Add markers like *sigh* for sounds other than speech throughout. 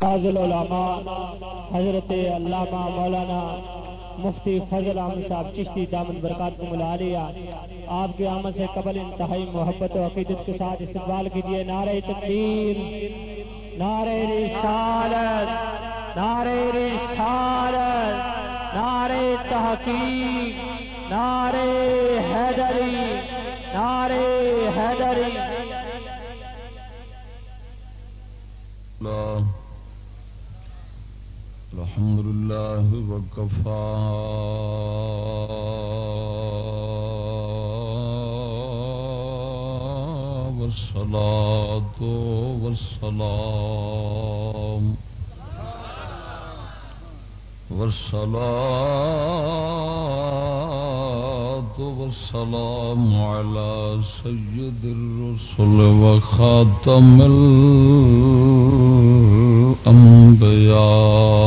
فاضل علماء حضرت علامہ مولانا مفتی فضل احمد صاحب چشتی دامن برکات کو ملا لیا آپ کے آمد سے قبل انتہائی محبت و عقیدت کے ساتھ استقبال کیجیے نعرہ تکبیر، نعرہ رسالت نعرہ رسالت، نعرہ تحقیق، نعرہ حیدری نعرہ حیدری۔ اللہ الحمد لله وكفى. والصلاة والسلام. والصلاة والسلام على سيد الرسل وخاتم الرسل الأنبياء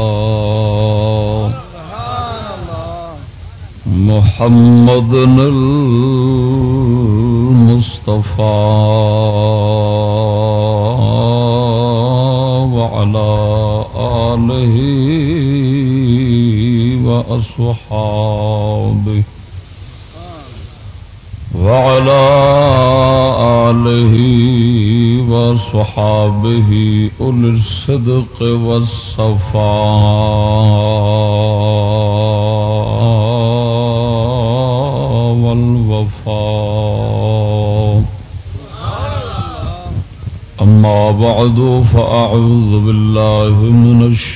محمد المصطفى وعلى آله وأصحابه. وعلى آله وصحابه أولي الصدق والصفاء والوفاء. أما بعد فأعوذ بالله من الشيطان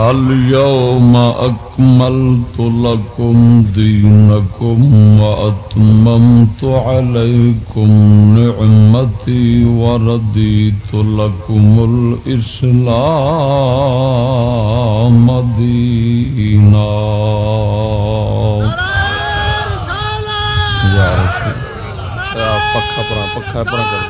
اليوم أكملت لكم دينكم وأتممت عليكم نعمتي ورديت لكم الإسلام دينا. يا رسول پکا پرا پکا پرا کر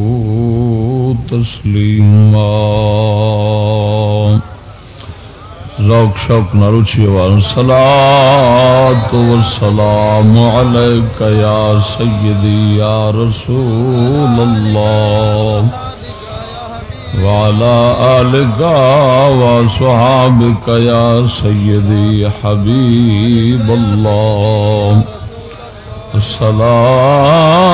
تسلیما۔ ذوق شوق نہ روچی وال سلا تو سلام علیک یا سیدی، یا رسول اللہ۔ والا آلك وصحابك يا سيدي حبيب الله الصلاة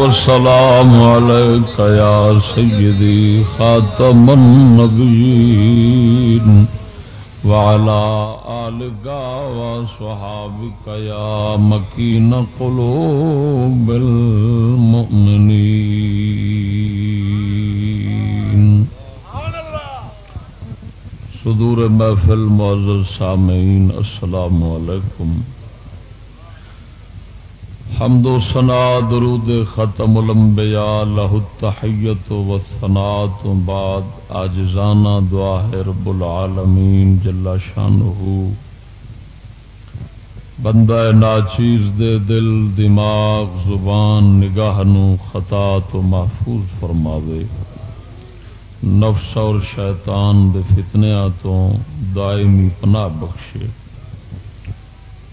والسلام عليك يا سيدي خاتم النبيين وعلى آلك وصحابك يا مكين قلوب المؤمنين. صدور محفل معزز سامعین، السلام علیکم. حمد و سنا درود ختم الانبیاء لہ التحیت و ثنات و بعد آجزانہ دعا ہے رب العالمین جل شانہ۔ بندہ ناچیز دے دل، دماغ، زبان نگاہ نو خطا تو محفوظ فرماوے۔ نفس اور شیطان دے فتنیا تو دائمی پناہ بخشے۔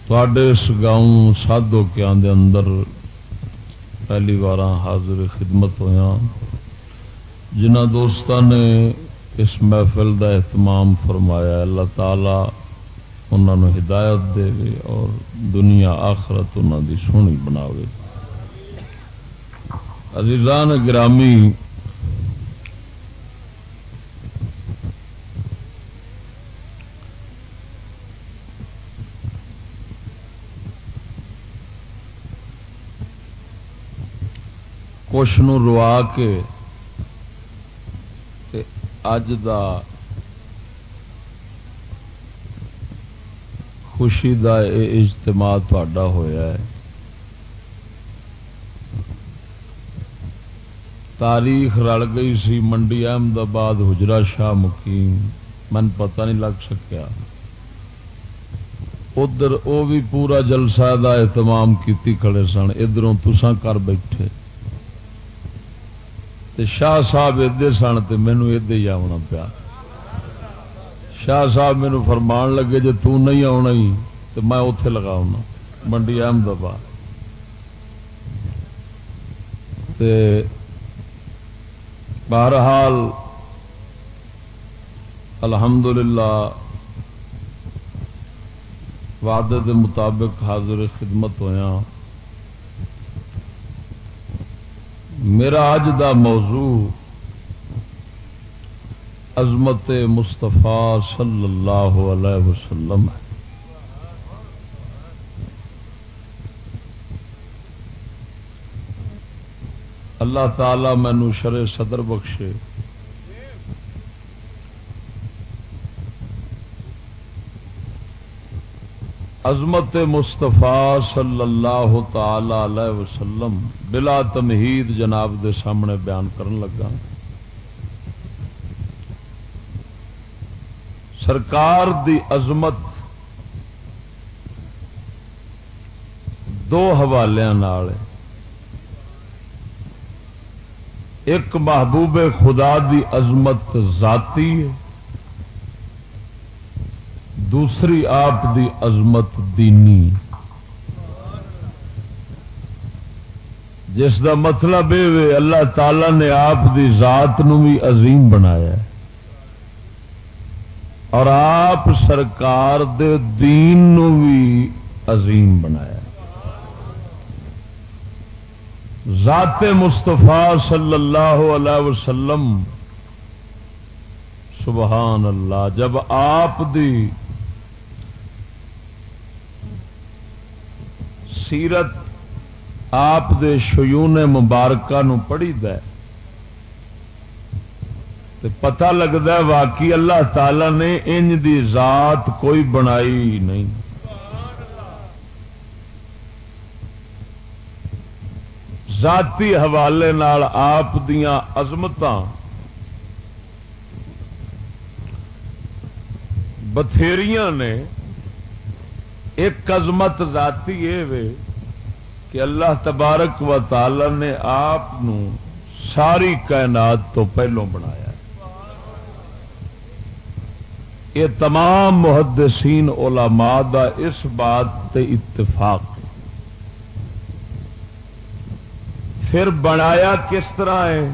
تے اس گاؤں سادو کیا دے اندر پہلی بار حاضر خدمت ہوا جنہ دوست نے اس محفل دا اہتمام فرمایا اللہ تعالی انہوں ہدایت دے اور دنیا آخرت انہوں دی سونی بناوے عزیزان گرامی کچھ روا کے اج دا خوشی دا اجتماع تا ہوا ہے۔ تاریخ رل گئی سی منڈی احمد آباد حجرا شاہ مقیم۔ من پتہ نہیں لگ سکیا۔ ادھر وہ بھی پورا جلسہ دا اہتمام کیتی کھڑے سن۔ ادھروں تسان کر بیٹھے۔ تے شاہ صاحب ادے سن تو مینو ادے ہی آنا پیا۔ شاہ صاحب مینو فرمان لگے جی نہیں آنا ہی تو میں اتے لگا منڈی احمد آباد بہرحال الحمدللہ وعدے دے مطابق حاضر خدمت ہویا میرا اج دا موضوع عظمت مستفا صلی اللہ علیہ وسلم ہے۔ اللہ تعالی مینو شرے صدر بخشے۔ عظمت مستفا صلی اللہ تعالی علیہ وسلم بلا تمہید جناب دے سامنے بیان کرن لگا۔ سرکار دی عظمت دو حوالوں ایک محبوب خدا دی عظمت ذاتی ہے۔ دوسری آپ دی عظمت دینی۔ جس دا مطلب یہ اللہ تعالی نے آپ دی ذات نو بھی عظیم بنایا ہے۔ اور آپ سرکار دے دین نو بھی عظیم بنایا ذات مستفا صلی اللہ علیہ وسلم، سبحان اللہ، جب آپ دی سیرت آپ دے شیون مبارکہ نو پڑھی پتا لگتا ہے واقعی اللہ تعالی نے انج دی ذات کوئی بنائی نہیں۔ ذاتی حوالے نال آپ دیاں عظمت بتھیریاں نے ایک عظمت ذاتی یہ کہ اللہ تبارک و تعالی نے آپ ساری کائنات تو پہلوں بنایا یہ تمام محدثین علماء دا اس بات تے اتفاق۔ پھر بنایا کس طرح ہے؟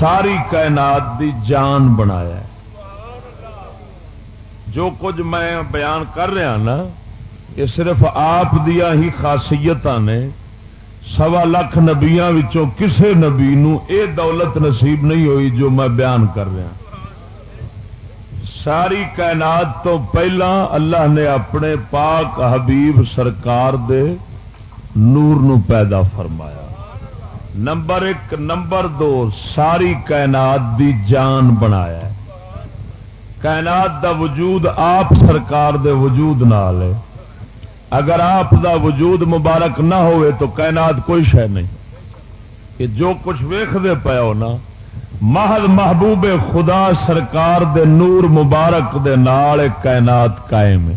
ساری کائنات دی جان بنایا ہے۔ جو کچھ میں بیان کر رہا نا، یہ صرف آپ دیا ہی خاصیت نے۔ سوا لاکھ نبیا کسے نبی نو اے دولت نصیب نہیں ہوئی جو میں بیان کر رہا۔ ساری کائنات تو پہلا اللہ نے اپنے پاک حبیب سرکار دے نور نو پیدا فرمایا۔ نمبر ایک، نمبر دو، ساری کائنات دی جان بنایا۔ کائنات دا وجود آپ سرکار دے وجود نال ہے۔ اگر آپ دا وجود مبارک نہ ہوئے تو کائنات کوئی شہ نہیں۔ کہ جو کچھ ویخ دے پے ہو محض محبوب خدا سرکار دے نور مبارک دے نال کائنات قائم ہے۔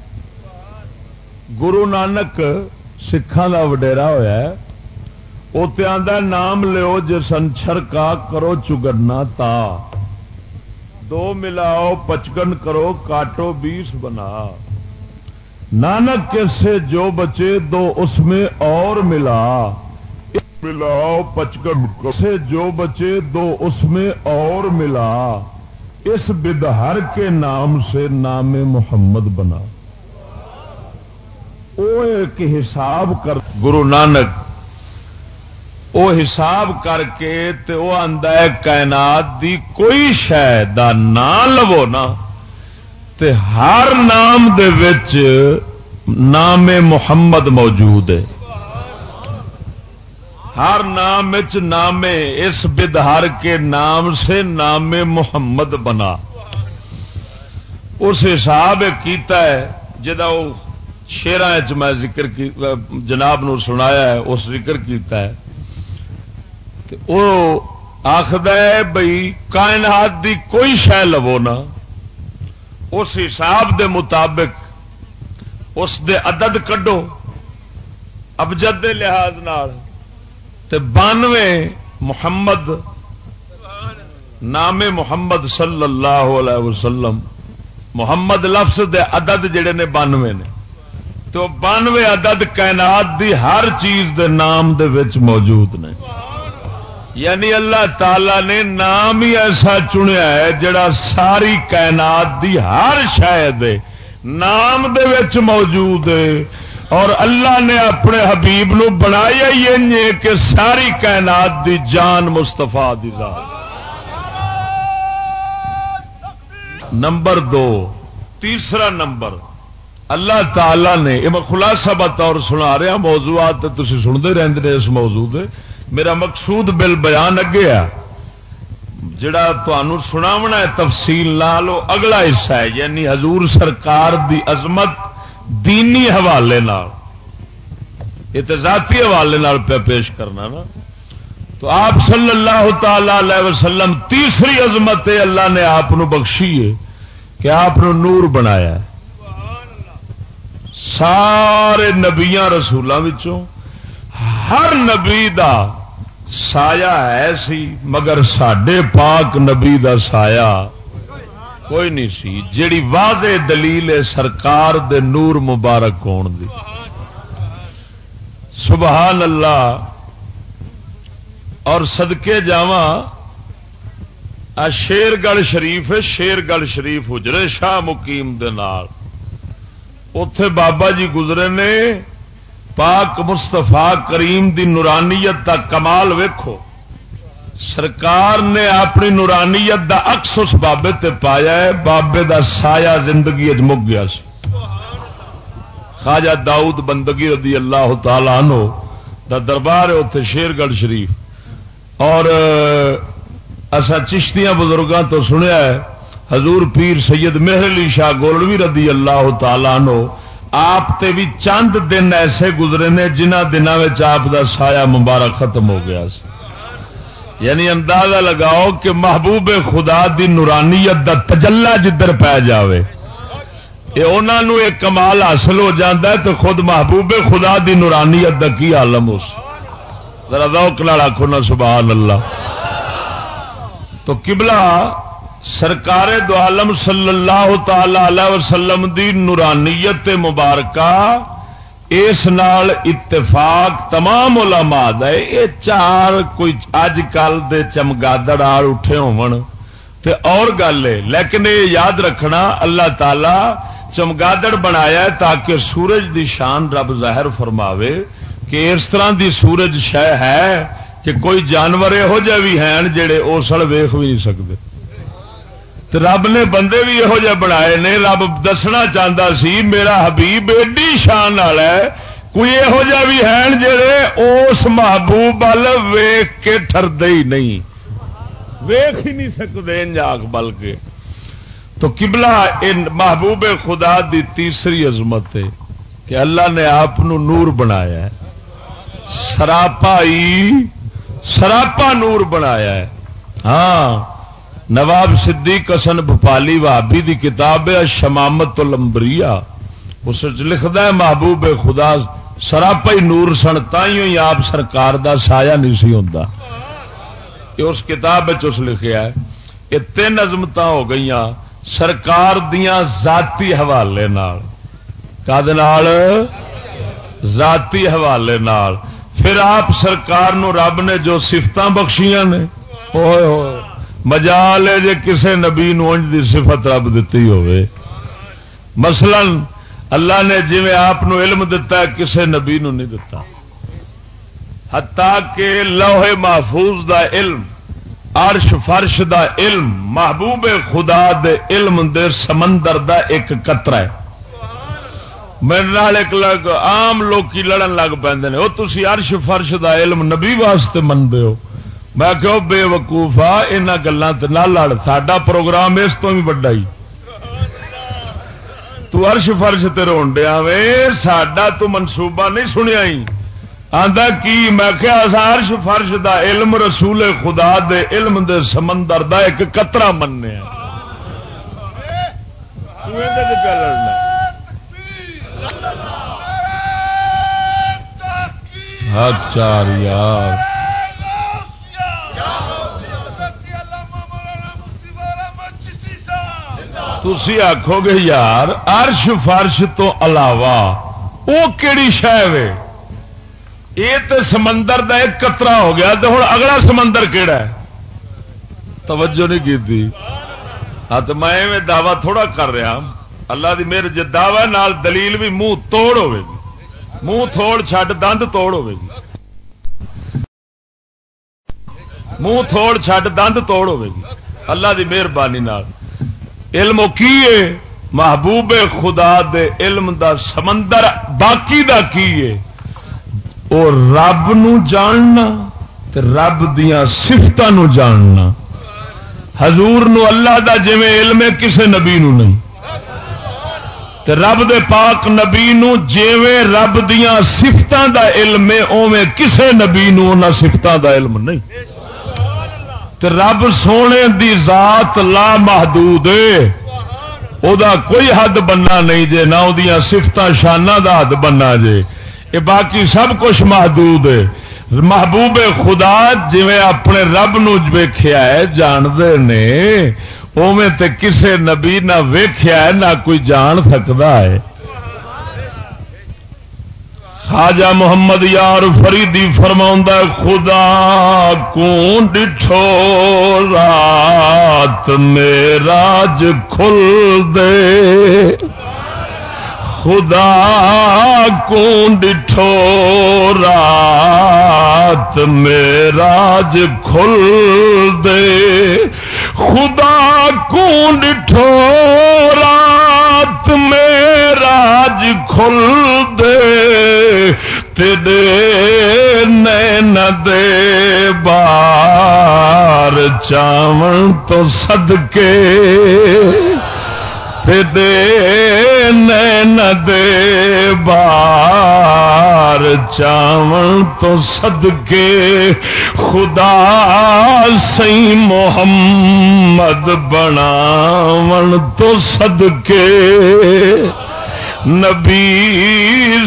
گرو نانک سکھان کا وڈیرا ہوا وہ آدھا نام لو جسن چھرکا کرو چگڑنا تا۔ دو ملاؤ، پچکن کرو، کاٹو، بیس بنا۔ نانک کے سے جو بچے دو اس میں اور ملا۔ ملاؤ، پچکن سے جو بچے دو اس میں اور ملا۔ اس بدہر کے نام سے نام محمد بنا۔ وہ ایک حساب کر۔ گرو نانک وہ حساب کر کے تے وہ ہے کائنات دی کوئی شہ نام لو نا۔ تے ہر نام دے وچ نام محمد موجود ہے۔ ہر نام نام اس بدہار کے نام سے نام محمد بنا۔ اس حساب کیتا ہے جا شیر میں ذکر کی جناب نو سنایا ہے، اس ذکر کیتا ہے۔ وہ آخد بھائی کائنات دی کوئی شہ لو نا، اس حساب دے مطابق اس دے عدد کڈو، ابجد دے لحاظ نال۔ تے بانوے محمد نام محمد صلی اللہ علیہ وسلم۔ محمد لفظ دے عدد جڑے نے بانوے نے۔ تو بانوے عدد کائنات دی ہر چیز دے نام دے وچ موجود نے۔ یعنی اللہ تعالی نے نام ہی ایسا چنیا ہے جڑا ساری کائنات دی ہر شاید نام دے وچ موجود ہے۔ اور اللہ نے اپنے حبیب نو بنایا ہی کہ ساری کائنات دی جان مستفا دی ذات۔ نمبر دو۔ تیسرا نمبر۔ اللہ تعالی نے، یہ میں خلاصہ بطور سنا رہا موضوعات تھی سنتے رہتے ہیں اس موضوع دے۔ میرا مقصود بل بیان اگے ہے۔ جڑا تمہوں سناونا ہے تفصیل لالو اگلا حصہ ہے یعنی حضور سرکار دی عظمت دینی حوالے ذاتی حوالے پہ پیش کرنا نا۔ تو آپ صلی اللہ تعالی علیہ وسلم تیسری عظمت اللہ نے آپ بخشی ہے کہ آپ نور بنایا سارے نبیا رسولوں ہر نبی دا سایہ ہے سی، مگر سڈے پاک نبی دا سایہ کوئی نہیں سی۔ جیڑی واضح دلیل ہے سرکار دے نور مبارک ہون دی۔ سبحان اللہ۔ اور سدکے جاوا شیر گڑھ شریف شیر گڑھ شریف اجرے شاہ مقیم دے نال۔ اتے بابا جی گزرے نے۔ پاک مستفا کریم دی نورانیت دا کمال ویکھو۔ سرکار نے اپنی نورانیت دا اکس اس بابے تے پایا ہے، بابے دا سایہ زندگی مک گیا سی۔ خواجہ داؤد بندگی رضی اللہ تعالی عنہ دا دربار ہے اتنے شیر گڑھ شریف۔ اور اصا چشتیاں بزرگوں تو سنیا ہے، حضور پیر سید مہر علی شاہ گولوی رضی اللہ تعالی عنہ آپ تے بھی چند دن ایسے گزرے نے جنہ دنوں آپ دا سایہ مبارک ختم ہو گیا سی۔ یعنی اندازہ لگاؤ کہ محبوب خدا دی نورانیت دا تجلا جدھر پی جائے یہ ایک کمال حاصل ہو جاتا ہے تو خود محبوب خدا دی نورانیت دا کی عالم اس ذرا روک لاڑا کھونا سبحان اللہ۔ تو قبلہ سرکار دو عالم صلی اللہ تعالی علیہ وسلم دی نورانیت مبارکہ، اس نال اتفاق تمام علماء دا اے چار کوئی اج کل دے چمگادڑ آل اٹھے ہون۔ تے اور گل ہے، لیکن یہ یاد رکھنا، اللہ تعالی چمگادڑ بنایا ہے تاکہ سورج دی شان رب ظاہر فرماوے کہ اس طرح دی سورج شہ ہے کہ کوئی جانور یہو جہ بھی ہیں جڑے اوسل ویخ بھی نہیں سکتے۔ رب نے بندے بھی یہو جہ بنائے نے، رب دسنا چاہتا سی، میرا حبیب ایڈی شان والا ہے، کوئی یہو جہ بھی ہیں جڑے اس محبوب وال ویخ کے ٹرد ہی نہیں۔ ویخ ہی نہیں سکتے انجاک بل کے تو کبلا محبوب خدا دی تیسری عظمت ہے کہ اللہ نے آپ نور بنایا ہے۔ سراپا سراپا نور بنایا ہے۔ ہاں۔ نواب صدیق حسن بھوپالی وابی دی کتاب ہے، شمامت لمبریا اس لکھتا ہے، محبوب خدا سراپا ہی نور سن تھی آپ سرکار دا سایہ نہیں سی ہوتا یہ اس کتاب اس لکھیا ہے یہ تین عزمت ہو گئی سرکار دیا ذاتی حوالے کا ذاتی حوالے نال۔ پھر آپ سرکار نو رب نے جو سفت بخشیاں نے ہوئے ہوئے۔ مجال ہے جی کسی نبی نج کی سفت رب دیتی ہوئے۔ مثلا اللہ نے جی آپ علم دتا ہے کسی نبی نو نہیں دتا۔ ہتا کہ لوہے محفوظ دا علم، عرش فرش دا علم، محبوب خدا دے علم دے سمندر دا ایک قطرہ ہے۔ میرے ایک لگ آم لوکی لڑن لگ پہ وہ تھی ارش فرش دا علم نبی واسطے منگے ہو۔ میں کہ بے وقوف آ ان گلوں نہ لڑ، ساڈا پروگرام اس تو بھی بڑا ہی۔ تو ارش فرش تے رون ڈیا وے، ساڈا تو منصوبہ نہیں سنیا ہی۔ آندا کی؟ میں کیا ارش فرش دا علم رسول خدا دے علم دے سمندر دا ایک قطرہ مننے لڑنا؟ ہاں چار یار۔ تھی آخو گے، یار ارش فرش تو علاوہ وہ کہڑی شہ یہ تو سمندر دا ایک قطرہ ہو گیا تو ہوں اگلا سمندر کہڑا ہے؟ توجہ نہیں کی ہاں تو میں دعوی تھوڑا کر رہا ہاں۔ اللہ دی میرے جی دعوی نال دلیل بھی منہ توڑ ہوے گی۔ منہ تھوڑ چھڈ دند توڑ ہوے گی۔ منہ تھوڑ چھڈ دند توڑ ہوے گی۔ اللہ دی مہربانی علم کی ہے؟ محبوب خدا دے علم دا سمندر، باقی دا کی ہے؟ او رب نو جاننا تے رب دیا سفت جاننا۔ حضور نو اللہ دا جی علم ہے، کسے نبی نو نہیں۔ تے رب دے پاک نبی نو جیویں رب دیا سفتوں دا علم ہے اوے کسے نبی نو نہ سفتوں دا علم نہیں۔ تے رب سونے دی ذات لا محدود او دا کوئی حد بننا نہیں جے، نہ سفت شانہ دا حد بننا جے۔ یہ باقی سب کچھ محدود ہے۔ محبوب خدا جی اپنے رب نو ویخیا ہے، جانتے نے۔ اوے تے کسے نبی نہ ویخیا نہ کوئی جان سکتا ہے۔ خاجا محمد یار فریدی فرما خدا کون ڈٹھو رات میراج کھل دے۔ خدا کون ڈٹھو رات میراج کھل دے۔ خدا کون ڈٹھو رات میں راج کھل دے تیرے نین دے بار چاون تو صدقے۔ دے نین دے بار چاون تو صدقے خدا سی محمد بناون تو صدقے نبی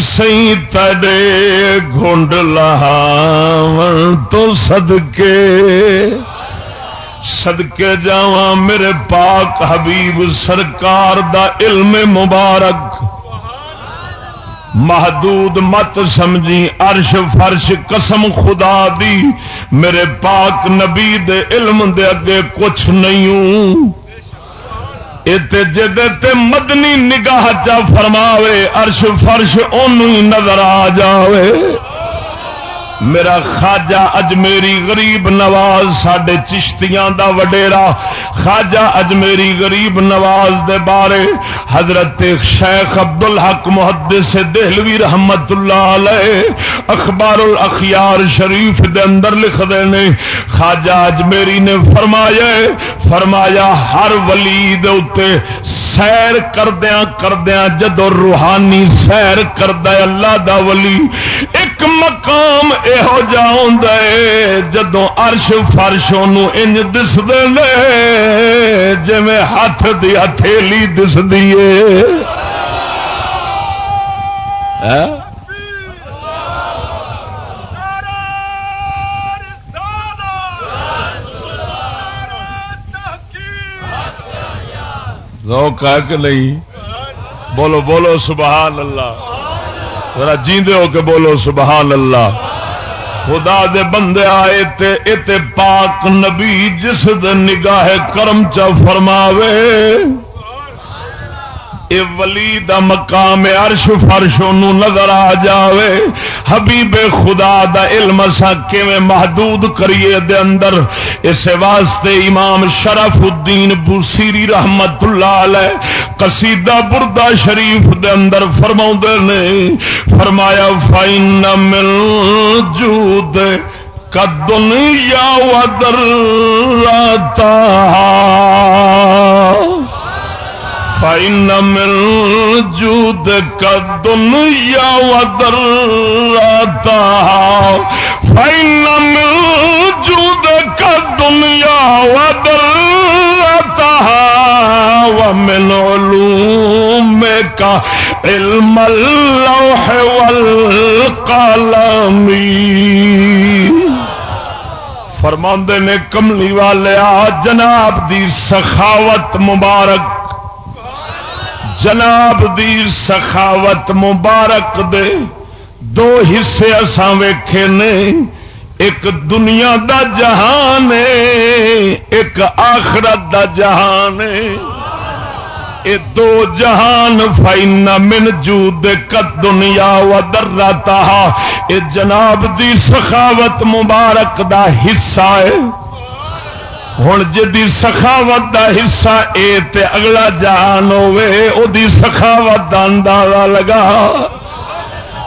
سی تڑے گنڈ لہاون تو صدقے سدکے جا میرے پاک حبیب سرکار دا علم مبارک۔ محدود مت سمجھی، عرش فرش قسم خدا دی۔ میرے پاک نبی دے علم دے اگے کچھ نہیں۔ ہوں تے مدنی نگاہ چا فرماوے، عرش فرش اُن نظر آ جاوے۔ میرا خاجا اجمیری غریب نواز سڈے چشتیاں دا وڈیرا۔ خاجا اجمیری غریب نواز دے بارے حضرت شیخ ابد الحق محدث دہلوی رحمت اللہ علیہ اخبار الاخیار شریف دے اندر لکھ دے نے خاجا اجمیری نے فرمایا فرمایا ہر ولی دے اتے سیر کردیا کردیا جدو روحانی سیر کرد اللہ دا ولی، ایک مقام یہو جا جدو ارش فرش انج دس جی ہاتھ دی ہتھیلی دس دیے روک ہاں؟ ہے کہ نہیں؟ بولو بولو، سبحان اللہ۔ ذرا جیندے ہو کے بولو سبحان اللہ۔ خدا دے بندے آئے تے اتے پاک نبی جس دے نگاہ کرم چا فرماوے۔ اے ولی دا مقام عرش فرش نظر آ جاوے۔ حبیب خدا دا علم سا کیویں محدود کریے دے اندر۔ اس واسطے امام شرف الدین بوسیری رحمت اللہ علیہ قصیدہ بردہ شریف دے اندر فرما نے، فرمایا فائن مل جود کا دنیا ودر راتا فائن مل جود کا دنیا ودر راتا فائن مل جود کا دنیا ودر ومن علوم علم اللوح والقلمی فرماندے نے کملی والے آ جناب دی سخاوت مبارک جناب دی سخاوت مبارک دے، دو حصے اساں ویکھے نے۔ ایک دنیا دا جہان ہے، ایک آخرت دا جہان ہے۔ اے دو جہان فائن من جود کت دنیا و درتا اے جناب دی سخاوت مبارک دا حصہ ہے۔ ہوں جی سخاوت دا حصہ اے تے اگلا جہان ہوے او دی سخاوت دا اندازہ لگا۔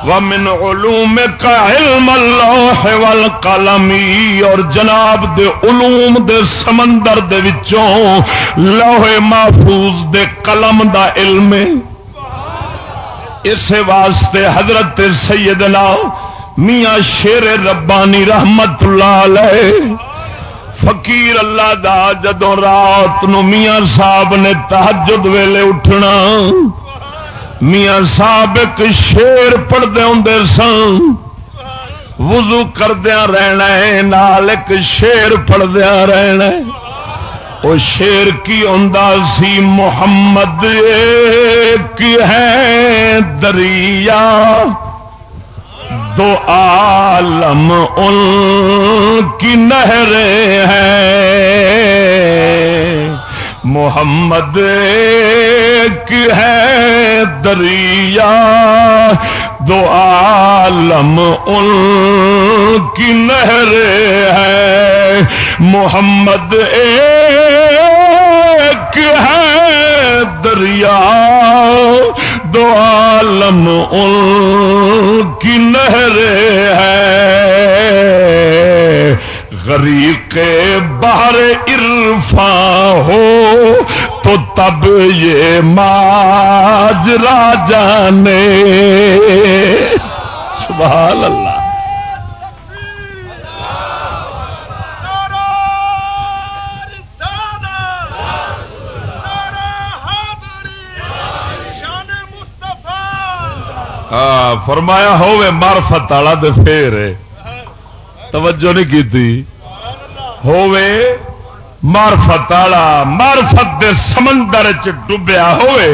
ومن علوم کا علم اللہ والقلمی اور جناب دے علوم دے سمندر دے وچوں لوح محفوظ دے قلم دا علم۔ اس واسطے حضرت سیدنا میاں شیر ربانی رحمت اللہ علیہ فقیر اللہ دا جدوں رات نو میاں صاحب نے تہجد ویلے اٹھنا، میاں صاحب ایک شیر پڑھتے ہوں سن، وضو کردیا رہنا ہے، نال ایک شیر پڑھدیا رہنا وہ شیر کی ہوں سی، محمد ایک ہے دریا، دو عالم ان کی نہریں ہیں۔ محمد ایک ہے دریا، دو عالم ان کی نہر ہے محمد ایک ہے دریا، دو عالم ان کی نہر ہے غریق باہر عرفا ہو، تو تب یہ ماجرا جانے سبحان اللہ۔ ہاں، فرمایا ہوے مارفت والا تو پھر۔ توجہ نہیں کی ہوے مارفت والا مارفت دے سمندر چ ڈبیا ہوئے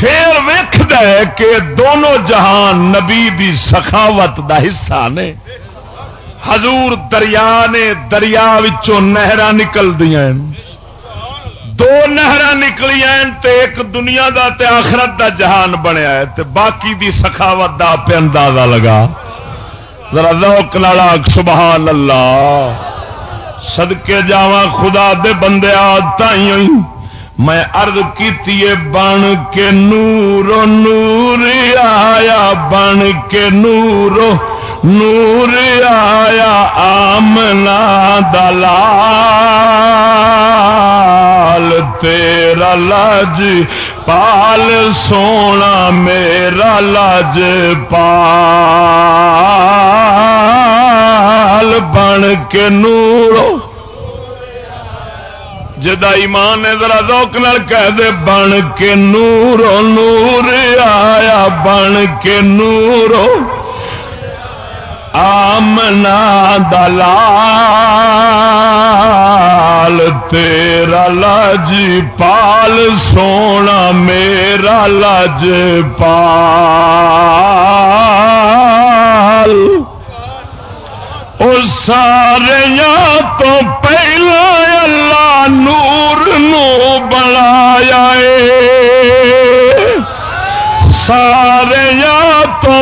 پھر ویخد کہ دونوں جہان نبی دی سخاوت دا حصہ نے۔ حضور دریا نے دریا نہر نکل دیا دو نہر نکلیاں تے ایک دنیا دا تے آخرت دا جہان بنیا ہے تے باقی دی سخاوت دا پہ اندازہ لگا۔ ذرا ذوق نالا سبحان اللہ۔ صدقے جاواں خدا دے بندے آئی میں ارد کی بن کے نور نور آیا، بن کے نور نور آیا آمنا دلال تیرا لج پال سونا میرا لاج پال بن کے نور جدا ایمان نے ذرا روک نال کہہ دے بن کے نور نور آیا بن کے نور آمنا دلال، تیرا لج پال، سونا میرا لج پال۔ سارے تو پہلا اللہ نور نو بنایا سارے تو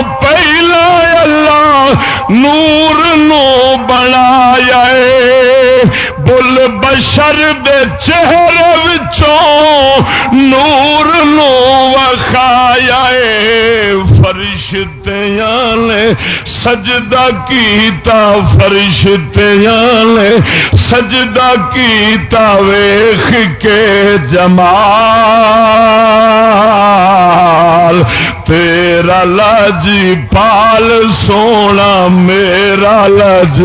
نور نو بنایا بل بشر دے چہرے وچوں نور نو وخایا فرشتیاں نے سجدہ کیتا فرشتیاں نے سجدہ کیتا ویخ کے جمال۔ تیرا لج پال سونا، میرا لج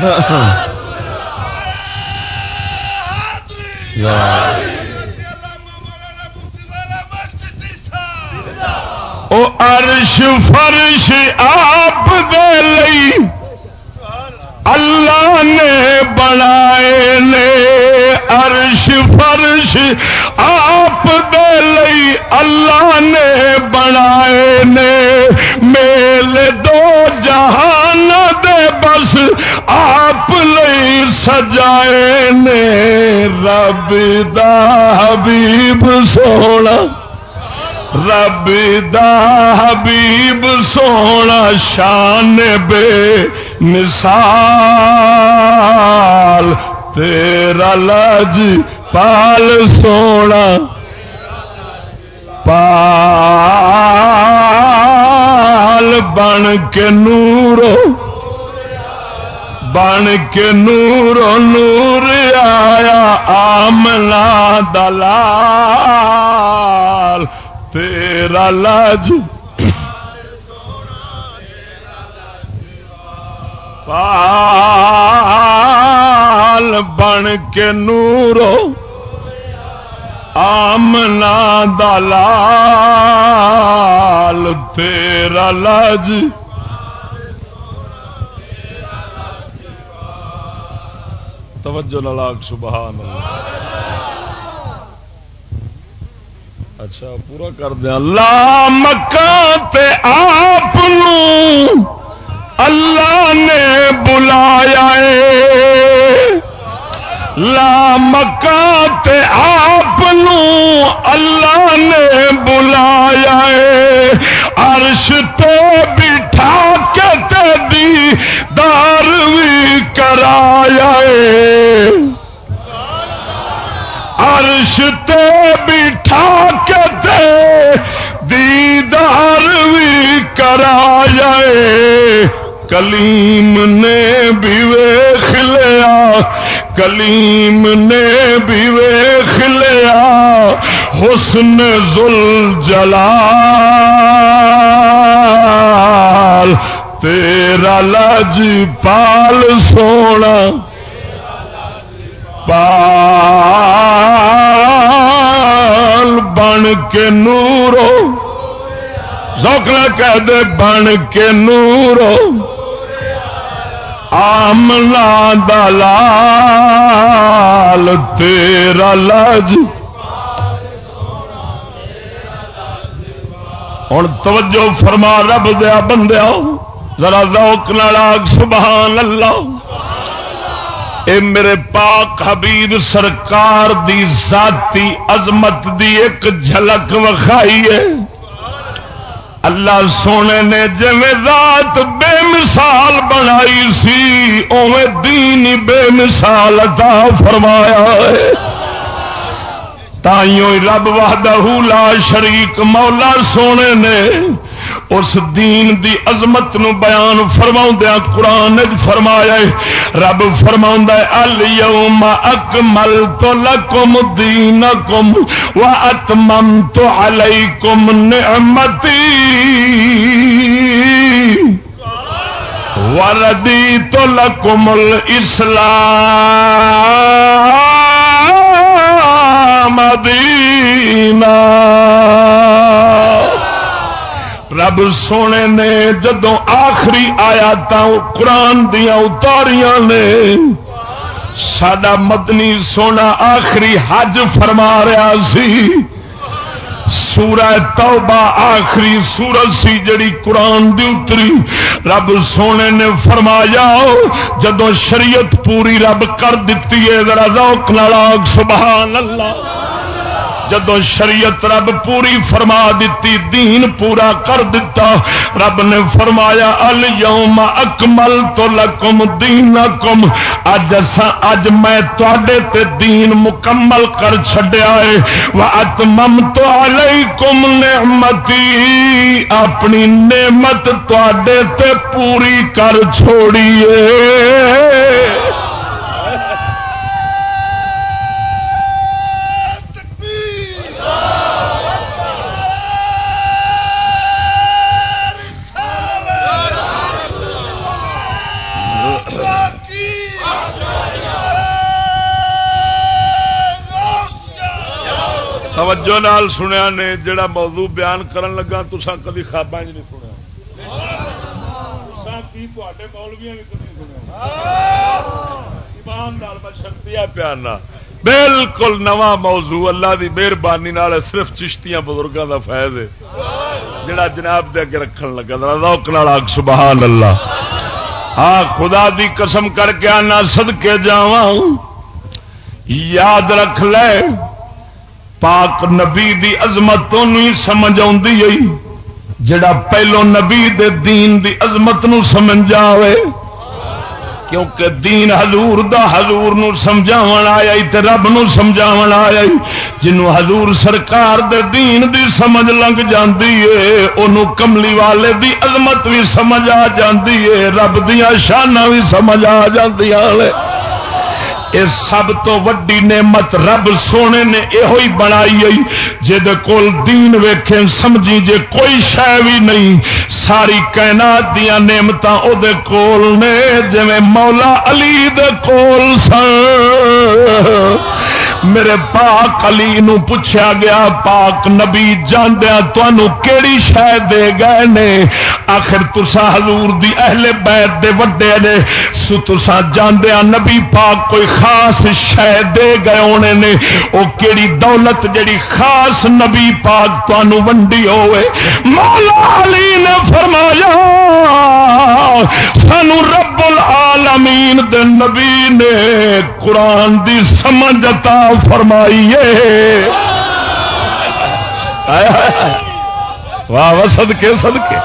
*laughs* او عرش فرش آپ دے لئی اللہ نے بنائے نے عرش فرش آپ دے لئی اللہ نے بنائے نے میل دو جہان دے بس آپ لئی سجائے نے رب دا حبیب سونا رب دا حبیب سونا شان بے مثال تیرا لج پال سونا پال بن کے نورو بن کے نورو نور آیا آمنا دلال تیرا لج پال بن کے نورو آمنا دلال، تیرا لج۔ توجہ نلاک سبحان اللہ۔ اچھا پورا کر دیا لا مکان تے آپ اللہ نے بلایا ہے لا مکان تے آپ اللہ نے بلایا عرش تے بٹھا کے تے دی دار بھی کرایا عرش تے بٹھا کے تے دیدار بھی کرایا کلیم نے بھی ویخ لیا۔ کلیم نے بھی ویخ لیا حسن زل جلال تیرا لج پال سونا۔ پال بن کے نورو سوکھلا کہہ دے، بن کے نورو آمنا دلال، تیرا لج۔ ہوں توجہ فرما، رب دیا بندیا ذرا روک ناگ سبحان اللہ۔ اے میرے پاک حبیب سرکار دی ذاتی عظمت دی ایک جھلک وکھائی ہے۔ اللہ سونے نے جی رات بے مثال بنائی سی اوے دین بے مثال عطا فرمایا ہے۔ تائیوں رب وحدہ لا شریک مولا سونے نے اس دین دی عظمت نو بیان فرما قرآن فرمایا رب فرما اليوم اکمل تو لکم دین کم و اتمم تو علیکم نعمتی وردی تو لکم الاسلام دینا رب سونے نے جدو آخری آیا قرآن دیا اتاریاں نے سڈا مدنی سونا آخری حج فرما رہا سی۔ سورہ توبہ آخری سورت سی جڑی قرآن دی اتری۔ رب سونے نے فرمایا جدو شریعت پوری رب کر دیتی ہے، ذرا ذوق نالاگ سبحان اللہ۔ جدو شریعت رب پوری فرما دیتی دین پورا کر دیتا رب نے فرمایا الم اکمل تو لکم دین کم اج اج میں تے دین مکمل کر چڈیا ہے ات مم تو کم نعمتی اپنی نعمت تے پوری کر چھوڑیے توجہ نال سنیا نے جڑا موضوع بیان کرن لگا تسا کدی خوابہ نہیں سنیا۔ بالکل نواں موضوع، اللہ دی مہربانی صرف چشتیاں بزرگوں دا فیض ہے۔ جڑا جناب دے اگے رکھن لگا روک نال سبحان اللہ۔ ہاں خدا دی قسم کر کے آنا سد کے جا یاد رکھ لے۔ پاک نبی دی عظمت تو نہیں سمجھ آئی جڑا پہلو نبی دے دین دی عظمت نو سمجھ جاوے کیونکہ دین حضور دا حضور نو سمجھاون آیا تے رب نو سمجھاون آیا جنو حضور سرکار دے دین دی سمجھ لنگ جاندی ہے اونوں کملی والے دی عظمت بھی سمجھ آ جاندی ہے رب دیاں شاناں بھی سمجھ آ جاندیاں لے یہ سب تو وڈی نعمت رب سونے نے یہ بنائی جد کول دین ویکھے سمجھی جے کوئی شہ بھی نہیں۔ ساری کائنات دیا نعمت وہ کول نے جی مولا علی دے کول سن۔ میرے پاک علی نو پوچھا گیا، پاک نبی جاندیا تنوع کیڑی شہ دے گئے نے؟ آخر تسا حضور دی اہل بیت دے وڈے نے، سو تسا جاندیا نبی پاک کوئی خاص شہ دے گئے ہونے نے؟ او کیڑی دولت جڑی خاص نبی پاک تنوع ونڈی ہوئے؟ مولا علی نے فرمایا سانو رب العالمین دے نبی نے قرآن دی سمجھتا فرمائیے واہ واہ سدکے سدکے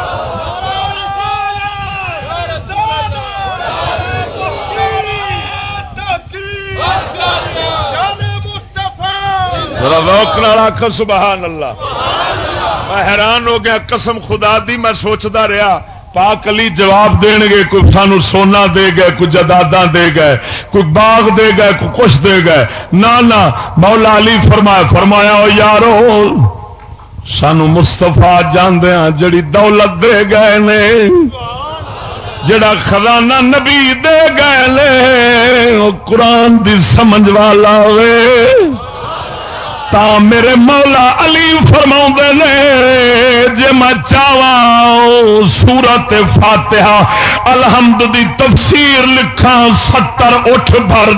روک سبحان اللہ۔ میں حیران ہو گیا، قسم خدا دی میں سوچتا رہا۔ پاک علی جواب دین گے، کوئی سانو سونا دے گئے، کوئی جدادا دے گئے، کوئی باغ دے گئے، کوئی کچھ دے گئے۔ نہ نہ مولا علی فرمایا فرمایا ہو یارو، سانو مستفا جاندیا جڑی دولت دے گئے نے، جڑا خزانہ نبی دے گئے نے قرآن دی سمجھ والا وے۔ تا میرے مولا علی فرما نے جی میں چاہا سورت فاتحہ الحمد دی تفسیر لکھا ستر اٹھ بھر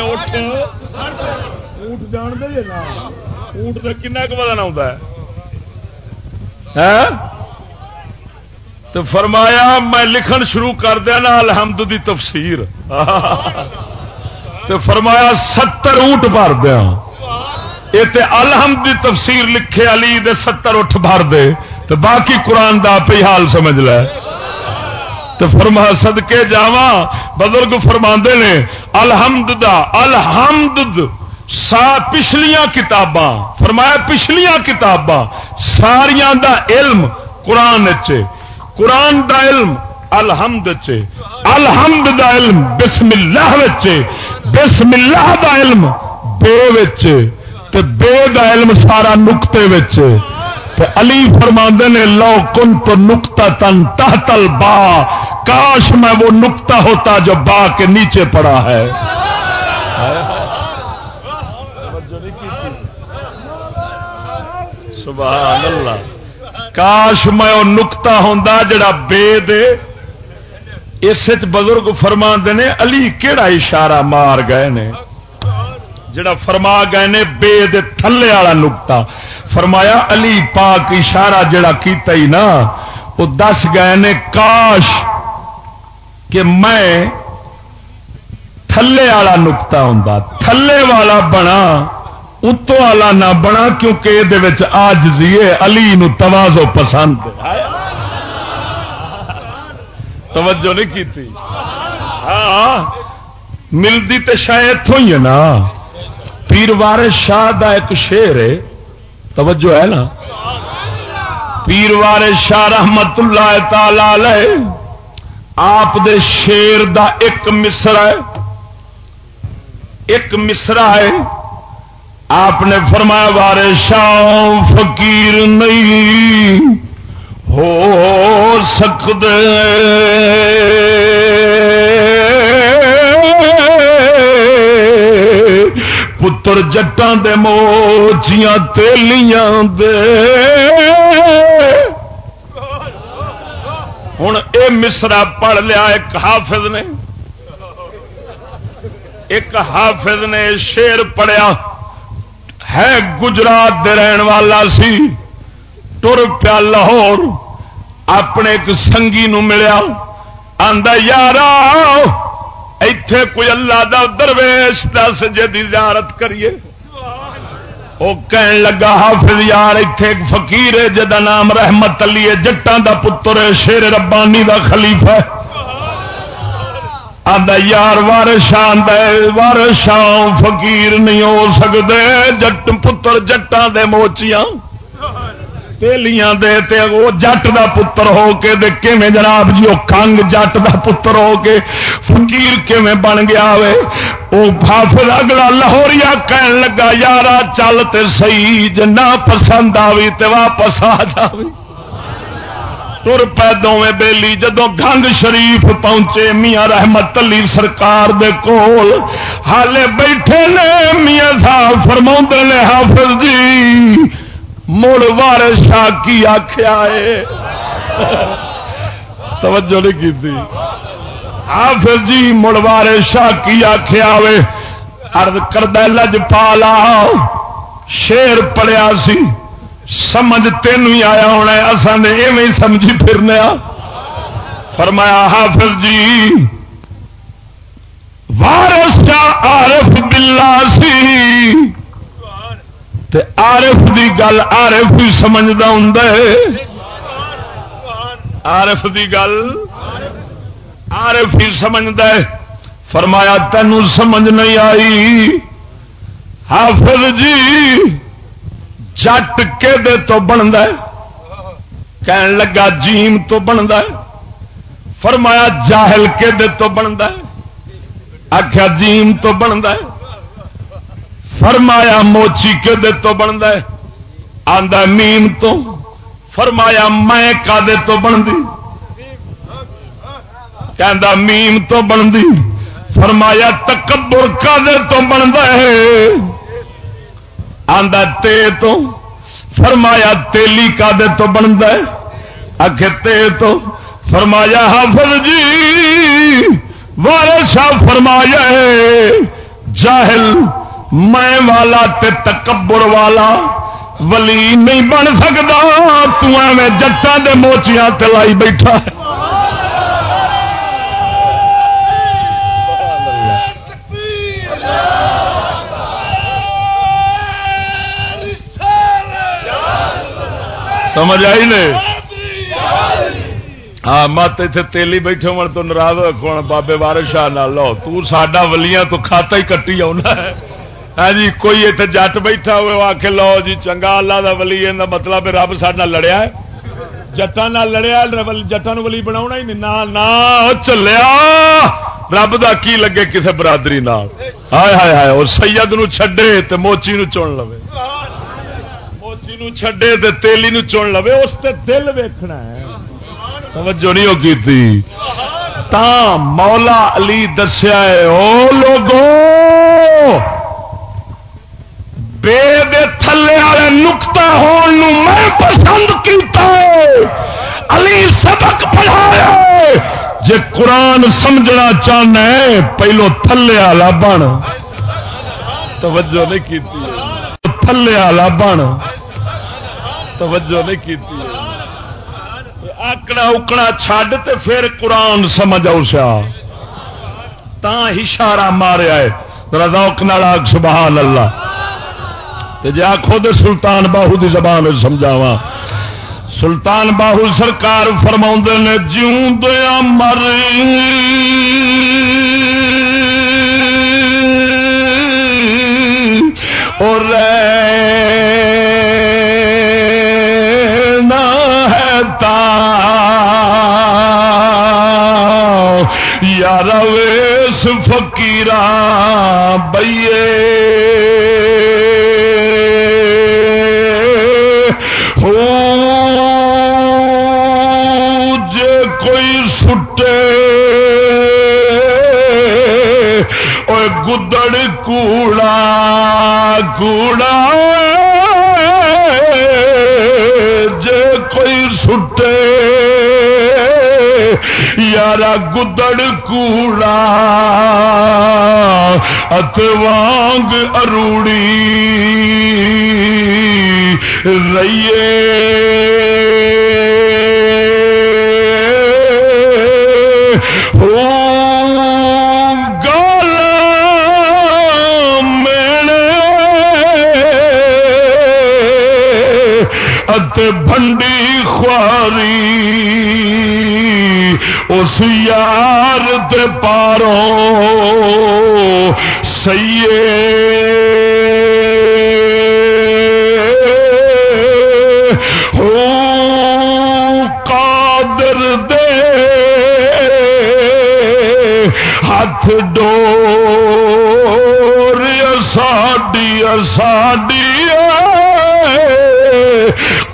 اٹھ اونٹ جان دے نا اونٹ کا کن وزن آتا ہے تو فرمایا میں لکھن شروع کر دیا نا الحمد دی تفسیر تو فرمایا ستر اونٹ بھر دیا۔ یہ الحمد دی تفسیر لکھے علی دے ستر اٹھ بھر دے۔ تو باقی قرآن دا پہ حال سمجھ لے۔ تو فرما سدکے جاوا بزرگ فرما نے، الحمد دا، الحمد سا پچھلیاں کتاباں۔ فرمایا پچھلیاں کتاباں۔ ساریاں دا علم قرآن قرآن دا علم الحمد الحمد دا علم بسم اللہ بسم اللہ دا علم بے تے بے دا علم سارا نقطے علی فرما نے لو کن تو نکتا تن تحتل با کاش میں وہ نکتا ہوتا جو با کے نیچے پڑا ہے۔ سبحان اللہ۔ کاش میں وہ نکتا ہوں جڑا بے دے اس بزرگ فرما نے، علی کہڑا اشارہ مار گئے نے؟ جڑا فرما گئے نے، بے دے تھلے والا نکتا فرمایا، علی پاک اشارہ جڑا کیتا ہی نا وہ دس گئے نے، کاش کہ میں تھلے والا نکتا ہوں تھلے والا بنا اتو والا نہ بنا، کیونکہ یہ آج زیے علی نو توازو پسند توجہ نہیں کی ہاں ملتی تو شاید اتوں ہی ہے نا۔ پیر وارث شاہ دا ایک شیر ہے۔ توجہ ہے نا۔ پیر وارث شاہ رحمت اللہ تعالی آپ دے شیر دا ایک مصرا ہے۔ ایک مصرا ہے۔ آپ نے فرمایا وارے شاہ فقیر نہیں۔ ہو سکتے پتر جٹان دے موچیاں تیلیاں دے۔ ہوں اے مصرا پڑھ لیا ایک حافظ نے۔ ایک حافظ نے شیر پڑیا ہے گجرات دے رہن والا سی۔ ٹر پیا لاہور، اپنے ایک سنگی نو ملیا۔ آدھا یار اتے کوئی اللہ دا درویش دس جی زیارت کریے۔ وہ کہن لگا، حافظ یار اتے ایک فقیر ہے جدا نام رحمت علی ہے جٹان دا پتر ہے، شیر ربانی دا خلیفہ ہے۔ آدھا یار وارشان وارشان فقیر نہیں ہو سکتے جٹ پتر جٹان دے موچیاں۔ پہلیاں دے تے وہ جٹ دا پتر ہو کے دے کیویں جناب جی وہ کنگ جٹ دا پتر ہو کے فقیر کیویں بن گیا ہوئے او حافظ اگلا لاہوریا کہن لگا، یارا چل تے صحیح جنا پسند آوی تے واپس آ جاوی تر پی دونیں بیلی جدو گنگ شریف پہنچے، میاں رحمت علی سرکار دے کول۔ حالے بیٹھے نے میاں صاحب فرما نے حافظ جی مڑ وار شاہ کی آخیا ہے؟ توجہ نہیں کی حافظ جی مڑ وار شاہ کی آخیا وے ارد کرد لج پالا، شیر پڑیا سی۔ سمجھ تین ہی آیا ہونا اصل نے ایویں سمجھی پھرنے فرمایا، حافظ جی وارس کا آرف بلا سی۔ آرف دی گل آرف ہی سمجھتا ہوں آرف دی گل آرف ہی سمجھتا ہے۔ فرمایا تینوں سمجھ نہیں آئی۔ حافظ جی جٹ کے دے تو بنتا کہن لگا جیم تو بنتا فرمایا جاہل کے دے تو بنتا آخیا جیم تو بنتا فرمایا موچی کے دے تو بنتا ہے؟ آدھا میم تو۔ فرمایا میں کا دے تو بنتی کہ میم تو بنتی فرمایا تکبر کا دے تو بنتا ہے؟ آدھا تے تو۔ فرمایا تیلی کا دے تو بنتا ہے؟ آخ تے تو۔ فرمایا حافظ جی وارشا فرمایا ہے، جاہل میں والا تے تکبر والا ولی نہیں بن سکتا تمہیں جٹا دے موچیاں تلائی بیٹھا ہے۔ سمجھ آئی نے؟ ہاں مت اتنے تیلی بیٹھے من تو ناراض رکھو بابے بارش شاہ نہ لو۔ تا ولیاں تو کھاتا ہی کٹی آنا ہے۔ ہاں جی کوئی اتنے جٹ بیٹھا ہوئے آ کے لو جی چنگا اللہ دا ولی یہ مطلب رب سڈا لڑیا ہے۔ جٹان لڑیا جٹان ولی بنا ہی نہیں، نہ چلیا۔ رب دا کی لگے کسے برادری نال؟ ہائے ہائے ہائے، اور سید نو چھڈے تے موچی نو چن لو موچی نو چھڈے تے تیلی نو چن لو اس تے دل ویکھنا ہے۔ توجہ نہیں ہوگی تھی تا مولا علی دسیا ہے، او لوگو! بے دے تھلے والے نکتا ہون میں پسند کیتا علی سبق پڑھایا جے قرآن سمجھنا چاہنا ہے، پہلو تھلے والا بن۔ توجہ نہیں کی تھلے والا بن۔ توجہ نہیں کی آکڑا اکڑا چھڈ تے پھر قرآن سمجھ آؤ سیا تا اشارہ ماریا ہے۔ روک نال سبحان اللہ۔ جی آخو تو سلطان باہو دی زبان سمجھاوا سلطان باہو سرکار فرما نے، جیوں دیا مر اور یار ویس فکیر بئیے کوڑا کوڑا جے کوئی سٹے یارا گدڑ کوڑا ات وانگ اروڑی رئیے بنڈی خواری اس یار دے پاروں ہو قادر دے ہاتھ ڈور ساڈی ساڈی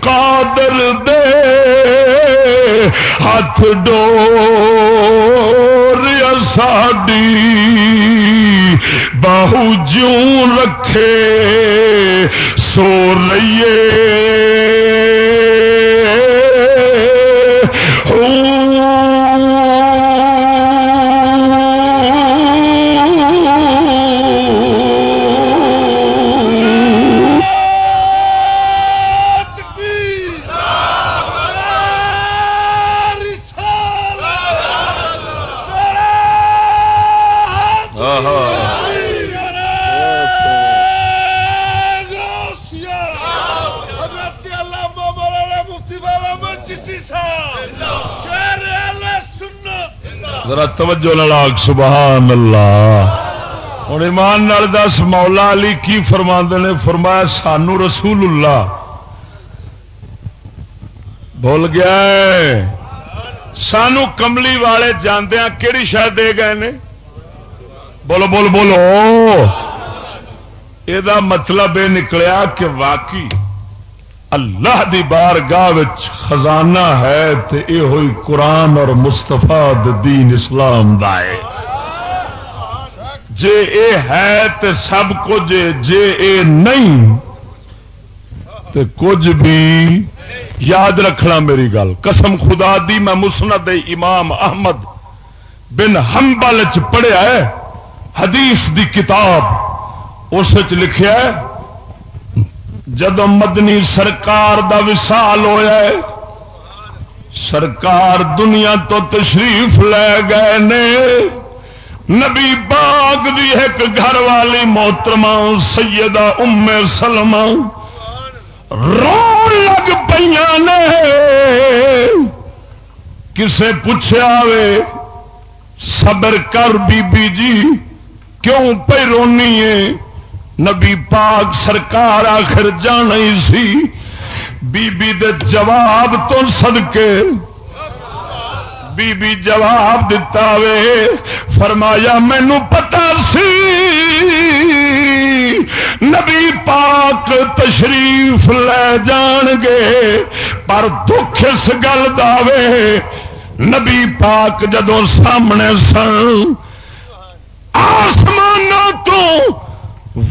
قادر دے ہاتھ ڈور ساڈی باہو جوں رکھے سو لئیے توجہ لاگ سبحان اللہ ہوں ایمان نال دس، مولا علی کی فرما نے فرمایا، سانو رسول اللہ بھول گیا سانو کملی والے جاندیا کہڑی شاید دے گئے نے؟ بولو بولو بولو۔ یہ مطلب یہ نکلیا کہ واقعی اللہ دی بار گاہ خزانہ ہے تے اے ہوئی قرآن اور مستفا دین اسلام دائے جے اے ہے تے سب کچھ جے اے نہیں تے کچھ بھی۔ یاد رکھنا میری گل، قسم خدا دی میں مسند امام احمد بن ہمبل چ پڑھیا ہے، حدیث دی کتاب، اس لکھیا ہے جدو مدنی سرکار دا وسال ہوا ہے، سرکار دنیا تو تشریف لے گئے نے۔ نبی باغ دی ایک گھر والی محترمہ سیدہ ام سلمہ رو لگ پہ کسے پوچھا وے صبر کر بی بی جی کیوں پہ رونی ہے؟ نبی پاک سرکار آخر جان سی۔ بی بی دے جواب تو سدکے بی بی جواب دتا وے۔ فرمایا مینو پتا سی۔ نبی پاک تشریف لے جان گے۔ پر دکھ اس گل دے نبی پاک جدو سامنے سن۔ آسمان تو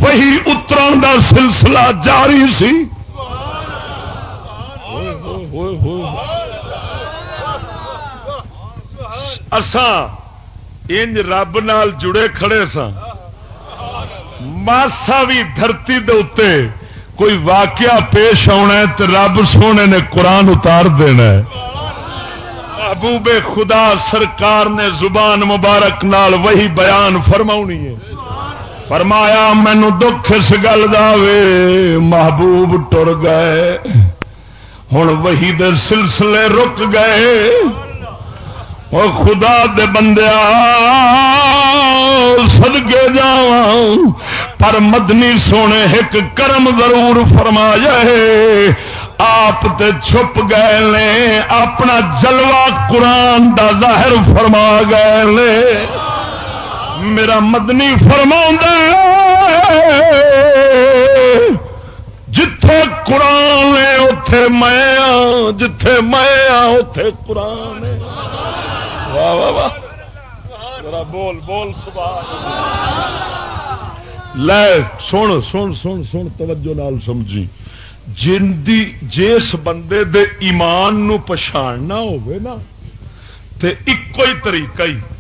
وہی اترن دا سلسلہ جاری سی۔ اسان انج رب نال جڑے کھڑے سا ماسا بھی دھرتی دے کوئی واقعہ پیش آنا ہے تو رب سونے نے قرآن اتار دینا ہے۔ محبوب خدا سرکار نے زبان مبارک نال وہی بیان فرما ہے۔ فرمایا، مینو دکھ اس گل دے محبوب ٹر گئے. ہوں وہی دے سلسلے رک گئے۔ اور خدا دے بندیا سدگے جا پر مدنی سونے ایک کرم ضرور فرما جائے آپ تے چھپ گئے نے، اپنا جلوہ قرآن دا ظاہر فرما گئے نے۔ میرا مدنی فرما جتھے قرآن ہے اتے میں ہاں، جتھے میں ہاں، اتے قرآن واہ واہ واہ۔ بول بول لے سن سن سن سن توجہ نال سمجھی۔ جن دی جس بندے دے ایمان نو پچھاننا ہوئے نا تے ایک ہی طریقہ ہی۔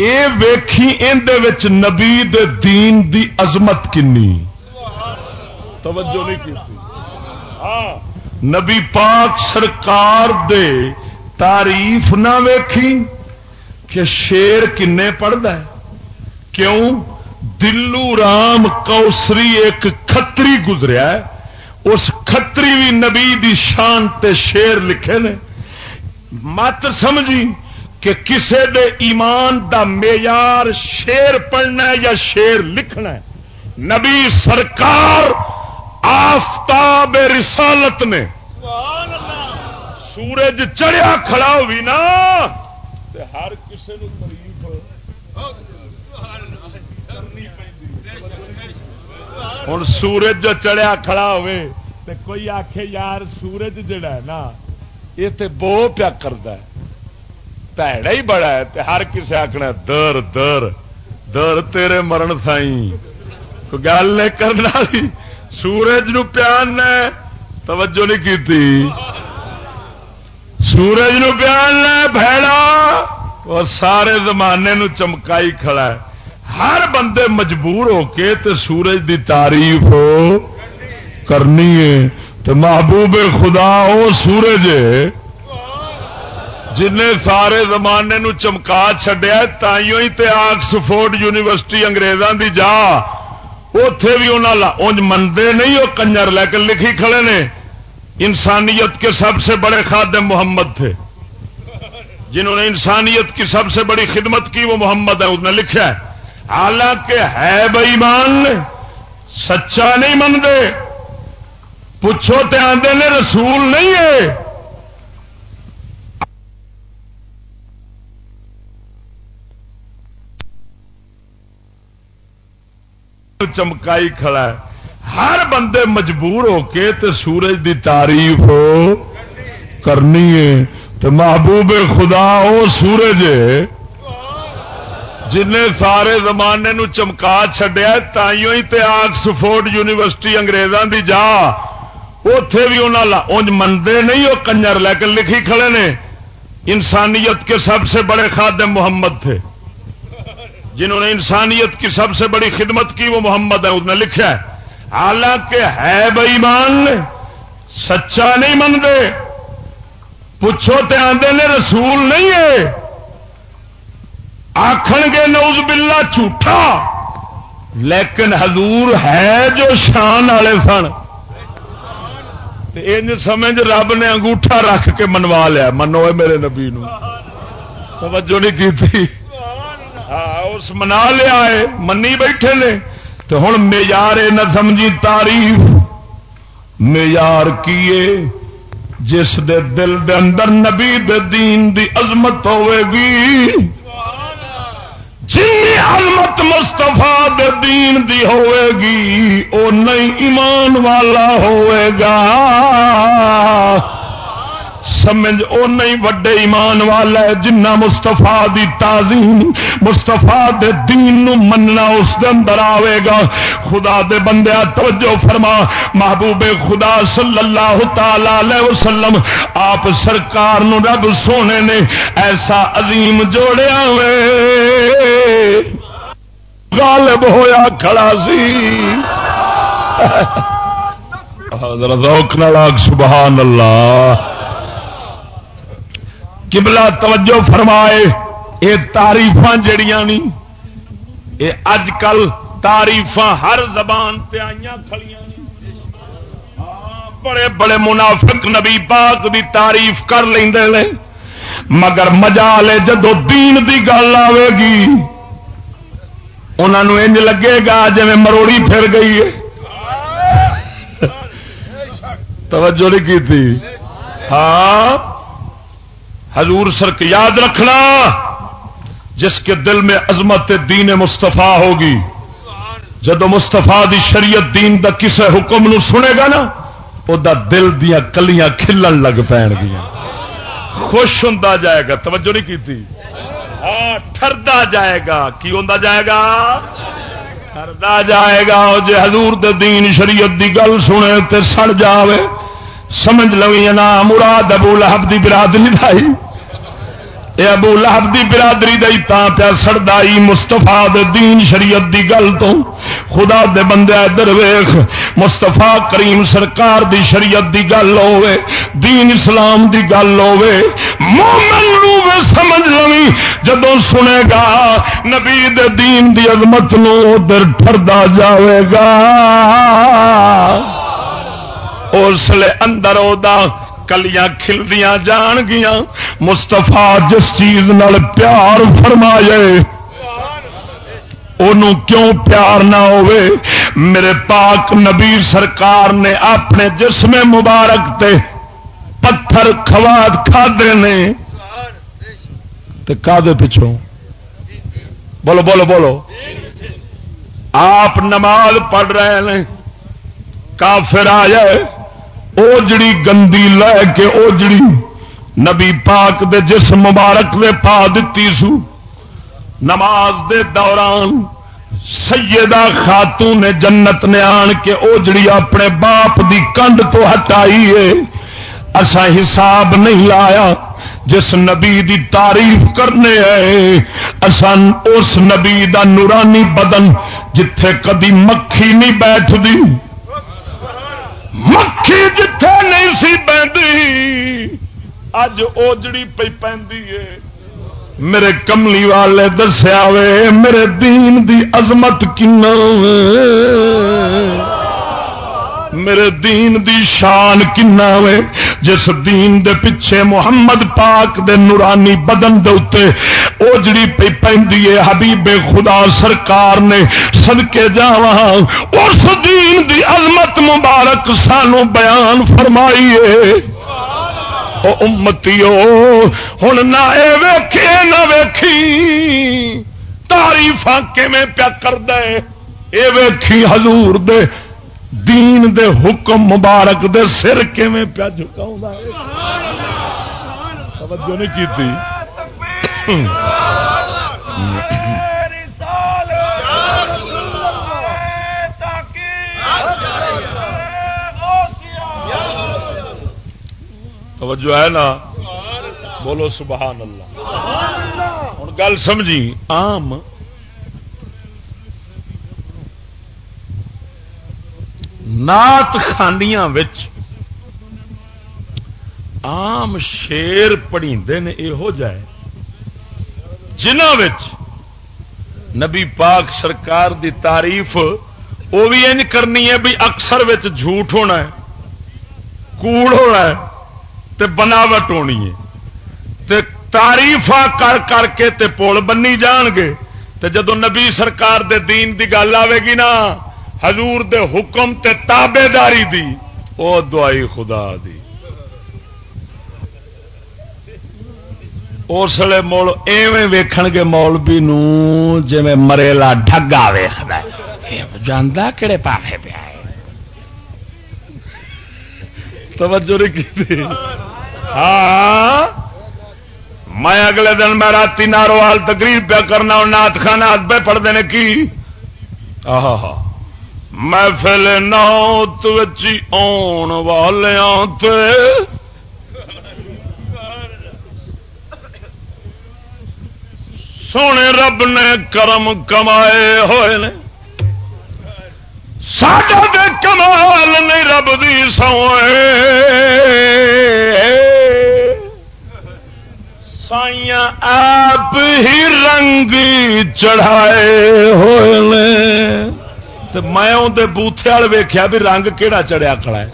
اے ویکھی اندر نبی دے دین دی عظمت کنی؟ توجہ نہیں کی ہاں۔ نبی پاک سرکار دے تعریف نہ ویکھی کہ شیر کنے پڑھتا ہے؟ کیوں؟ دلو رام کوسری ایک کتری گزریا ہے۔ اس کتری بھی نبی دی شان تے شیر لکھے نے۔ مت سمجھی۔ کہ کسے دے ایمان دا معیار شیر پڑھنا ہے یا شیر لکھنا ہے۔ نبی سرکار آفتاب رسالت نے سورج چڑھیا کھڑا ہوئی نا ہر کسی تریف ہوں سورج جو چڑھیا کھڑا ہوئے تے کوئی آخ یار سورج جڑا ہے نا، یہ تے بو پیا کرتا ہے۔ پیڑا ہی بڑا ہے تے ہر کسی آخنا در در در تیرے مرن سائی گل نہیں کرنا سورج نو پیان نے توجہ نہیں کی سورج نو پیان نے بھڑا اور سارے زمانے نو چمکائی کھڑا ہے ہر بندے مجبور ہو کے تے سورج دی تعریف کرنی ہے تو محبوب خدا وہ سورج جن سارے زمانے نو چمکا چڈیا تائیوں ہی تے آکسفورڈ یونیورسٹی انگریزاں دی جا۔ اتے بھی انج منتے نہیں وہ کنجر لے کے لکھی کھڑے نے۔ انسانیت کے سب سے بڑے خادم محمد تھے۔ جنہوں نے انسانیت کی سب سے بڑی خدمت کی، وہ محمد ہے، اس نے لکھا ہے۔ حالانکہ ہے بئی مان سچا نہیں منگے پوچھو تو آدھے نے، رسول نہیں ہے۔ چمکائی کھڑا ہے۔ ہر بندے مجبور ہو کے تے سورج دی تعریف کرنی ہے۔ تو محبوب خدا وہ سورج جن سارے زمانے نو چمکا چڈیا تائیوں ہی تے آکسفورڈ یونیورسٹی انگریزاں دی جا۔ اتے بھی انج منتے نہیں وہ کنجر لے لکھی کھڑے نے۔ انسانیت کے سب سے بڑے خادم محمد تھے۔ جنہوں نے انسانیت کی سب سے بڑی خدمت کی، وہ محمد ہے، اس نے لکھا ہے۔ حالانکہ ہے بئی مان سچا نہیں منگے پوچھو تے آدھے نے رسول نہیں ہے۔ آخر گے نوز بلا جھوٹا، لیکن حضور ہے جو شان والے سن۔ سمجھ رب نے انگوٹھا رکھ کے منوا لیا۔ منو میرے نبی نو۔ توجہ نہیں کی اس منا لیا ہے منی بیٹھے نے تو ہوں معیار نہ سمجھی تعریف معیار کیے جس دے دل دے اندر نبی دے دین دی عظمت ہوے گی جن علمت مستفا دین دی ہوئے گی او نہیں ایمان والا ہوئے گا سمجھ، او نہیں وڈے ایمان والا ہے جنہ مستفا دی تعظیم مستفا دے دین نو مننا اس دے اندر آئے گا۔ خدا دے بندے، توجہ فرما۔ محبوب خدا صلی اللہ تعالی وسلم، آپ سرکار نو رب سونے نے ایسا عظیم جوڑیا وے۔ غالب ہویا کھڑا سی۔ روک ناگ سبحان اللہ۔ کبلا توجہ فرمائے یہ تاریف جڑیاں نہیں یہ اج کل تاریف ہر زبان تے آئی کھڑیاں ہاں، بڑے بڑے منافق نبی پاک بھی تعریف کر لیں مگر مزا لے جدو دین دی گل آئے گی انہوں انج لگے گا جی مروڑی پھر گئی ہے۔ توجہ نہیں کی تھی؟ ہاں حضور سرک یاد رکھنا، جس کے دل میں عظمت دین مستفا ہوگی، جدو مستفا دی شریعت دین دا کسے حکم نو سنے گا نا وہ دل دیا کلیاں کھلن لگ پین گیا خوش ہوں جائے گا، توجہ نہیں کی ہاں ٹردا جائے گا۔ کی ہوں جائے گا؟ ٹردا جائے گا جی حضور دے دین شریعت دی گل سنے تے سڑ جاوے۔ سمجھ لو نا مراد ابو لہب دی برادری لائی اے ابو لہب دی برادری دئی تا پیا سڑدائی مستفا دین شریعت دی گل تو۔ خدا دے بندے ادھر ویخ مستفا کریم سرکار دی شریعت دی گل ہوے دین اسلام دی گل ہوے مومن سمجھ لوی جدو سنے گا نبی دے دین دی عظمت نو ادھر ٹردا جاوے گا۔ اس لیے اندر دا کلیاں کھلدیاں جان گیا مستفا جس چیز نال پیار فرمائے کیوں پیار نہ ہوئے؟ میرے پاک نبی سرکار نے اپنے جسم مبارک تے پتھر خواد کھادے نے۔ کا پچھوں؟ بولو بولو بولو۔ آپ نماز پڑھ رہے ہیں، کافر آیا جڑی گندی لے کے جڑی نبی پاک دے جس مبارک نے پا دیتی سو۔ نماز دے دوران سیدہ خاتون نے جنت نے آن کے او جڑی اپنے باپ دی کنڈ تو ہٹائی ہے۔ اسا حساب نہیں لایا جس نبی دی تعریف کرنے آئے۔ اسان اس نبی دا نورانی بدن جتھے کدی مکھی نہیں بیٹھ دی مکھی جتھے نہیں سی بہتی اج اوجڑی پی پی میرے کملی والے دسیا وے، میرے دین دی عظمت کن میرے دین دی شان کنا وے؟ جس دین دے پیچھے محمد پاک دے نورانی بدن دے اتے اوجڑی پی پیندی ہے، حبیب خدا سرکار نے صدقے جاواں۔ اس دین دی عظمت مبارک سانو بیان فرمائی ہے او امتیو، ہن نہ اے ویکھے، نہ ویکھی۔ تعریفاں کیویں پیا کردا اے اے ویکھی حضور دے دین دے حکم مبارک دے سر کیویں پیا جھکاؤں توجہ نہیں کی توجہ ہے نا؟ بولو سبحان اللہ۔ ہوں گل سمجھی۔ آم نات خانیاں وچ آم شیر پڑھی نے یہو جائے جنہ وچ نبی پاک سرکار دی تعریف وہ بھی انج کرنی ہے بھی اکثر وچ جھوٹ ہونا ہے، کوڑ ہونا ہے تے بناوٹ ہونی ہے۔ تے تعریف کر کر کے تے پول بنی جان گے۔ تے جدو نبی سرکار دے دین دی گل آئے گی نا حضور دے حکم تے تابے داری دی، او دعائی خدا دی۔ اس لیے مول ایویں ویکھن گے مولوی نو جی مریلا ڈگا ویخد جانا کہڑے پاسے پیا توجہ نہیں ہاں۔ میں اگلے دن میں رات ناروال تقریر پیا کرنا، اور نات خانہ ادبے پڑھتے ہیں کی؟ آہا ہاں محفل نوت آن والوں سونے رب نے کرم کمائے ہوئے نے۔ ساڈا دے کمال نہیں رب دی سوئے۔ سائیاں آپ ہی رنگ چڑھائے ہوئے تو میں اندر بوتھے وال ویخیا بھی رنگ کہڑا چڑھیا کھڑا ہے۔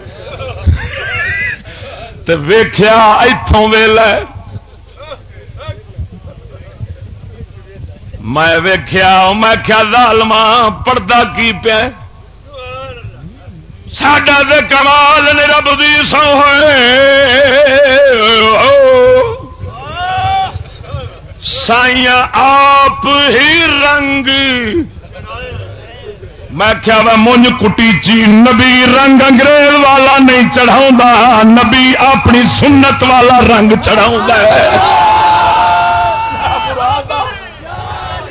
تو ویخیا اتوں ویلا میں ویخیا میں کیا ظالما پردہ کی پیا ساڈا دے کمال نے رب دی سو سائیاں آپ ہی رنگ میں کیا وہ مونج کٹی چی، نبی رنگ انگریز والا نہیں چڑھاؤں نبی اپنی سنت والا رنگ چڑھاؤں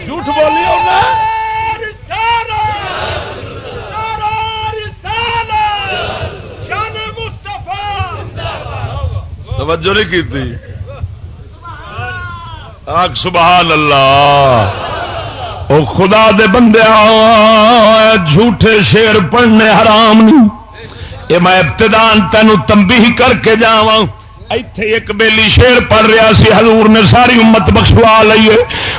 جھوٹ بولی توجہ نہیں کی آگ سبحان اللہ۔ او خدا دے بندے جھوٹے شیر پڑھنے حرام نہیں یہ میں ابتدان تینوں تمبی کر کے جاواں۔ ایتھے ایک بیلی شیر پڑھ رہا سی، حضور نے ساری امت بخشوا لئیے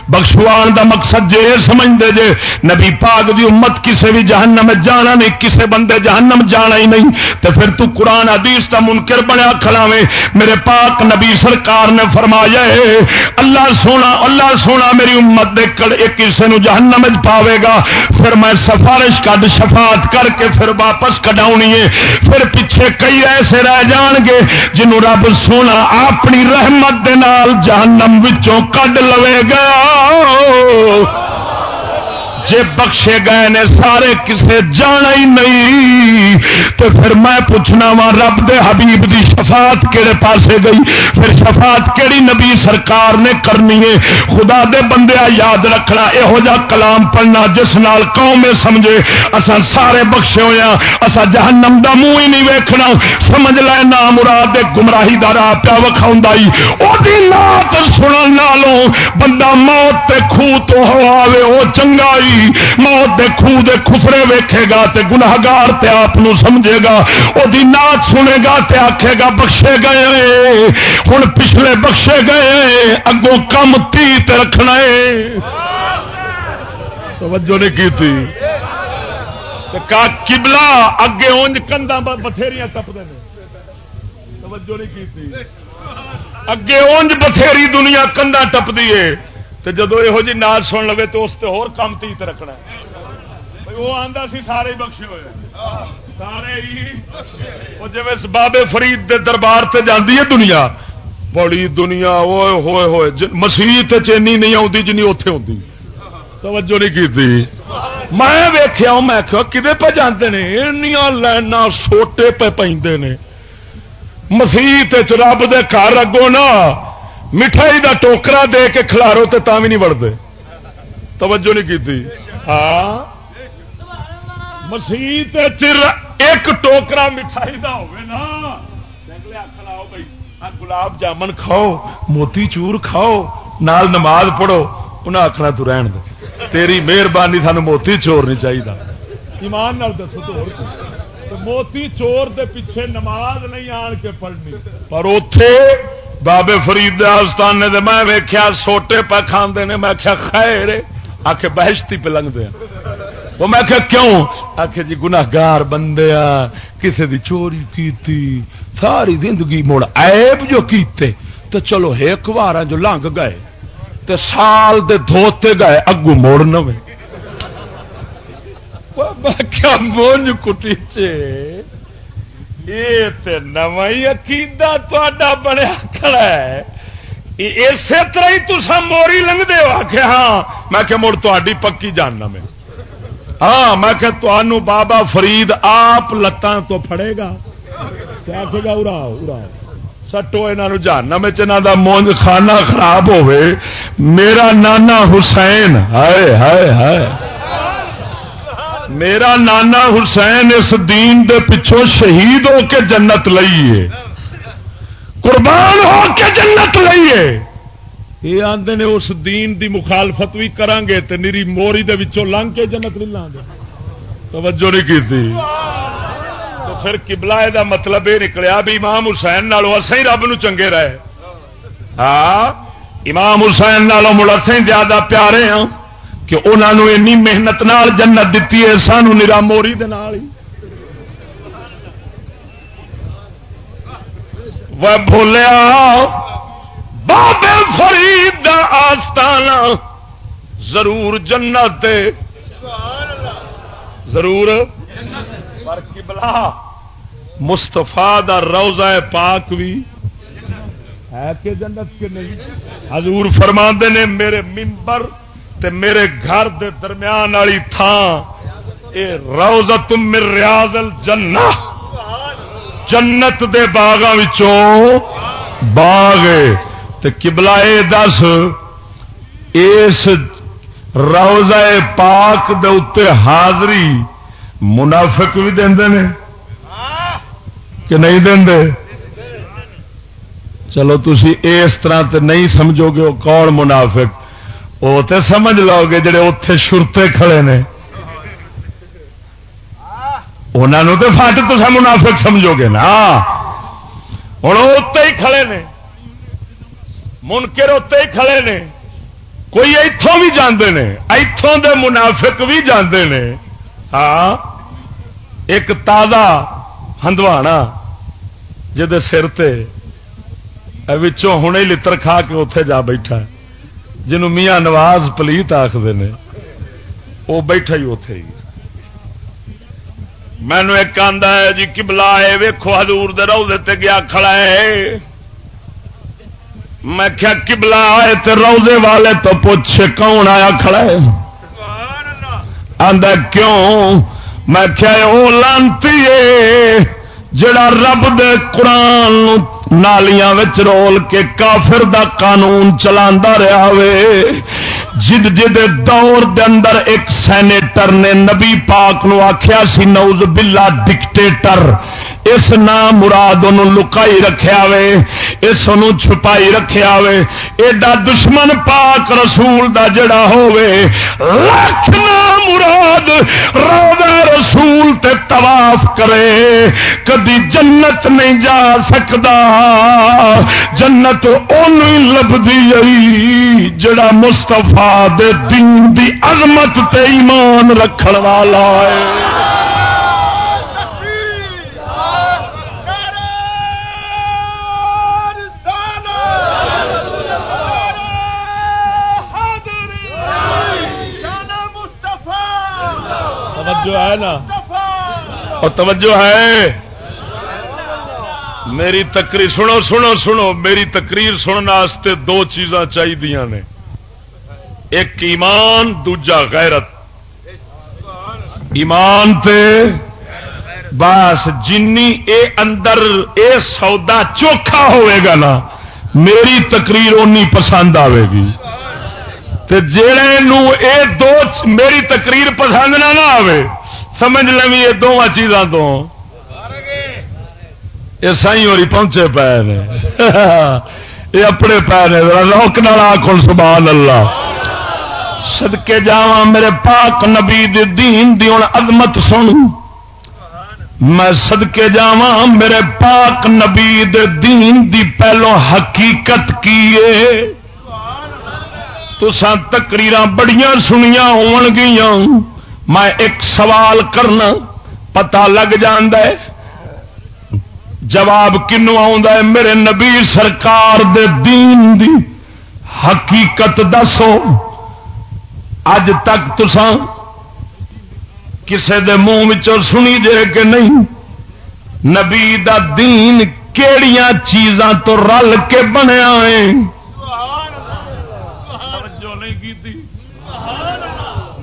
بخشوان دا مقصد جے سمجھ دے جے، نبی پاک دی امت کسے بھی جہنم جانا نہیں، کسے بندے جہنم جانا ہی نہیں۔ تو پھر تو قرآن حدیث دا منکر بنیا کھلاویں میرے پاک نبی سرکار نے فرمایا ہے، اللہ سونا اللہ سونا میری امت دے کڑ، ایک کسے نو جہنم پاوے گا۔ پھر میں سفارش کد شفاعت کر کے پھر واپس کڈاونی ہے۔ پھر پیچھے کئی ایسے رہ جان گے جنہوں رب سونا اپنی رحمت دے نال جہنم وچوں کڈ لوے گا۔ جے بخشے گئے نے سارے کسے جانا ہی نہیں۔ تو پھر میں پوچھنا وا، رب دے حبیب دی شفاعت کہڑے پاسے گئی؟ پھر شفاعت کیڑی نبی سرکار نے کرنی ہے؟ خدا دے بندے یاد رکھنا یہو جا کلام پڑھنا جس نال قوم سمجھے؟ اسا سارے بخشے ہویا ہاں، اسا جہنم دا منہ ہی نہیں ویکھنا۔ سمجھ لے نا مراد دے گمراہی دا راہ پیا وکھاوندا ہی۔ او دی نات سنن نالوں بندہ موت تے کھو تو ہو آوے او چنگائی موت دے خو دے خسرے ویکھے گا تے گناہگار تے آپ سمجھے گا او دی نات سنے گا تے آکھے گا بخشے گئے، ہن پچھلے بخشے گئے، اگوں کم تی تے رکھنا ہے۔ توجہ نہیں کی تھی؟ کا کبلا اگے اونج کندا بتھیریاں ٹپتے ہیں توجہ نہیں کی تھی؟ اگے اونج بتھیری دنیا کندا ٹپدی ہے۔ تو جدو یہو جی ناد سن لو تو اس ہور کام تیت رکھنا وہ آتا سی سارے بخشے ہوئے۔ سارے ہی۔ جی بابے فرید دے دربار سے جاندی ہے دنیا، بڑی دنیا ہوئے ہوئے۔ ہوئے مسیح چینی نہیں آتی جنی اتے ہوتی توجہ نہیں کی میں ویخیا میں کدے پہ جانے نے؟ لائن سوٹے پہ پہ مسیح رب دے گھر اگوں نا مٹھائی دا ٹوکرا دے کے کھلارو تو تا بھی نہیں بڑھتے توجہ نہیں کی ہاں۔ مسیح چر ایک ٹوکرا مٹھائی دا ہوئے نا۔ کھلاؤ بھائی گلاب جامن کھاؤ، موتی چور کھاؤ، نال نماز پڑھو۔ انہیں آخنا تو رہن دے۔ تیری مہربانی سانو موتی چور نہیں چاہیے ایمان نال دسو تو موتی چور دے پیچھے نماز نہیں آن کے پڑھنی۔ پر اتے بابے فرید آستان نے میں ویخیا سوٹے پہ کھانے نے، میں کیا خیر آخ بہشتی پہ لنگتے ہیں۔ وہ میں کیا کیوں؟ آخ جی گناگار بندے کسی دی چوری کیتی، ساری زندگی مڑ عیب جو کیتے۔ تو چلو ایک بار جو لنگ گئے تو سال دے دھوتے گئے اگو موڑ نو میں کیا مونج کٹی چے؟ یہ نو عقیدہ تا بنیا کھڑا ہے۔ اسی طرح ہی تسا موری لنگتے ہو آخیا ہاں میں کہ مڑ تاری پکی جاننا میں۔ ہاں میں کہ تمہوں بابا فرید آپ لتان تو پھڑے گا۔ آخے گا ارا ارا سٹو یہاں جاننا میں چنا مونج خانہ خراب ہوئے میرا نانا حسین، ہائے ہائے ہائے۔ میرا نانا حسین اس دین دے پچھوں شہید ہو کے جنت لئیے قربان ہو کے جنت لئیے یہ آدھے نے اس دین دی مخالفت بھی کریں گے تو نیری موری دے وچوں لنگ کے جنت نہیں لیں گے۔ توجہ نہیں کی تو پھر کبلا یہ مطلب یہ نکلیا بھی امام حسین نالوں اصل ہی رب نو چنگے رہے۔ ہاں امام حسین نالوں مڑ اصل زیادہ پیارے ہاں۔ کہ انہوں نے اینی محنت نال جنت دیتی ہے، سانو نرا موری دے نال ہی۔ وہ بھولیا، بابے فرید دا آستانہ ضرور جنت ضرور۔ پر مستفا دا روزہ پاک بھی۔ ہے کہ جنت کے نہیں؟ حضور فرما نے، میرے ممبر تے میرے گھر دے درمیان والی تھان اے روزہ تم مر ریاض الجنہ۔ جنت دے باغاں وچوں باغ تے قبلہ اے دس، اس روزہ پاک دے اتنے حاضری منافق بھی دے کہ نہیں دے چلو تھی اس طرح تے نہیں سمجھو گے وہ کون منافق۔ وہ تے سمجھ لو گے جڑے اتے شرتے کھڑے نے۔ انہوں تو فٹ تو منافق سمجھو گے نا۔ ہوں اتنے ہی کھڑے نے۔ منکر اتنے ہی کھڑے نے۔ کوئی اتوں بھی جانے نے۔ اتوں دے منافق بھی جانے نے۔ ہاں۔ ایک تازہ ہندوانا جہد سر ہوں ہی کھا کے اتے جا بیٹھا جنوں میاں نواز پلیت آخر نے، وہ بیٹھا ہی اتے ہی۔ مینو ایک آدھا ہے جی کبلا ہے ویخو ہزور دے گیا کھڑا ہے۔ میں کیا کبلا آئے تو روزے والے تو پوچھ، کون آیا کھڑا ہے؟ آدھا کیوں؟ میں کیا وہ لانتی ہے، جڑا رب دے قرآن نالیاں وچ رول کے کافر دا قانون چلا رہا وے۔ جد جد دور دے اندر ایک سینیٹر نے نبی پاک نو آخیا سی نوز بلا ڈکٹیٹر۔ اس نام مراد ان لکائی رکھیا وے اس چھپائی رکھیا وے ایڈا دشمن پاک رسول دا جڑا ہووے لاکھ نام مراد روزہ رسول تے طواف کرے۔ کدی جنت نہیں جا سکتا جنت اون لبدی آئی جڑا مستفا دے دین دی عظمت تے ایمان رکھن والا ہے۔ توجہ ہے نا؟ اور توجہ ہے؟ میری تقریر سنو سنو سنو، میری تقریر سننے دو چیزاں چاہیے نے۔ ایک ایمان، دوجا غیرت۔ ایمان تے بس جنی اے اندر اے سودا چوکھا ہوئے گا نا، میری تقریر اونی پسند آئے گی۔ جڑے اے دو میری تقریر پسند نہ نہ آئے سمجھ لیں یہ دونوں چیزاں تو۔ یہ سائی ہوئی پہنچے پے نے۔ یہ اپنے پے نے۔ روک نال آخو سبحان اللہ سدکے جا میرے پاک نبی دین دی ہوں عظمت سن میں سدکے جا میرے پاک نبی دین دی پہلو حقیقت کی تو سن تکریر بڑیاں سنیا ہون گیا میں ایک سوال کرنا پتا لگ ہے۔ جواب کنو آ میرے نبی سرکار دے دین دی حقیقت دسو۔ اج تک تسان کسے دے منہ سنی دے کہ نہیں؟ نبی دا دین کیڑیاں چیزاں تو رل کے بنیا ہے؟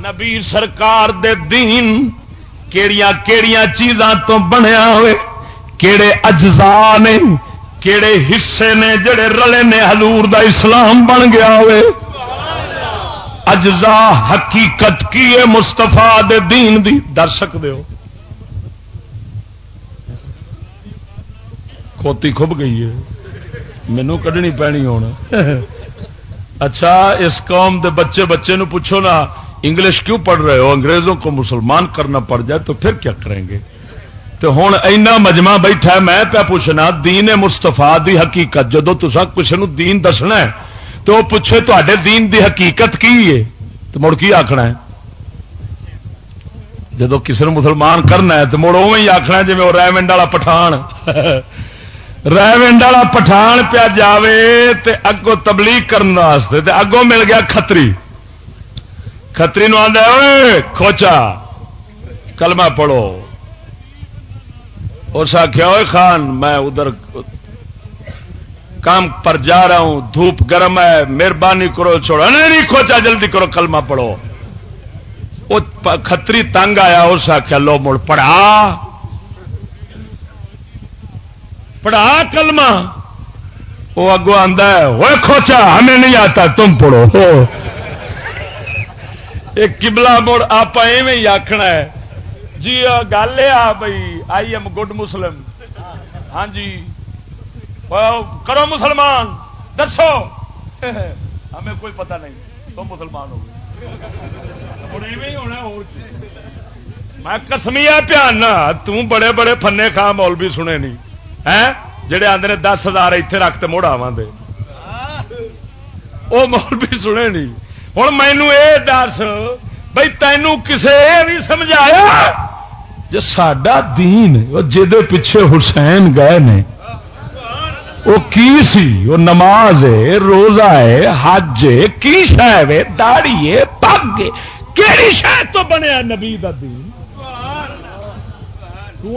نبی سرکار دے دین کیڑیاں کیڑیاں چیزاں تو بنیا ہوئے، کیڑے اجزاء نے، کیڑے حصے نے، جڑے رلے نے حضور دا اسلام بن گیا ہوئے۔ اجزاء حقیقت کی ہے مستفا دے دین دی۔ در سکتے ہو۔ کھوتی کھب گئی ہے۔ مینو کڈنی پینی ہونا *laughs* اچھا اس قوم دے بچے بچے نو پوچھو نا انگلش کیوں پڑھ رہے ہو؟ انگریزوں کو مسلمان کرنا پڑ جائے تو پھر کیا کریں گے؟ تو ہوں اینا مجمع بیٹھا میں پہ پوچھنا، دین مستفا دی حقیقت، جدو تصا کسی نے دین دسنا ہے تو وہ پوچھے تے دین دی حقیقت کی ہے؟ تو مڑ کی آخنا ہے؟ جدو کسی نے مسلمان کرنا ہے تو مڑ اوی آخنا جی وہ ریمنڈ والا پٹھان۔ *laughs* ریمنڈ والا پٹھان پیا جاوے، تے اگوں تبلیغ کرنے تے اگوں مل گیا کتری کتری نو آدھا کھوچا کلمہ پڑھو اس آخیا خان میں ادھر کام پر جا رہا ہوں دھوپ گرم ہے مہربانی کرو چھوڑو نہیں نہیں کھوچا جلدی کرو کلمہ پڑھو وہ کتری تنگ آیا اس آخیا لو مڑ پڑھا پڑھا کلمہ وہ اگو آدھا وہ کھوچا ہمیں نہیں آتا تم پڑھو ایک کبلا مڑ آپ ایویں آخنا ہے۔ جی گل ہے بھائی آئی ایم گڈ مسلم۔ ہاں جی۔ کرو مسلمان دسو۔ ہمیں کوئی پتہ نہیں تو مسلمان ہو میں کسمیا پیانا تڑے بڑے فنے مول بھی سنے نہیں۔ ہے جڑے آدھے دس ہزار اتنے رکھتے مڑ آوا دے۔ وہ مول بھی سنے نہیں۔ ہوں مینو یہ دس بھائی تینوں کسے بھی سمجھایا جو سڈا دین جہد پیچھے حسین گئے نے وہ کی سی وہ نماز ہے روزہ ہے حج ہے کی شہ ہے داڑی ہے پگ کہڑی شہ تو بنیا نبی دا دین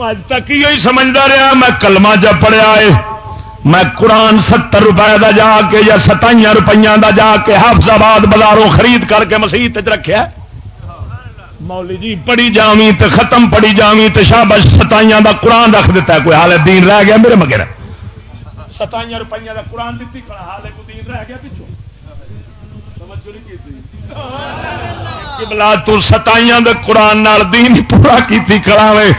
اج تک ہی سمجھتا رہا میں کلمہ جا پڑیا ہے میں قرآن ستر روپے دا جا کے یا ستائیاں روپیہ دا جا کے حافظ آباد بازاروں خرید کر کے مسیح رکھیا مولی جی پڑھی جامی تے ختم پڑھی جامی تے شابش ستائیاں دا قرآن رکھ دیتا ہے، کوئی حال دین رہ گیا میرے مگر۔ ستائیاں روپیہ دا قرآن دیتی حال دین رہ گیا پچھو بلا تو ستائیاں دے قرآن نال دین پورا کیتی کھڑاوے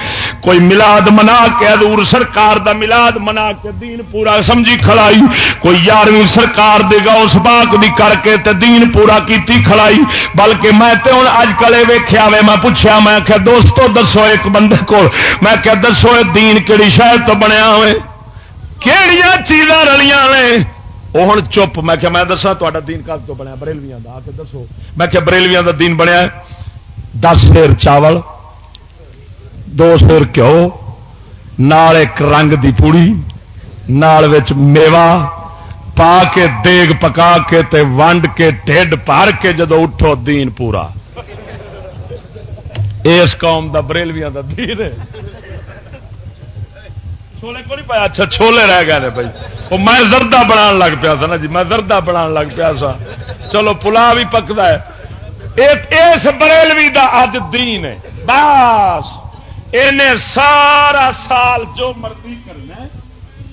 کوئی ملاد منا کے حضور سرکار دا ملاد منا کے دین پورا سمجھی کھڑائی۔ کوئی یارویں سرکار دے گا اس باغ دی کر کے تے دین پورا کیتی کھڑائی۔ بلکہ میں تے ہن اج کلے ویکھیا وے، میں پوچھیا، میں کہ دوستو، دسو ایک بندے کو میں کہ دسو دین کیڑی شہر تو بنیا ہوئے؟ کیڑیاں چیزاں رلیاں نے؟ وہ ہوں چپ، میں کہ میں دسا تا دین کب تو بنیا؟ بریلویاں کا آ کے دسو۔ میں کہ بریلویاں کا دین بنیا دس سیر چاول، دو سیر گیو نال ایک رنگ دی پوڑی، نال میوا پا کے دیگ پکا کے تے ونڈ کے ٹھڈ پار کے جدو اٹھو، دین پورا۔ اس قوم دا بریلویاں دا دین ہے۔ چھولے کو نہیں پایا؟ اچھا چھولے رہ گئے بھائی۔ وہ میں زردہ بنا لگ پیا سا نا جی میں زردہ بنا لگ پیا سا۔ چلو پلا بھی پکتا ہے۔ اس بریلوی دا اج دین ہے۔ بس۔ انہیں سارا سال جو مرضی کرنا ہے،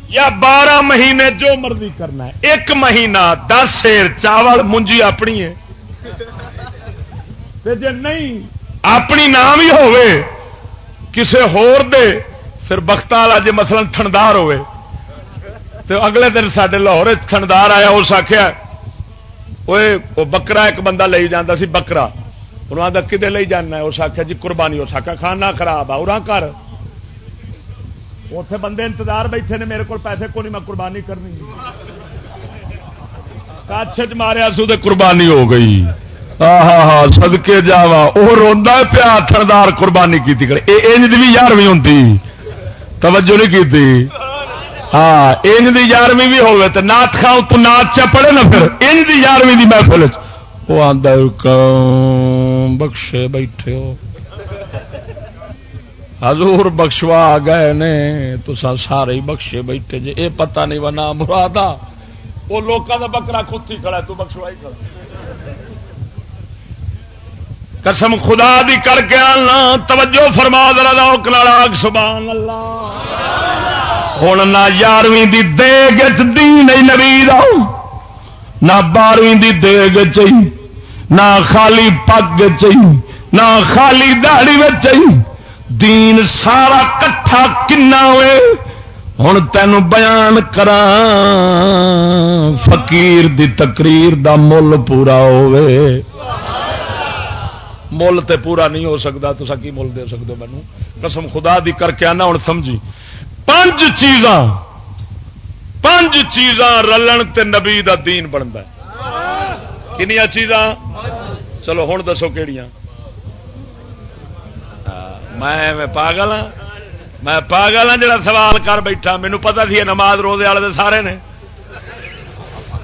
یا بارہ مہینے جو مرضی کرنا ہے۔ ایک مہینہ، دس سیر چاول منجی اپنی ہے۔ جی نہیں، اپنی نام ہی ہوئے کسے ہور دے۔ پھر بخت والا جی مثلا تھندار ہوئے، تو اگلے دن سڈے لاہور تھندار آیا، اس آخیا وہ بکرا ایک بندہ لے جانا سی، بکرا۔ انہوں آتا کدے لے جانا اس آخیا جی قربانی، اس آخیا کھانا خراب آ ارا کر۔ اتے بندے انتظار بیٹھے نے، میرے کو پیسے کو نہیں میں قربانی کرنی کچھ چ ماریا سو قربانی ہو گئی۔ ہاں سدکے جاوا وہ روا پیا تھردار قربانی کی انج بھی یارویں ہوں توجہ نہیں کی تھی ہاں انج دی یارویں بھی ہوگی تو نات خاؤ تو نات چا پڑے نا پھر۔ انج دی یارویں دی محفل وہ آدھا بخشے بیٹھے ہو۔ حضور بخشوا گئے نے تو سارے ہی بخشے بیٹھے جی یہ پتہ نہیں وہ نام مرادا وہ لوگوں کا بکرا خود ہی کھڑا تو بخشوائی کھڑا۔ قسم خدا دی کر کے آنا، توجہ فرما دراگ سبحان اللہ ہوں نہ یارویں دی دیگ دین نبی نہ بارہویں دی دیگ چی نہ خالی پگ چی نہ خالی دہڑی چی دین سارا کٹھا کنا ہوئے ہوں تین بیان کرا، فقیر دی تقریر دا مل پورا ہوئے۔ مل تے پورا نہیں ہو سکتا تو کی مل دے سکتے مینو قسم خدا دی کر کے آنا ہوں سمجھی پانچ چیزاں پانچ چیزاں رلن تے نبی دا دین بنتا کنیا چیزاں چلو ہوں دسو کہڑی میں پاگل ہاں میں پاگل ہاں جڑا سوال کر بیٹھا مینو پتا سی نماز روزے والے سارے نے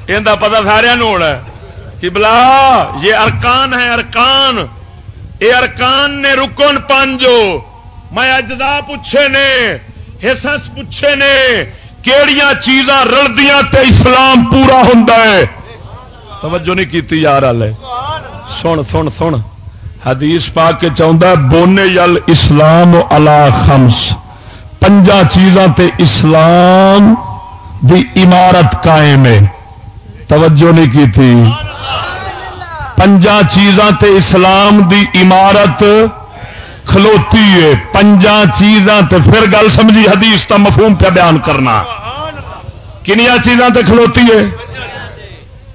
یہ پتا سارا ہونا کہ بلا یہ ارکان ہے ارکان یہ ارکان نے رکن پانجو۔ میں اجزا پوچھے نے، حصص پوچھے نے، کیڑیاں چیزاں رلدیاں تے اسلام پورا ہوں توجہ نہیں کی یار والے سن سن سن۔ حدیث پا کے چاہتا بونے یل اسلام الا خمس۔ پنجا چیزاں تے اسلام دی عمارت قائم ہے۔ توجہ نہیں کی تھی پنجا چیزاں تے اسلام دی عمارت کھلوتی ہے۔ پنجا چیزاں تے پھر گل سمجھی، حدیث کا مفہوم پہ بیان کرنا۔ کنیا چیزاں تے کھلوتی ہے؟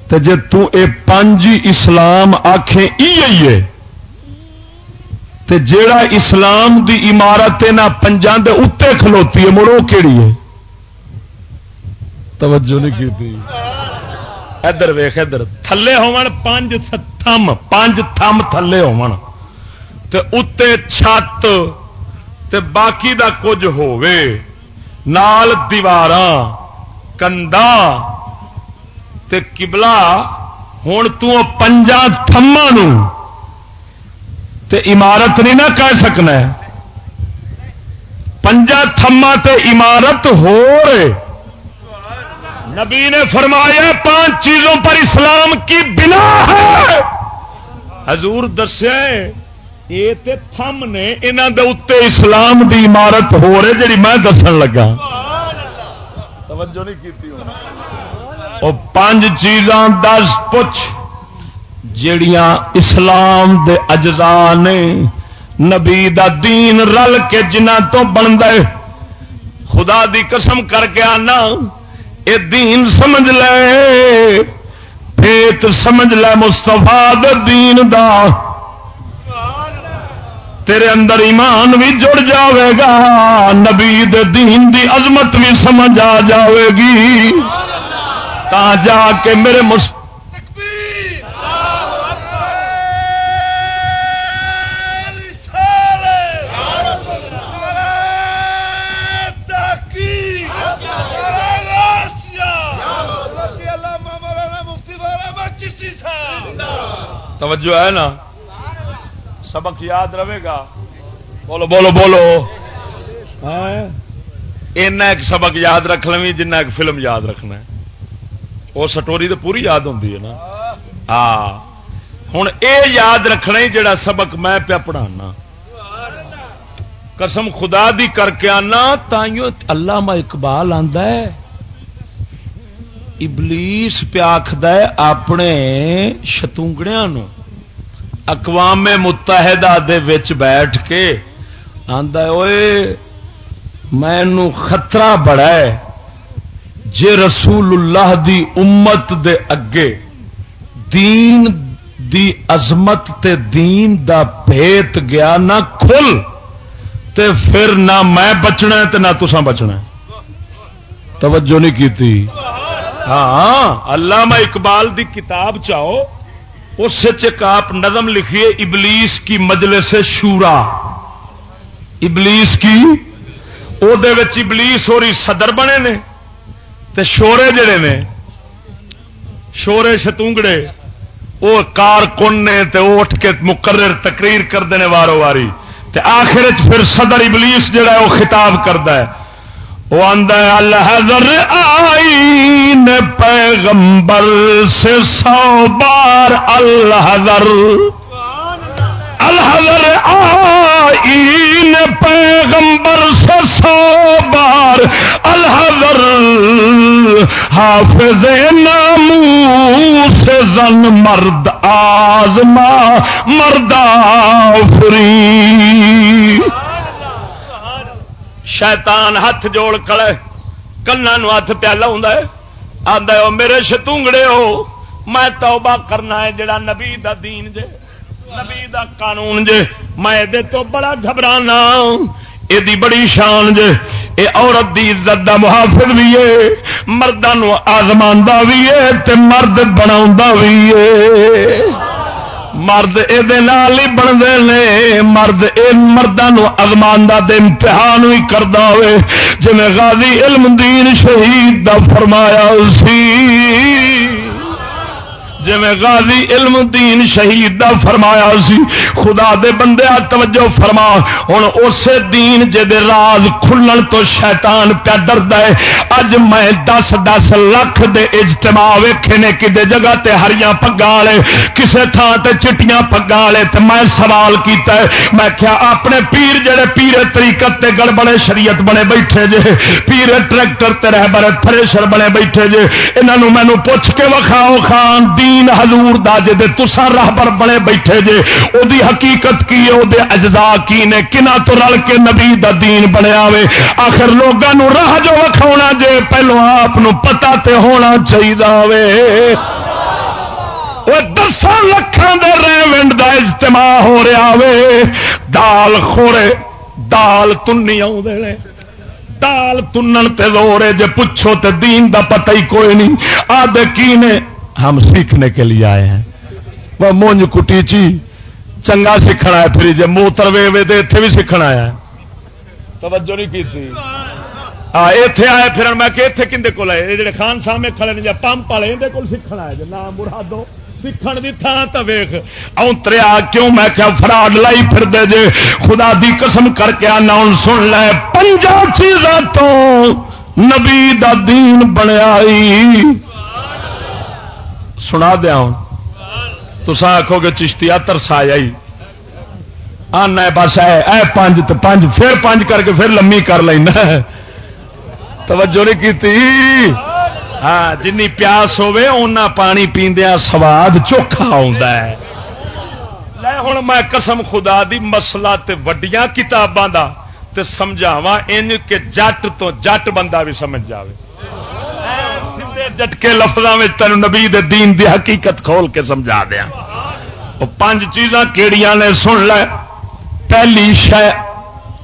تے جے تو اے پنج اسلام آخے ہے۔ تے جیڑا اسلام دی عمارت نہ پنجا دے اتنے کھلوتی ہے، مڑو کیڑی ہے؟ توجہ نہیں کی ادھر ویخ ادھر۔ تھلے پانچ تھم پانچ تھم تھلے تے چھت، تے باقی دا کچھ ہووے۔ نال دیوار کندا تے کبلا ہوں تنجا تھما تے عمارت نہیں نہ کہہ سکنا۔ پنجا تھما تے عمارت ہو رہے۔ نبی نے فرمایا پانچ چیزوں پر اسلام کی بنا ہے۔ حضور دسیا یہ تھم نے یہاں دے اتنے اسلام دی عمارت ہو رہی جی میں دسن لگا۔ توجہ نہیں کی وہ پانچ چیزاں دس پوچھ، جڑیاں اسلام دے اجزاء نے نبی دا دین رل کے جنہ تو بن خدا دی قسم کر کے آنا۔ اے دین سمجھ لے پیت سمجھ لے مستفا دین دا۔ تیرے اندر ایمان بھی جڑ جاوے گا، نبی دین دی عظمت بھی سمجھ آ جاوے گی۔ تا جا کے میرے مست توجہ ہے نا؟ سبق یاد رہے گا۔ بولو بولو بولو۔ ایک سبق یاد رکھ لیں جنہ ایک فلم یاد رکھنا ہے۔ وہ سٹوری تو پوری یاد ہوتی ہے نا۔ ہاں۔ ہوں اے یاد رکھنا ہی جڑا سبق میں پیا پڑھانا۔ قسم خدا دی کر کے آنا تائیوں اللہ اقبال آندا ہے۔ ابلیس پیاکھد اپنے شتونگڑیا اقوام متحدہ دے وچ بیٹھ کے مینو خطرہ بڑا ہے جے رسول اللہ دی امت دے اگے دین دی عظمت تے دین دا پیت گیا نہ کھل تے پھر نہ میں بچنا تے نہ تسا بچنا توجہ نہیں کی تھی ہاں علامہ اقبال دی کتاب چاہو، اس آپ نظم لکھیے، ابلیس کی مجلس شورا۔ ابلیس کی؟ او دے وچ ابلیس ہو صدر بنے نے، تے شورے جڑے نے، شورے شتونگڑے وہ کارکن نے، تے اٹھ کے مقرر تقریر کرتے ہیں وارو واری۔ تے آخر پھر صدر ابلیس جڑا ہے وہ خطاب کرتا ہے۔ وہ الحضر آئین پیغمبر سے سو بار الحضر الحضر آئین پیغمبر سے سو بار الحضر حافظ نامو سے زن مرد آزما مردہ فری شیطان ہاتھ جوڑ کڑے کنا ہاتھ پیا لاؤں آدھا میرے شتونگڑے ہو، میں توبہ کرنا ہے جڑا نبی دا دین جے، نبی دا قانون جے۔ میں دے تو بڑا گھبرانا یہ بڑی شان جے۔ اے عورت دی عزت دا محافظ بھی ہے مردوں آزمان بھی ہے، تے مرد بنا بھی ہے۔ مرد یہ بنتے ہیں مرد یہ مردوں اگماندہ امتحان بھی کرتا ہوئے۔ جی غازی علم دین شہید دا فرمایا سی۔ جی غازی علم دین شہید دا فرمایا سی، خدا دے بندے توجہ فرما۔ ہوں اسے دین جے دے راز کھلن تو شیطان پیا ڈرد ہے۔ اج میں دس دس لاکھ دے اجتماع ویکھے نے کدے جگہ تے ہریاں پگا والے، کسے تھان تے چٹیاں پگا والے تے میں سوال کیتا ہے۔ میں کیا اپنے پیر جڑے پیر طریقت تے گڑبڑے شریعت بنے بیٹھے جے پیر ٹریکٹر تے رہ بڑے تھریشر بنے بیٹھے جے، انہاں مینوں پوچھ کے وکھاؤ خان دین دین حضور دا جے دے تسا راہبر بنے بیٹھے جے او دی حقیقت کی ہے او دے اجزاء کی نے کنا تو رل کے نبی دا دین بنیا وے آخر لوگاں نو راہ جو وکھاونا جے، پہلو آپ نو پتہ تے ہونا چاہیے وے۔ وہ دساں لکھان دے ریونڈ دا اجتماع ہو رہا وے۔ دال خورے، دال تنی آؤں دے دال تنن تے زورے، جے پوچھو تے دین دا پتہ ہی کوئی نہیں۔ آدھے کی نے؟ ہم سیکھنے کے لیے آئے ہیں۔ وہ مونج کٹی چی، چنگا سیکھنا ہے پھر جی موتر وے وے اتنے بھی سیکھنا آیا توجہ نہیں کی تھی۔ اتے آئے پھر میں کہ اتنے کھے کول آئے؟ یہ جڑے خان سامنے کھڑے نے جا پمپ والے اندر کول سیکھنا ہے جی نام مرادو، سیکھن دی تھان تو ویخ اونتریا، کیوں؟ میں کیا فراڈ لائی پھر دے جے۔ خدا دی قسم کر کے آنا ہوں سن لے۔ پنجا چیزاں تو نبی دا دین بنیا سنا دیا ہوں۔ تو آخو گے چشتی آ ترسایا ہی آنا بس ہے اے پانچ تو پانچ پھر پانچ کر کے پھر لمی کر لینا توجہ نہیں کی ہاں جن پیاس ہوے اُنہ پانی پیندیا سواد چوکھا ہے۔ ہوں میں قسم خدا دی، مسئلہ تے وڈیاں کتاباں دا تے سمجھاوا ان کہ جٹ تو جٹ بندہ بھی سمجھ جاوے۔ جٹکے لفظوں میں تین نبی دے دین دی حقیقت کھول کے سمجھا دیا۔ وہ پانچ چیزاں کیڑیاں نے سن لے۔ پہلی شہ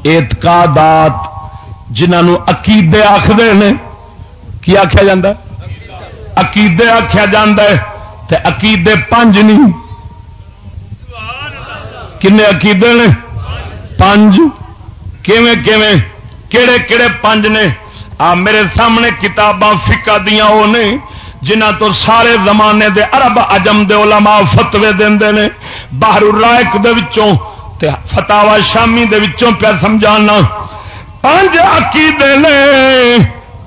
اعتقادات جنہوں عقیدے آخر نے۔ کی آخیا جا عقیدے آخیا جا عقیدے پانچ نہیں کن عقیدے نے؟ پانچ۔ کیویں کیویں؟ کہڑے کہڑے پانچ نے؟ آ، میرے سامنے کتاباں فکا دیا وہ نے جنہ تو سارے زمانے دے عرب اجم دے علماء فتوے دے نے باہر رائک دے وچوں تے فتاوا شامی دے وچوں پہ سمجھانا۔ پانچ عقیدے نے،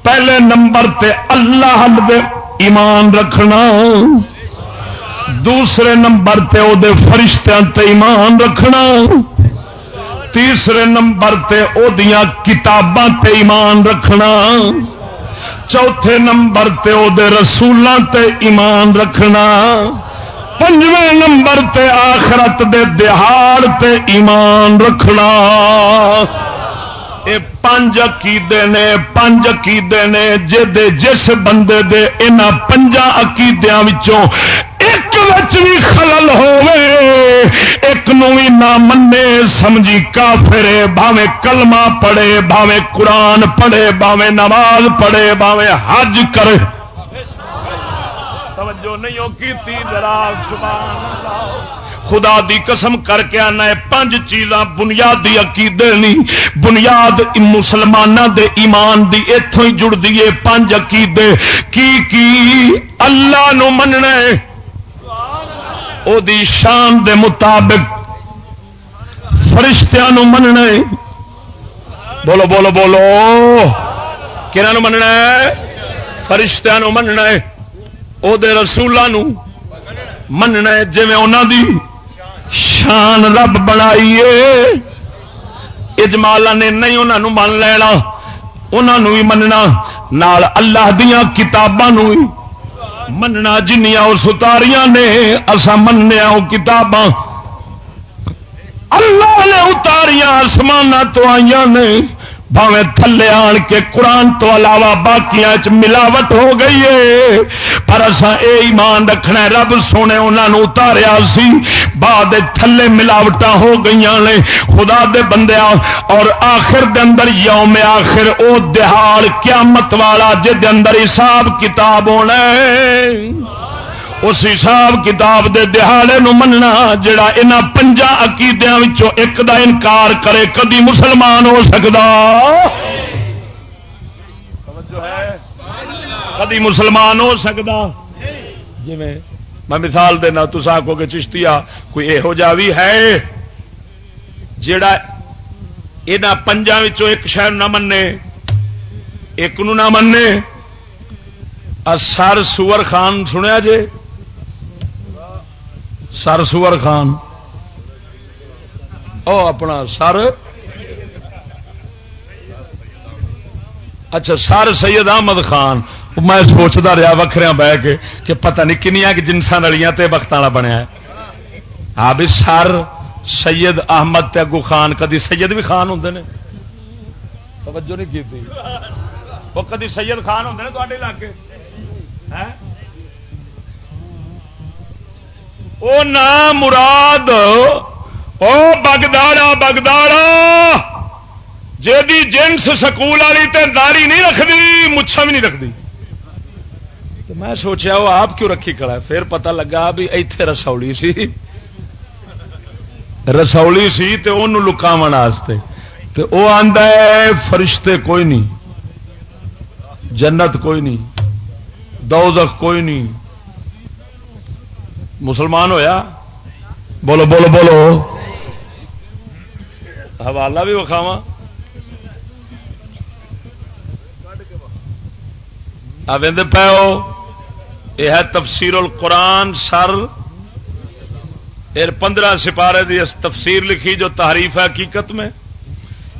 پہلے نمبر تے اللہ دے ایمان رکھنا۔ دوسرے نمبر تے او دے فرشتیاں تے ایمان رکھنا۔ تیسرے نمبر تے او دیاں کتاباں تے ایمان رکھنا۔ چوتھے نمبر تے او دے رسولاں تے ایمان رکھنا۔ پنجویں نمبر تے آخرت دے دہاڑ تے ایمان رکھنا۔ اے پنج عقیدے نے، پنج عقیدے نے جے جس بندے دے انہاں پنجا عقیدیاں وچوں ایک بھی خلل ہوے ایک نو بھی نہ منے سمجھی کافرے بھاوے کلمہ پڑھے بھاوے قرآن پڑھے بھاوے نماز پڑھے بھاوے حج کرے۔ توجہ نہیں ہو کی خدا دی قسم کر کے آنا ہے پانچ چیزاں بنیادی عقیدے نہیں بنیاد مسلمانوں دے ایمان دی اتوں ہی جڑ دیے پانچ عقیدے۔ کی کی؟ اللہ نو مننا او دی شان دے مطابق فرشتیاں نو مننا بولو بولو بولو۔ کہ مننا ہے؟ فرشتیاں نو مننا ہے۔ او دے رسولوں مننا ہے جی انہوں دی شان رب بنائیے۔ اجمالا نے نہیں انہوں من لینا انہوں بھی مننا۔ نال اللہ دیا کتاباں مننا۔ جنیاں اور ستاریاں نے اصا منیا وہ کتاباں۔ اللہ نے اتاریاں آسمان تو آئی نے۔ بھاوے تھلے آن کے قرآن تو علاوہ باقیاں ملاوٹ ہو گئی ہے۔ پر اصا اے ایمان رکھنا رب سونے انہوں نے اتاریا سی۔ بعد تھلے ملاوٹا ہو گئی نے۔ خدا دے بندے اور آخر دے اندر یوم آخر، او دہاڑ قیامت والا جے اندر حساب کتاب ہونا ہے۔ اس حساب کتاب دے دہاڑے نو مننا جڑا انہاں پنجا عقیدیاں وچوں ایک دا انکار کرے، کدی مسلمان ہو سکدا؟ کدی مسلمان ہو سکتا جی میں مثال دینا تو آکو گے چشتیا کوئی یہو جا بھی ہے جڑا یہاں پنجا ایک شہر نہ منے، ایک نو نہ منے۔ سر سور خان سنیا جے؟ سر سور خان۔ او اپنا سر۔ اچھا سر سید احمد خان۔ میں سوچتا رہا وکھریا بہ کے کہ پتہ نہیں کنیا کہ جنسا نلیاں تے وقت والا بنیا ہے۔ ہاں بھی سر سید احمد تے اگو خان، کدی سید بھی خان ہوں نے؟ توجہ نہیں کی وہ کدی سید خان ہوں تے علاقے؟ ہاں؟ او نام مراد او بگداڑا بگداڑا جی جنس سکول والی تے داری نہیں رکھتی مچھا بھی نہیں رکھتی میں سوچیا وہ آپ کیوں رکھی کھڑا ہے؟ پھر پتہ لگا بھی ایتھے رسولی سی۔ رسولی سی تے انہوں لکاو واسطے۔ تے او آندا ہے، فرشتے کوئی نہیں۔ جنت کوئی نہیں۔ دوزخ کوئی نہیں۔ مسلمان ہویا؟ بولو بولو بولو۔ حوالہ بھی وکھاواں۔ پیو یہ ہے تفسیر القرآن سر۔ پندرہ سپارے دی اس تفسیر لکھی جو تحریف ہے حقیقت میں۔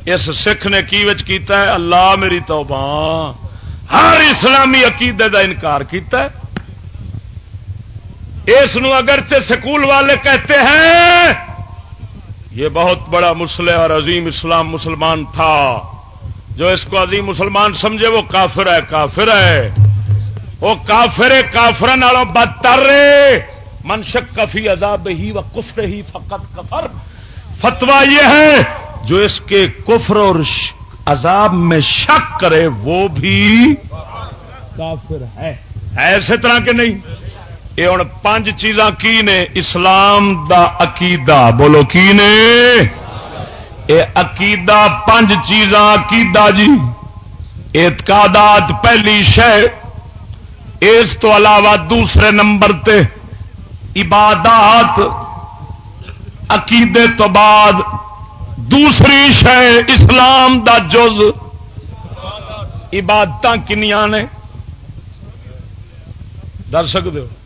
اس سکھ نے کی وچ کیتا ہے؟ اللہ میری توبہ۔ ہر اسلامی عقیدے دا انکار کیتا ہے۔ اس اگرچہ سکول والے کہتے ہیں، یہ بہت بڑا مسلح اور عظیم اسلام مسلمان تھا۔ جو اس کو عظیم مسلمان سمجھے، وہ کافر ہے کافر ہے۔ وہ کافر کافر نالوں بدتر منشک کفی عذاب ہی و کفر ہی فقط کفر۔ فتوا یہ ہے، جو اس کے کفر اور عذاب میں شک کرے، وہ بھی کافر ہے۔ ایسے طرح کے نہیں؟ یہ ہوں پانچ چیزاں کی نے؟ اسلام دا عقیدہ۔ بولو کی نے؟ عقیدہ پانچ چیزاں عقیدہ جی۔ اعتقادات پہلی شہ اس تو علاوہ دوسرے نمبر تے عبادات۔ عقیدے تو بعد دوسری شہ اسلام دا جز۔ عبادت کنیاں نے؟ در سکتے ہو؟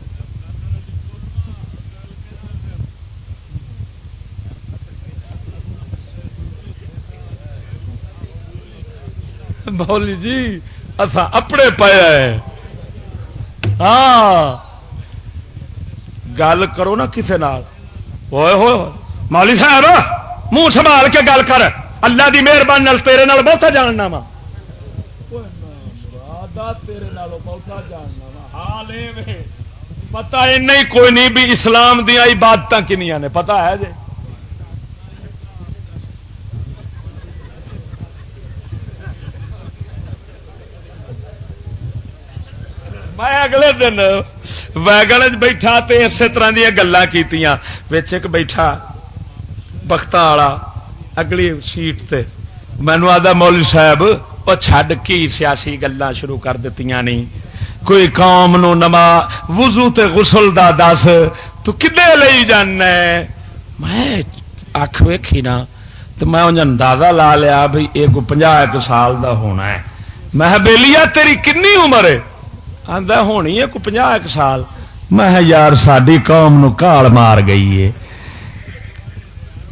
بولی جی اصا اپنے پایا ہاں۔ گل کرو نا کسی ہوئے ہو صاحب، منہ سنبھال کے گل کر۔ اللہ کی مہربانی تیرے نال بہتا جاننا وا۔ بہتا جاننا وا۔ پتا کوئی نہیں بھی اسلام دیا عبادت کنیا نے پتا ہے جی۔ میں اگلے دن ویگن بیٹھا تے اسی طرح دیا گلیں کی ایک بیٹھا بخت والا اگلی سیٹ تے۔ مینو آدھا مول صاحب وہ چڈ کی سیاسی گلان شروع کر دیتی نہیں کوئی قوم نو نما وضو تے غسل دا دس، تو کدے لئی جانا میں اکھ ویکھی نا، تو میں انہیں اندازہ لا لیا بھائی ایک پنجا ایک سال دا ہونا ہے۔ میں بےلییا تیری کنی عمر ہے؟ آدھا ہونی ہے کوئی پناہ ایک سال۔ میں یار ساری قوم نو کال مار گئی ہے۔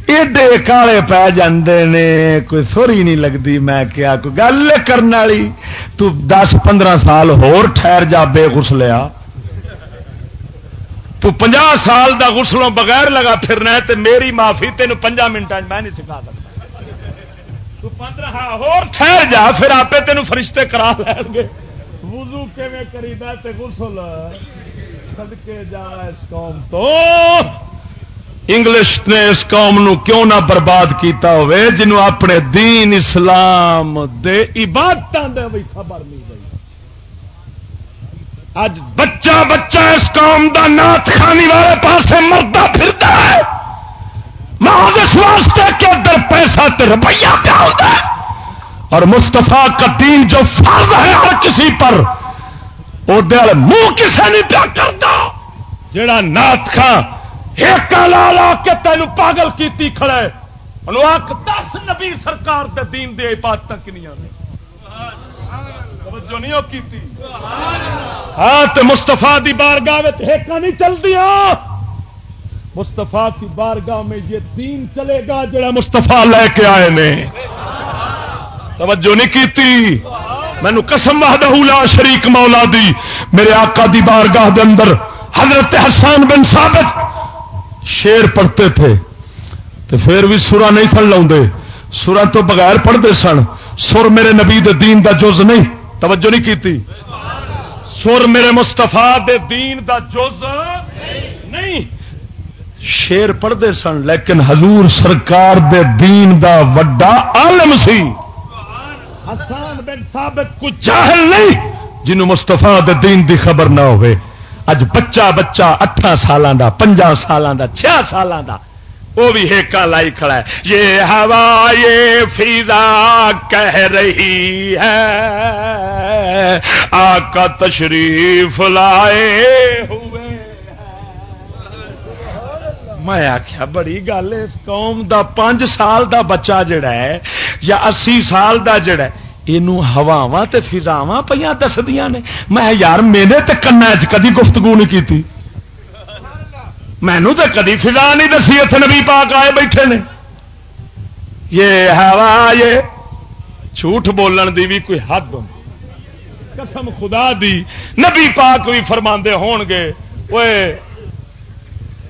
ایڈے کالے پی جاندے نے، کوئی سوری نہیں لگتی میں کیا کوئی گل کرنے والی، تو دس پندرہ سال ہور ٹھہر جا بے گسلیا تو پنجا سال دا غسلوں بغیر لگا پھرنا ہے تے میری معافی تین پنجا منٹ میں نہیں سکھا سکتا۔ تو پندرہ ہور ٹھہر جا، پھر آپ تین فرشتے کرا لین گے۔ وضو کیویں کریدا تے غسل صدکے جا اس قوم تو۔ انگلش نے اس قوم نو کیوں نہ برباد کیتا ہوئے؟ جنہوں اپنے دین اسلام دے عبادت دے بھی خبر نہیں گئی اج بچہ بچہ اس قوم دا نات خانی والے پاسے مردہ پھرتا ہے۔ اس واسطے کے اندر پیسہ تے روپیہ پیا ہوتا ہے اور مستفا کا دین جو فرض ہے ہر کسی پر وہ دل منہ کسے نہیں پیا کرتا؟ جڑا نات خان ایک لا لا کے تین پاگل کیتی کھڑے آخ دس نبی سرکار دے دین دے عبادت کنیا نے۔ ہاں تو مستفا دی بارگاہ ہیکا نہیں چلتی مستفا کی بارگاہ میں یہ دین چلے گا جڑا مستفا لے کے آئے نے۔ توجہ نہیں کیتی۔ مینو قسم وحدہ لا شریک مولا دی۔ میرے آقا دی بارگاہ دے اندر حضرت حسان بن ثابت شیر پڑھتے تھے۔ تو پھر بھی سورا نہیں سن لاؤ سورا تو بغیر پڑھتے سن۔ سر میرے نبی دے دین دا جز نہیں۔ توجہ نہیں کیتی۔ سر میرے مستفا دے دین دا جز نہیں۔ شیر پڑھتے سن، لیکن حضور سرکار دے دین دا وڈا عالم سی۔ حسان بن ثابت کچھ جاہل نہیں جنہوں مستفا دے دین دی خبر نہ ہوئے۔ اج بچہ بچہ اٹھا سالوں کا پنجا سالوں کا چھ سالوں کا وہ بھی ہیکا لائی کھڑا ہے۔ یہ ہوا یہ فیضا کہہ رہی ہے۔ آقا تشریف لائے ہوئے۔ میں آخیا بڑی گل اس قوم دا پانچ سال دا بچہ جڑا ہے یا اسی سال دا جڑا ہے یہ فضاوا پہ دسدیا نے۔ میں یار، میرے تو کنا کدی گفتگو نہیں کی مینو تو کدی فضا نہیں دسی اتنے نبی پاک آئے بیٹھے نے۔ یہ ہوا، یہ جھوٹ بولن دی بھی کوئی حد قسم خدا دی، نبی پاک بھی فرما ہون گے وہ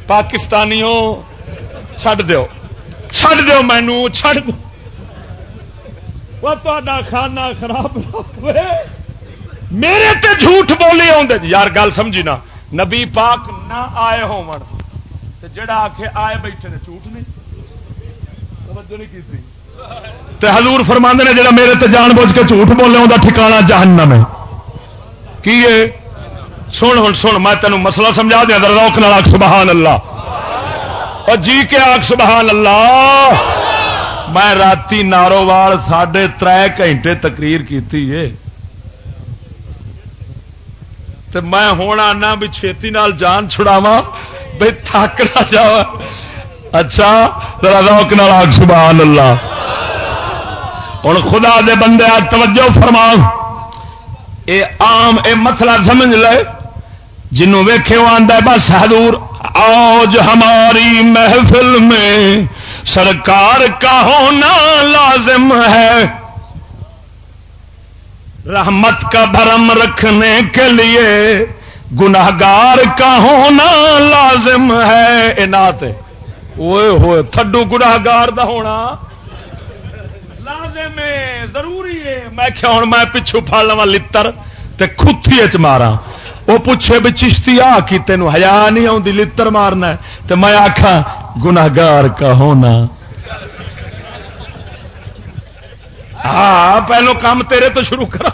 پاکستانیوں چھڈ دیو چھڈ دیو مینو چھڈ دو وہ تا کھانا خراب میرے تے جھوٹ بولے آدھے یار گل سمجھی نا نبی پاک نہ آئے ہو جڑا آخ آئے بیٹھے نے جھوٹ نہیں حضور فرما نے جڑا میرے تے جان بوجھ کے جھوٹ بولے آتا ٹھکانا جہنم ہے کی سن ہوں سن، میں تینوں مسئلہ سمجھا دیا روک نال سبحان اللہ۔ اور جی کے آخ سبحان اللہ۔ میں رات نارووال ساڑھے تر گھنٹے تقریر کی میں ہوں آنا بھی چھتی نال جان چھڑاوا بھائی تھک نہ جا اچھا روک نال آگ سبحان اللہ۔ ہوں خدا دے بندے توجہ فرما اے عام، اے مسئلہ سمجھ لے۔ جنوں ویخے وہ آدھا بس حضور، آج ہماری محفل میں سرکار کا ہونا لازم ہے۔ رحمت کا بھرم رکھنے کے لیے گناگار کا ہونا لازم ہے۔ نات ہوئے ہوئے، تھڈو گناگار دا ہونا لازم ہے، ضروری ہے۔ میں کیا ہوں، میں پچھو پھڑ لوا لتر تے کھتی چ مارا۔ وہ پوچھے بھی چشتی آ کی تین ہیا نہیں آتی لڑ مارنا تو میں آخا گناگار کا ہونا۔ ہاں پہلو کام تیرے تو شروع کرا۔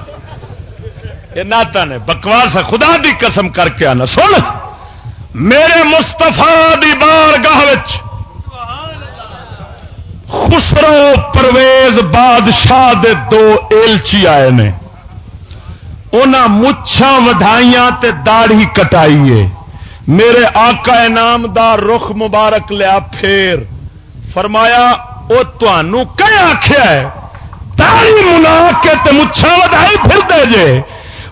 یہ ناتا نے، بکواس خدا دی قسم کر کے آنا۔ سن، میرے مستفا دی بار گاہ خسرو پرویز بادشاہ دے دو ایلچی آئے نے۔ مچھا ودائیاں تے داڑھی کٹائیے۔ میرے آقا انعام دار رخ مبارک لیا پھر فرمایا وہ آخیا داڑھی منا کے تے مچھا ودائی پھر دے جے۔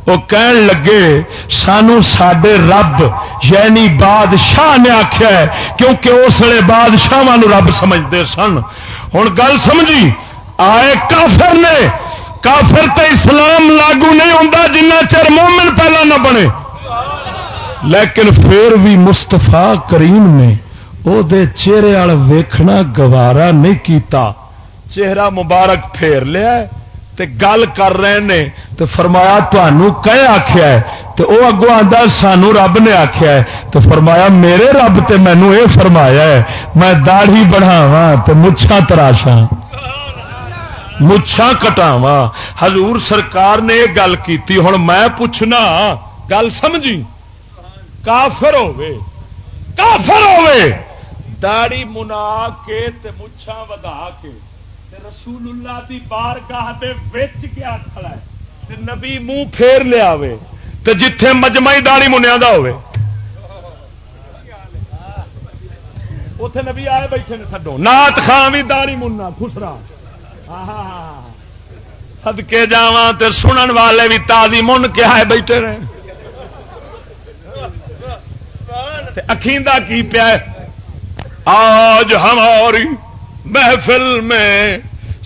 وہ کہن لگے، سانو سڈے رب یعنی بادشاہ نے آخیا ہے، کیونکہ اس لیے بادشاہ رب سمجھتے سن۔ ہوں گل سمجھی؟ آئے کافر نے کافر تے اسلام لاگو نہیں ہوتا جنہ چر مومن پہلا نہ بنے۔ لیکن پھر بھی مستفا کریم نے وہ چہرے وال ویکھنا گوارا نہیں کیتا۔ چہرہ مبارک پھیر لیا ہے تے گل کر رہے نے تو فرمایا تنوع کہ آخیا ہے؟ تو وہ اگو آتا سانو رب نے آخیا ہے۔ تو فرمایا میرے رب تے مینو یہ فرمایا ہے، میں داڑھی بڑھاوا تو مچھا تراشا مچھا کٹاوا حضور سرکار نے یہ گل کی ہوں میں پوچھنا، گل سمجھی؟ کافر ہوے کافر ہوے داڑی منا کے تے مچھا ودا کے تے رسول اللہ دی بار گاہ وچ کیا کھڑا ہے تے نبی منہ پھیر لیا تے جتھے مجمعی داڑی منیا دا ہوئے اتے نبی آئے بیٹھے نے تھڈو نات خان بھی داڑی مننا خسرا۔ سدکے جا سنن والے بھی تازی من کے آئے بیٹھے رہے۔ اکھیندا کی پیا آج ہماری محفل میں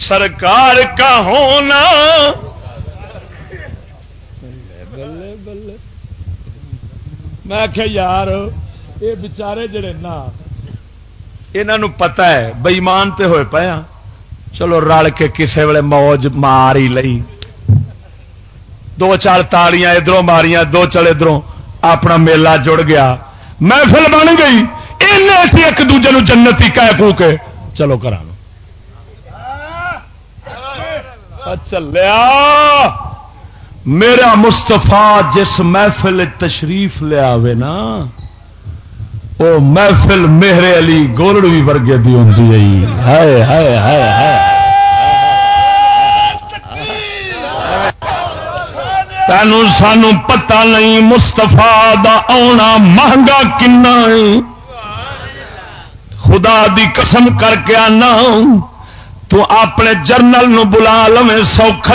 سرکار کا ہونا۔ میں آخیا یار، یہ بچارے جڑے نا یہ پتا ہے بئیمان تے ہوئے پایا چلو رل کے کسے ویلے موج مار ہی لئی۔ دو چار تالیاں ادھر ماریاں، دو چل ادھر اپنا میلہ جڑ گیا۔ محفل بن گئی۔ سی ایک دوجے نو جنتی کہہ کو کے چلو کرا چلیا اچھا، میرا مستفا جس محفل تشریف لیا نا وہ محفل میرے علی گولڑوی ورگے دی ہوں تین سانو پتا نہیں مستفا آنا مہنگا کنا خدا دی قسم کر کے آنا۔ تو اپنے جرنل نو بلا لو سوکھ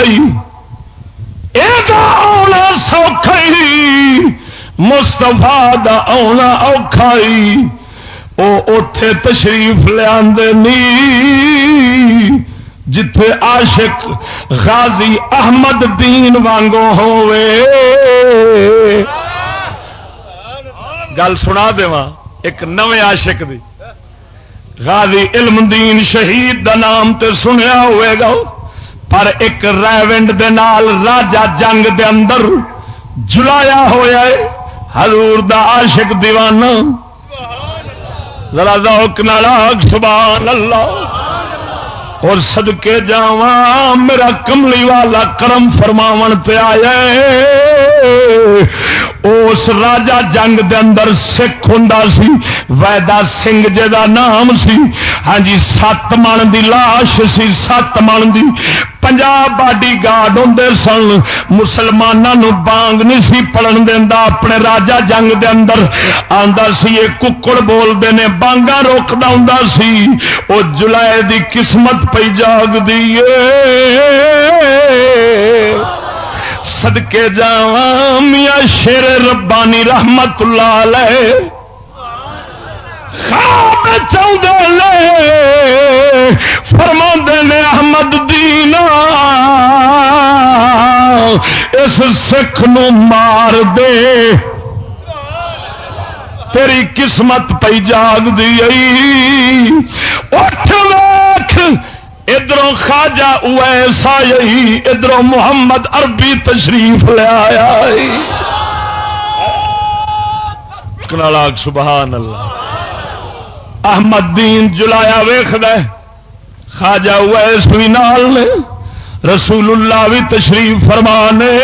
آنا سوکھ مستفا آنا اوکھائی او اتے تشریف لیا جتھے عاشق غازی احمد دین وانگو ہوئے گل سنا دوا ایک نویں عاشق دی۔ غازی علم دین شہید دا نام تے سنیا ہوئے گا۔ پر ایک ریونڈ دے نال راجا جنگ دے اندر جلایا ہوا ہے۔ حضور دا عاشق دیوانہ۔ ذرا ذوق نالاگ سبحان اللہ۔ اور سدکے جا میرا کملی والا کرم فرماو پہ آیا اس راجا جنگ دے اندر سکھ ہوں سی، ویدا سنگھ جا نام سی۔ ہاں جی سات من دی لاش سی، سات من دی۔ پنجاب باڈی گارڈ ہوں سن مسلمانوں بانگ نہیں سی پڑن دینا اپنے راجا جنگ دے اندر آندا سی یہ ککڑ بولتے نے بانگا روکتا ہوں سی۔ وہ جلائے دی قسمت پی جاگ دیے سدکے جا میاں شیر ربانی رحمت اللہ لے خواب چاہتے فرما نے احمد دینا۔ اس سکھ نو مار دے۔ تیری قسمت پی جاگ دی۔ اٹھ ویخ ادھر خاجا ایسا یہی ادھر محمد عربی تشریف لیا سبحان اللہ۔ احمد دین جلایا ویخ خاجا ویس بھی نال نے۔ رسول اللہ بھی تشریف فرما نے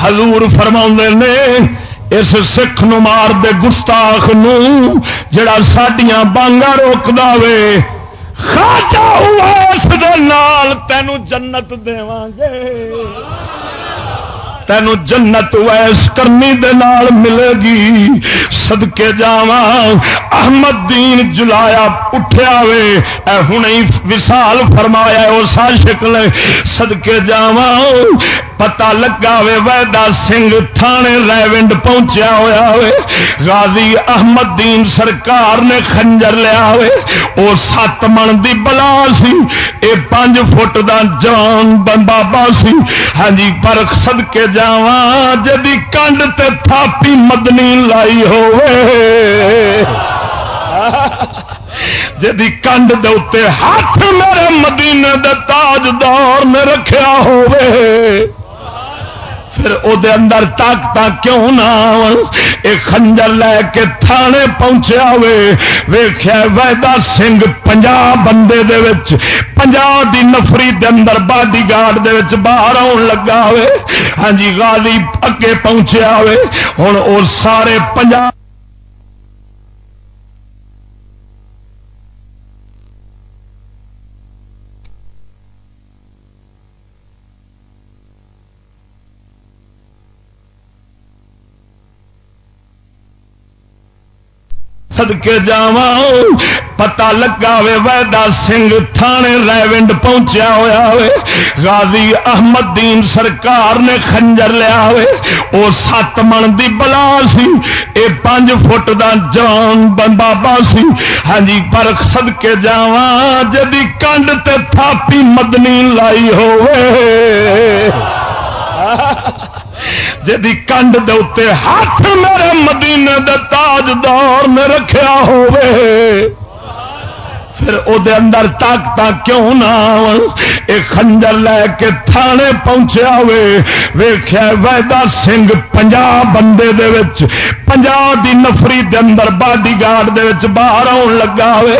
حضور فرما نے، اس سکھ نو دے گستاخ نو جڑا سڈیا بانگا روک دے خاجا دے نال تینوں جنت دے گے۔ تین جنت ویس کرنی دے نال ملے گی۔ سدکے جا احمد دین جلایا اٹھیا وے۔ اے ہوں وسال فرمایا وہ سا شکل سدکے جا پتا لگا وے ویدا سنگھ تھانے ریونڈ پہنچیا ہوا وے۔ غازی احمد دین سرکار نے خنجر لیا وے۔ وہ سات من دی بلا سی۔ اے پانچ فٹ دا جان بابا سی۔ ہاں جی پر سدکے جا جدی کنڈ تے تھاپی مدنی لائی ہو جدی کنڈ دے ہاتھ میرے مدینے دے تاجدار میں رکھیا ہوئے پھر او دے اندر طاقت کیوں نہ ایک خنجر لے کے تھانے پہنچیا وے ویخیا ویدا سنگھ پنجا بندے دے وچ پنجا دی نفری دے اندر باڈی گارڈ دے وچ باہر آن لگا ہوئے۔ ہاں جی غازی اگے پہنچیا ہوئے۔ ہوں اور سارے پنجاب سدکے جا پتا لگا وے ویدا سنگھ تھانے ریونڈ پہنچیا ہوا وے غازی احمد دین سرکار نے خنجر لیا وے او سات من دی بلا سی اے پانچ فٹ دا جان بابا سی ہاں جی پر سدکے جا جدی کنڈ تے تھاپی مدنی لائی ہوئے جدی کنڈ دے ہاتھ میرے مدینے دے تاجدار نے رکھیا ہوئے پھر او دے اندر طاقت کیوں نہ ایک خنجر لے کے تھانے پہنچیا ہوئے۔ ویخیا ویدا سنگھ پنجا بندے دے وچ پنجا دی نفری دے اندر باڈی گارڈ دے وچ باہر آن لگا ہوئے۔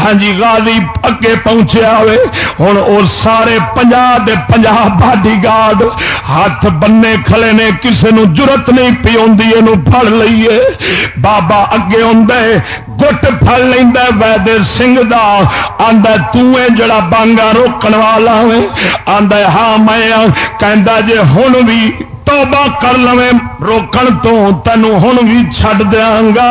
ہاں جی غازی اگے پہنچیا ہوئے۔ ہن او سارے پنجا دے پنجا باڈی گارڈ ہاتھ بننے کھلے نے، کسے نو جرت نہیں پی ہوندی، اینو پھڑ لئیے۔ بابا اگے ہوندے گٹ پھڑ لینا ویدے سنگھ دا۔ آندا توں جڑا بانگا روکن والا ہے آندا ہاں میں کہندا جے ہن بھی توبہ کر لو روکن تو تینوں ہوں بھی چڈ دیا گا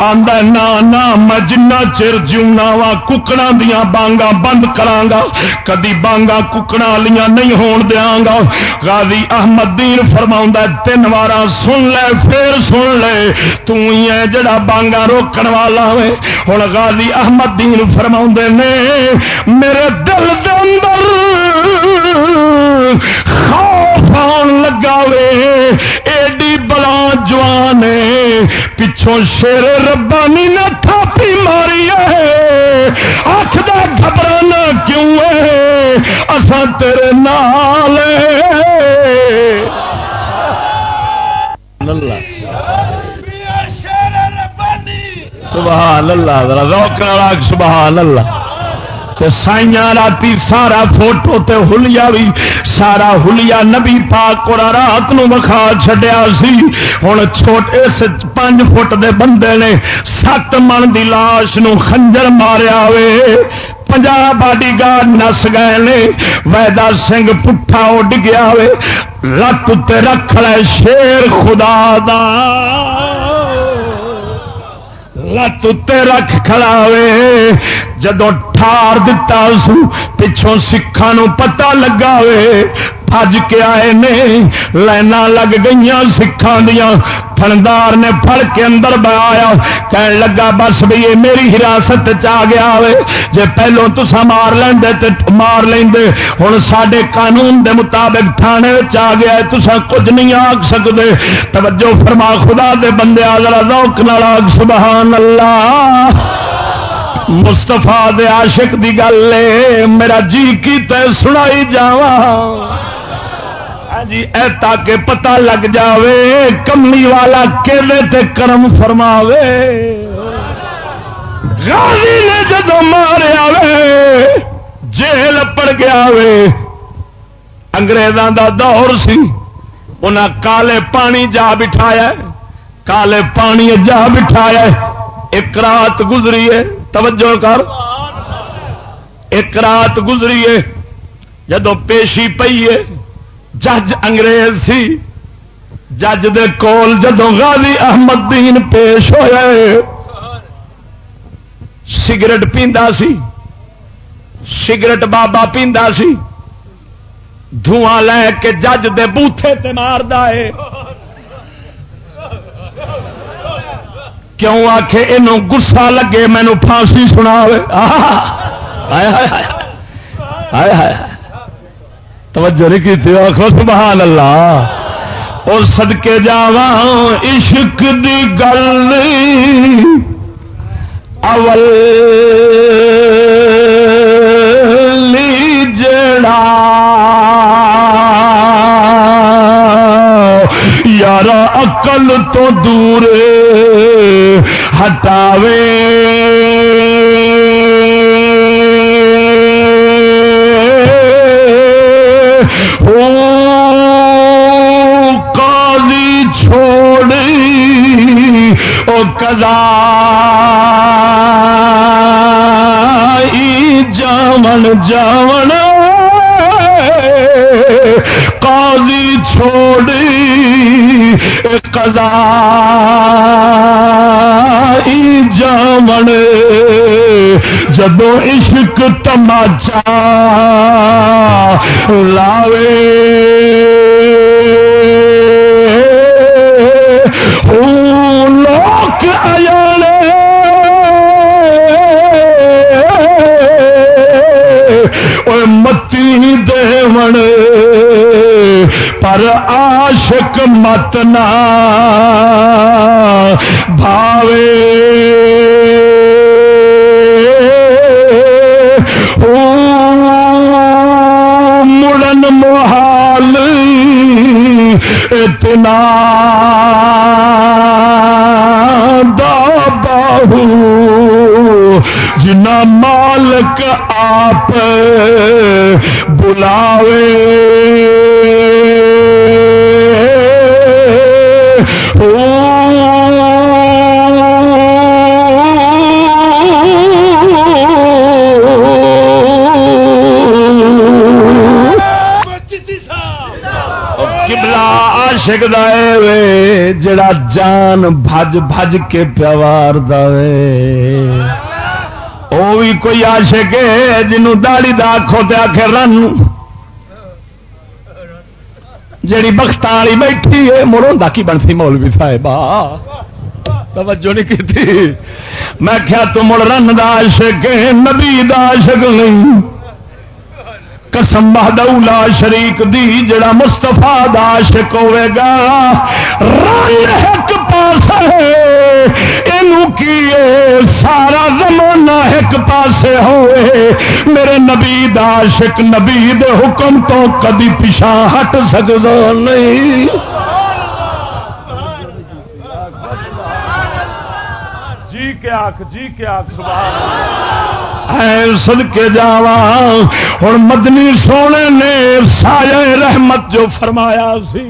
آدھا نہ میں جنا چر جیونا وا ککڑا دیا بانگا بند کرا کدی بانگا ککڑا لیا نہیں ہون دیا گا غازی احمد دین فرما تین وار سن لے پھر سن لے تھی جڑا بانگا روکن والا ہے ہوں غازی احمد دین فرما نے میرے دل دے اندر خوف آن لگا وے ایڈی بلا جوان پچھوں شیر ربانی نے تھاپی ماری ہے۔ آخر گھبرانا کیوں ہے؟ اصا تیرے نال سبحان اللہ۔ روک سبحان اللہ۔ سائیاں رات سارا فوٹو تے ہلیا بھی سارا ہلیا نبی پاک اور رات نو وکھا چڈیا سی۔ ہوں چھوٹے اس پانچ فٹ دے بندے نے سات من دی لاش نو خنجر ماریا وے۔ پنجا باڈی گارڈ نس گئے نے، ویدا سنگھ پٹھا اڈ گیا وے۔ لت رکھ لے شیر خدا دا۔ لت رکھ کھڑا وے جدو ٹھار دتا سو پچھوں سکھان پتا لگا وے بج کے آئے نے لائنا لگ گئی سکھان دیا تھندار نے پڑ کے اندر بہایا، کہن لگا، بس بھی یہ میری ہراست چ گیا وے جے پہلو تسا مار لیندے تے مار لیندے، ہن ساڈے قانون دے مطابق تھانے وچ آ گیا ہے تسا کچھ نہیں آکھ سکدے۔ توجہ فرما، خدا دے بندے، ذرا ذوق نال آگ سبحان اللہ۔ مستفا دے عاشق دی گل میرا جی کی تے سنائی جاواں۔ ہاں جی اے تاکہ پتہ لگ جاوے، کملی والا تے کرم فرماوے؟ غازی نے جدو ماریا وے جیل پڑ گیا وے۔ انگریزاں دا دور سی انہیں کالے پانی جا بٹھایا کالے پانی جا بٹھایا ایک رات گزری ہے، توجہ کر۔ ایک رات گزری ہے جدو پیشی پئی ہے جج انگریز سی۔ جج دے کول جدو غازی احمد دین پیش ہوا سگریٹ پیندا سی، سگریٹ بابا پیندا سی، دھواں لے کے جج دے بوتھے تے مار ہے۔ کیوں آخ یہ گسا لگے مینو پھانسی سنا توجہ نہیں کی تھی آخو سبحان اللہ اور سدکے جا عشق دی گل اول جڑا۔ یار اقل تو دور ہٹاوے۔ قاضی چھوڑی او کدا جامن جاون قاضی چھوڑی قضا جامن جدو عشق تماچا لاوے لوک آیا متی دیون پر عاشق مت نہ بھاوے۔ مڑن محال اتنا دا باہو جنا مالک آپ بلاوے۔ کبلا عاشق دے جڑا جان بھج بھج کے پیوار دے وہ بھی کوئی عاشق ہے جنوں داڑی دا کھوتے آخ رن۔ جیڑی بخت والی بیٹھی ہے، مڑوں کی بنسی مولوی صاحب؟ توجہ نہیں کی میں کیا تو مڑ رن دا عاشق نبی دا عاشق نہیں۔ قسم لا شریک دی، جڑا مستفا عاشق ہوے گا۔ رن ایک پاس کی سارا زمانہ ایک پاسے ہوئے۔ میرے نبی عاشق، نبی دے حکم تو کدی پیچھا ہٹ سکتا نہیں۔ جی کے آخ جی کے آخ سبحان اللہ۔ سد کے جاوا ہوں مدنی سونے نے سایہ رحمت جو فرمایا سی۔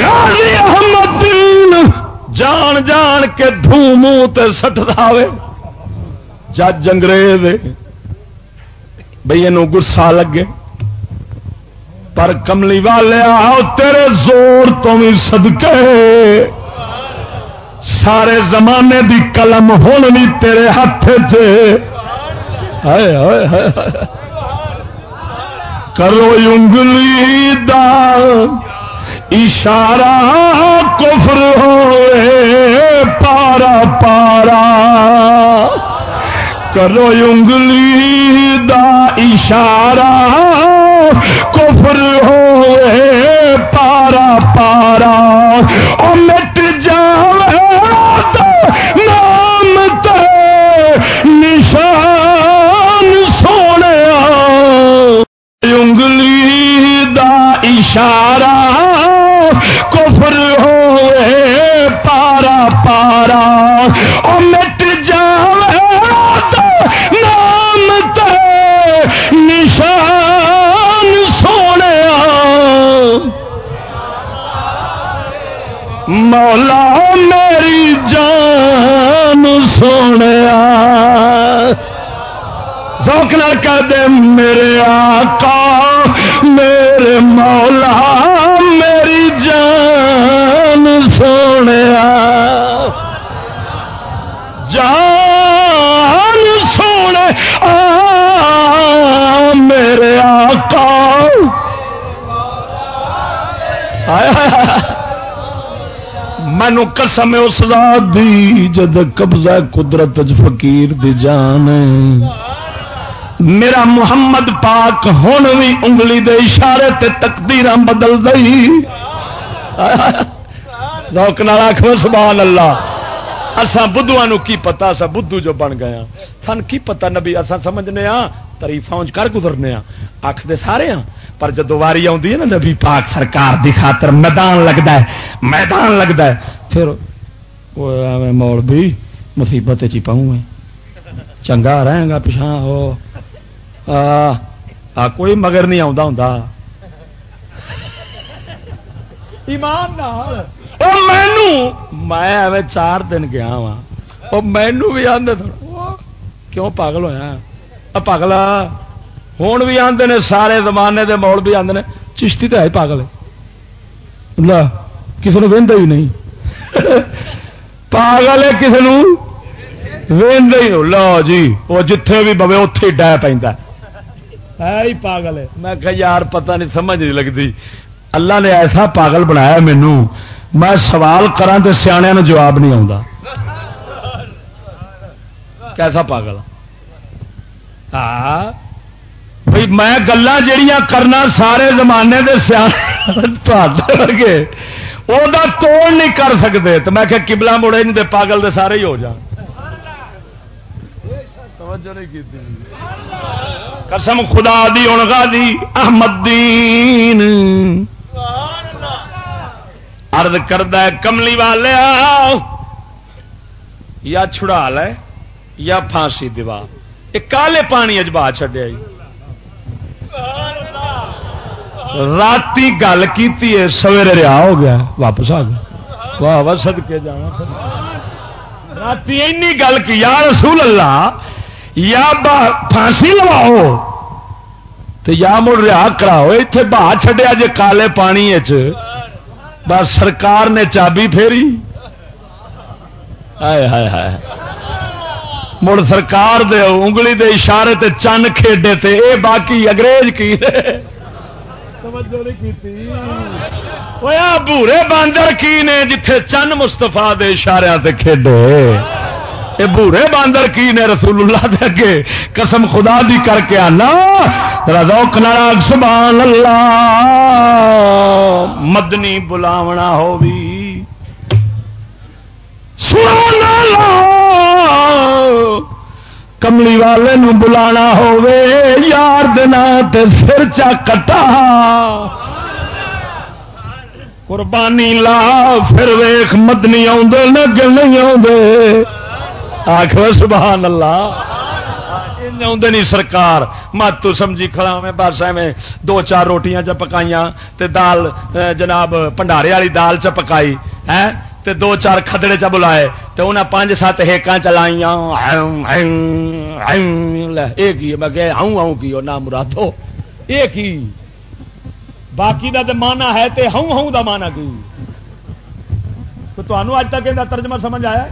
غازی احمد دین جان جان کے دھوم سٹ دے جج انگریز بھائی یہ گسا لگے۔ پر کملی والے آؤ، تیرے زور تو بھی سدکے سارے زمانے دی قلم ہوں بھی تیرے ہاتھ چ کرو انگلی دا اشارہ، کفر ہوئے، پارا پارا۔ کرو انگلی دا اشارہ، کفر ہوئے، پارا پارا۔ او مٹ جاوے نام تے نشان اشارہ کفر ہوئے، پارا پارا۔ او مٹ جاوے نام تے نشان سونے۔ مولا میری جان سونے۔ سوکھ نہ کر دے، میرے آقا میرے مولا، میری جان سونے جان سونے آ میرے آقا۔ مینو قسم اس ذات دی جد قبضہ قدرت فقیر دی جان میرا محمد پاک ہوں بھی انگلی دے اشارے تے تقدیر بدل دئی۔ روک نہ آخ سبحان اللہ۔ اسا بدھو کی پتا اسا بدھو جو بن گیا ہاں۔ سن کی پتا نبی اسا سمجھنے ہاں تریفا کر گزرنے ہاں۔ آخ دے سارے ہاں پر جدو واری آتی ہے نا نبی پاک سرکار دی خاطر، میدان لگتا ہے، میدان لگتا ہے، پھر موڑ بھی مصیبت چی پاؤں میں۔ چنگا رہے گا پچھا ہو۔ آ کوئی مگر نہیں آتا ہوں ایمان میں چار دن گیا وا مینو بھی آدھے کیوں پاگل ہوا پاگلا ہوں بھی آدھے نے، سارے زمانے دے موڑ بھی آدھے چشتی تو ہے پاگل لا کسی نے وہدا ہی نہیں۔ پاگل ہے کسی وہدا ہی لو جی وہ جتھے بھی بوے اتے ہی ڈہ پہ ہے ہی پاگل ہے۔ میں کہ یار، پتہ نہیں، سمجھ نہیں لگتی۔ اللہ نے ایسا پاگل بنایا مینو۔ میں سوال کرا تو سیا جواب نہیں آتا کیسا پاگل؟ ہاں۔ بھائی میں گلا جہیا کرنا سارے زمانے کے سیاح وہ توڑ نہیں کر سکتے تو میں کہ کبلا مڑے نہیں پاگل دے سارے ہی ہو جان۔ توجہ نہیں کی قسم خدا دی اونگا دی احمد دین۔ ارد کرد کملی والے یا چھڑا لے یا پھانسی دیوا یہ کالے پانی اجبا چڈیا جی۔ رات گل کی سویرے رہا ہو گیا، واپس آ گیا۔ واہ واہ سد کے جانا رات گل کی، یا رسول اللہ یا پھانسی لواؤ تو یا مڑ رہا کراؤ اتے بہا چڈیا جی کالے پانی بس سرکار نے چابی پھیری۔ ہائے ہائے ہائے مڑ سرکار دے انگلی دے اشارے تے چن کھیڈے تے اے باقی اگریز کی۔ بورے باندر کی نے جتھے چن مستفا دے اشارے تے کھیڈے۔ اے بورے باندر کی نے رسول اللہ دے اگے قسم خدا دی کر کے آنا۔ روک ناگ سبحان اللہ۔ مدنی بلاونا ہو بھی کملی والے نو بلانا ہوے یار دنا تے سر چا کٹا۔ قربانی لا، پھر ویخ مدنی آدھے نگل نہیں آدھے آخر سبحان اللہ۔ نہیں سرکار۔ مت تو سمجھی کھڑا میں بس ایویں دو چار روٹیاں چ پکائیاں تے دال جناب بنڈارے والی دال چ پکائی ہے تے دو چار کھدڑے چ بلائے۔ تے انہیں پانچ سات ہیکاں چلائیاں یہ میں کہ آؤں آؤں کی نہ مرادو یہ کی باقی دا تے مانا ہے تے ہوں ہوں دا مانا کی؟ تو تمہوں اج تک یہ ترجمہ سمجھ آیا؟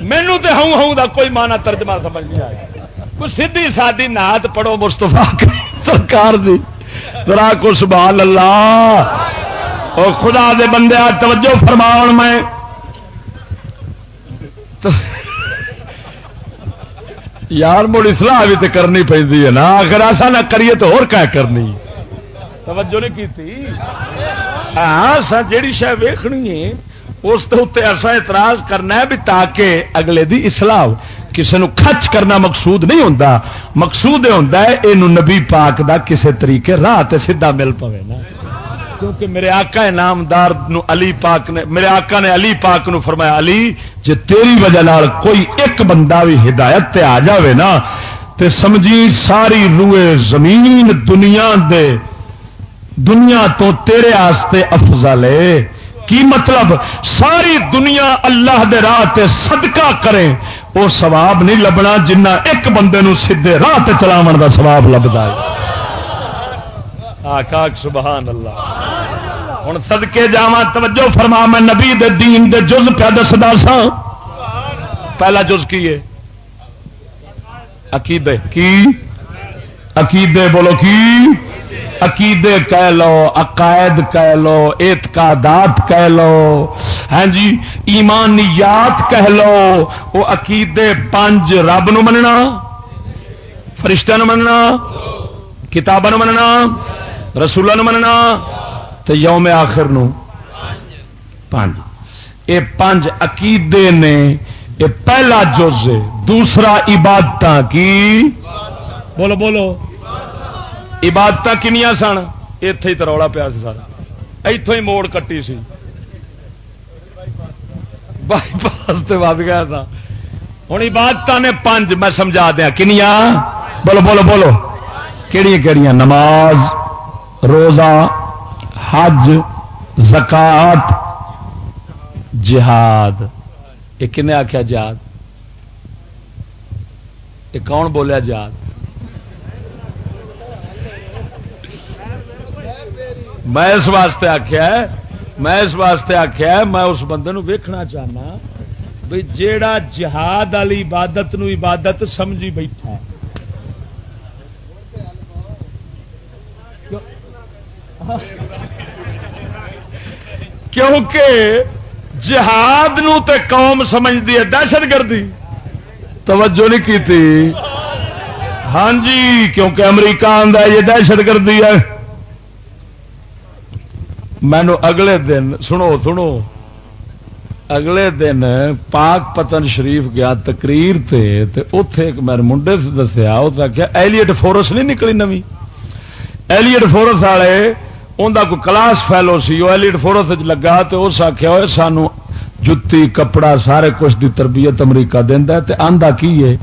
مینو تو ہوں ہوں دا کوئی مانا ترجمہ سمجھ نہیں آیا۔ کوئی سیدھی سادی نات پڑھو مستفا سرکار دی۔ ذرا کو سبحان اللہ۔ او خدا دے بندے توجہ فرماؤ میں۔ یار، مڑ اصلاح بھی تو کرنی پہ نا۔ اگر ایسا نہ کریے تو اور کیا کرنی؟ توجہ نہیں کی ہاں جیڑی شہ ویخنی ہے اس ایسا اعتراض کرنا ہے بھی تاکہ اگلے دی اصلاح کسی نو کرنا مقصود نہیں ہوتا مقصود یہ ہوتا ہے یہ نبی پاک دا کسے طریقے راہ سیدھا مل پوے نا۔ کیونکہ میرے آقا نامدار نو علی پاک نے میرے آقا نے علی پاک نو فرمایا، علی جی تیری وجہ نال کوئی ایک بندہ بھی ہدایت تے آ جاوے نا، تے سمجھی ساری روئے زمین دنیا دے دنیا تو تیرے آستے افضل ہے۔ کی مطلب ساری دنیا اللہ دے راہ صدقہ کرے وہ سواب نہیں لبنا جنہ ایک بندے نو سیدے راہ چلاو دا سواب لبدا ہے۔ آکاک سبحان اللہ ہوں سدکے جا توجہ فرما، میں نبی دے دین دے جز پیا دسدا سا۔ پہلا جز کی ہے؟ عقیدے۔ کی؟ عقیدے بولو کی؟ عقیدے کہہ لو، عقائد کہہ لو، اعتقادات کہہ لو۔ ہاں جی ایمانیات کہہ لو۔ وہ عقیدے پانچ رب نو مننا، فرشتہ نو مننا کتابوں مننا رسولوں نو مننا تو یوم آخر نو۔ پانچ یہ پانچ عقیدے نے یہ پہلا جز دوسرا عبادت کی؟ بولو بولو۔ عبادت کنیا سن؟ اتے ہی تروڑا پیا سارا۔ اتوں ہی موڑ کٹی سی۔ بائی پاس ود گیا تھا ہوں عبادت نے پانچ میں سمجھا دیا کنیا بولو بولو بولو۔ کہڑی کہڑی نماز، روزہ، حج، زکات، جہاد۔ یہ کن آخیا جہاد؟ یہ کون بولیا جہاد؟ میں اس واسطے آخیا میں اس واسطے آخیا میں اس بندے نو ویکھنا چاہنا بھائی جیڑا جہاد والی عبادت نو عبادت سمجھی بیٹھا کیونکہ جہاد نو تے قوم سمجھتی ہے، دہشت گردی۔ توجہ نہیں کی ہاں جی کیونکہ امریکہ آدھا یہ دہشت گردی ہے۔ مینو اگلے دن، سنو سنو۔ اگلے دن پاک پتن شریف گیا تقریر تے تے اتے ایک میرے منڈے سے دسیا اس آخیا ایلیٹ فورس نہیں نکلی نمی ایلیٹ فورس والے انہیں کوئی کلاس فیلو سی وہ ایلیٹ فورس لگا تو اس آخیا ہوئے سانو جتی، کپڑا، سارے کچھ دی تربیت امریکہ دینا تے آندا کی ہے؟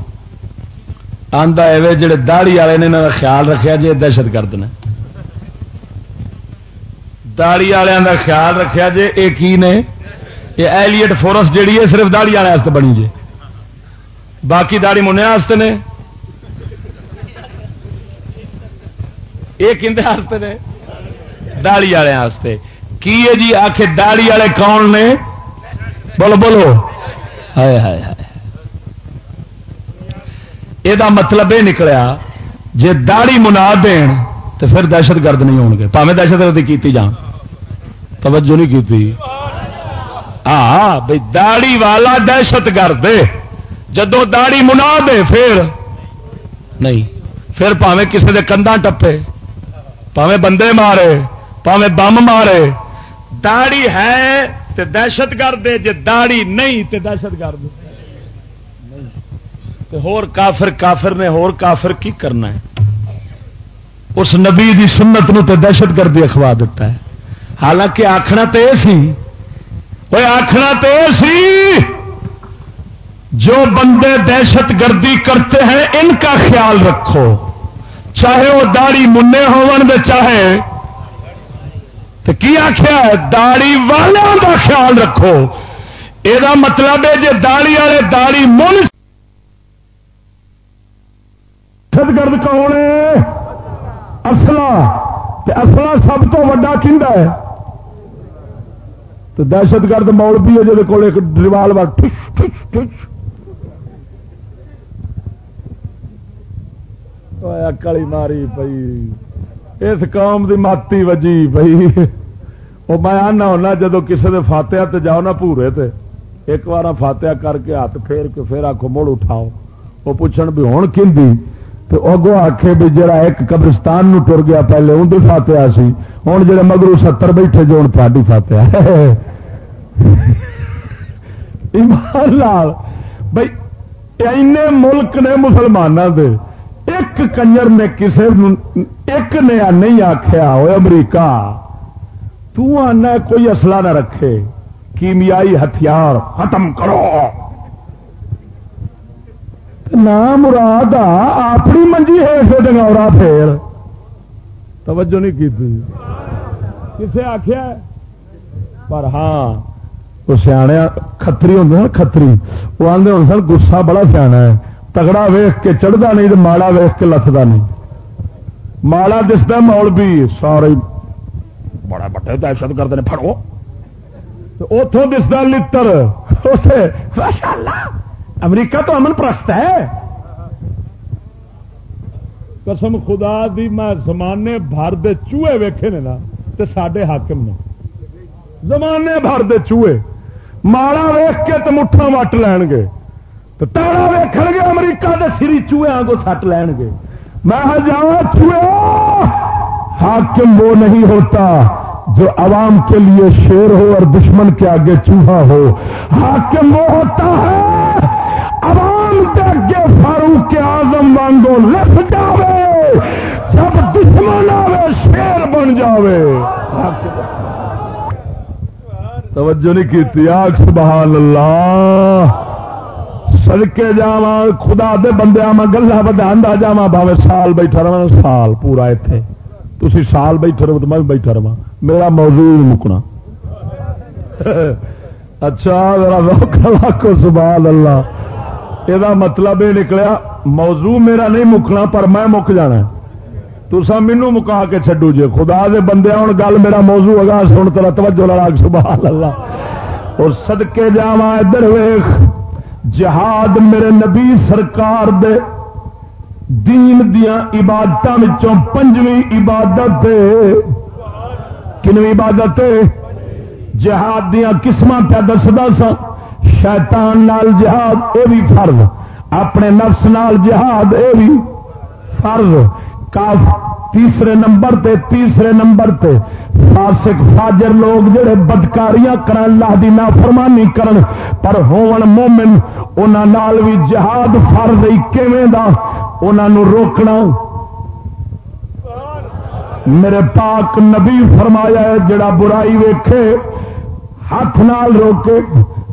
آندا ایوے جڑے داڑی والے نے خیال رکھا جی دہشت گرد نے۔ داڑی والوں کا خیال رکھا جی یہ کی نے؟ یہ ایلیٹ فورس جیڑی ہے، صرف داڑی والے بنی جی باقی داڑی منیا نے۔ یہ کھے نے؟ داڑی والے کی ہے جی؟ آخ داڑی والے کون نے؟ بولو بولو۔ ہائے ہائے ہائے۔ یہ مطلب یہ نکلیا جی داڑی منا دین تو پھر دہشت گرد نہیں ہو گے پاوے دہشت گردی کی جان۔ توجہ نہیں کی ہاں بھائی داڑی والا دہشت گرد جدو داڑی منا دے، پھر؟ نہیں۔ پھر پاوے کسی کے کندھا ٹپے پاوے بندے مارے پاوے بم مارے۔ داڑی ہے تے دہشت گرد جی داڑی نہیں تے دہشت گرد۔ ہور کافر کافر نے، ہور کافر کی کرنا ہے؟ اس نبی دی سنت نو تے دہشت گردی اخوا دیتا ہے۔ حالانکہ آخنا تو یہ سی وہ آخنا تو یہ سی، جو بندے دہشت گردی کرتے ہیں، ان کا خیال رکھو۔ چاہے وہ داڑی منے ہون دے، چاہے تو کی آخیا داڑی والوں کا خیال رکھو۔ یہ مطلب ہے جی داڑی والے داڑی من دہشت گرد کون اصلا اصلا سب تو وا ہے۔ تو دہشت گرد مول بھی ہے جی کو ایک ریوالور کلی ماری پی اس قوم کی ماتی وجی پی *laughs* وہ میں آنا ہونا جدو کسی کے فاتحہ تے جاؤ نا پورے تے۔ ایک بار فاتحہ کر کے ہاتھ پھیر کے پھر آخو مڑ اٹھاؤ۔ وہ پوچھن بھی ہوں کہ تو اگو آخے بھی جڑا ایک قبرستان نو ٹر گیا پہلے اندر فاتحہ سی۔ ہوں جڑے مگرو ستر بیٹھے جو ہوں تھوڑی فاتحہ لال بھائی اینے ملک نے مسلمانوں دے ایک کنجر نے کسی ایک نے نہیں آخیا وہ امریکہ تو آنا کوئی اصلہ نہ رکھے کیمیائی ہتھیار ختم کرو نام مراد اپنی منجی ہے اسے پھر توجہ نہیں کی کسے آخیا پر ہاں وہ سیا کتری ہوں نا کتری وہ آدھے ہوں سن، گسا بڑا سیا ہے۔ تگڑا ویخ کے چڑھتا نہیں تو ماڑا ویخ کے لتھتا نہیں۔ ماڑا دستا مول بھی سارے بڑا بڑے دہشت کرتے ہیں پڑو اتوں دستا لڑ امریکہ تو امن پرست ہے۔ قسم خدا دی، میں زمانے بھر دے چوہے ویکھے نے نا۔ تے ساڈے حاکم نے۔ زمانے بھر دے چوہے، ماڑا ویخ کے تو مٹھا وٹ لین گے۔ تو تارا ویخ گے، امریکہ دے سری چوہے آگو سٹ لین گے۔ میں جا چوہے، حاکم وہ نہیں ہوتا جو عوام کے لیے شیر ہو اور دشمن کے آگے چوہا ہو۔ حاکم وہ ہوتا ہے، عوام کے اگے فاروق کے آزم وانگو لس جاوے۔ شیر بن جاوے۔ توجہ نہیں کی آگ سبحان اللہ سڑکے جا خدا دے بندے میں گلا بدا جا بھاوے سال بیٹھا رہا سال پورا اتنے تھی سال بیٹھے رہو تو میں بیٹھا رہا میرا موضوع مکنا۔ *laughs* اچھا میرا لاکھو سبحان اللہ یہ مطلب یہ نکلیا، موضوع میرا نہیں مکنا، پر میں مک جانا تسا مینو مکا کے چڈو جی خدا دے بندے ہوں گل، میرا موضوع ہوگا سن تو توجہ لڑا سبحان اللہ۔ اور سدکے جا ادھر ویخ جہاد میرے نبی سرکار دے دین دیا عبادت پنجویں عبادت کنویں عبادت جہاد دیا قسم پہ دستا سا شیطان نال جہاد یہ بھی فرض۔ اپنے نفس نال جہاد یہ بھی فرض۔ کاف تیسرے نمبر تے، تیسرے نمبر تے۔ فاسق، فاجر لوگ جڑے بدکاریاں کرن، اللہ دی نافرمانی کرن، پر ہون مومن، انہاں نال بھی جہاد فرض ہی کیویں دا؟ انہاں نو روکنا۔ میرے پاک نبی فرمایا ہے، جڑا برائی ویکھے، ہاتھ نال روکے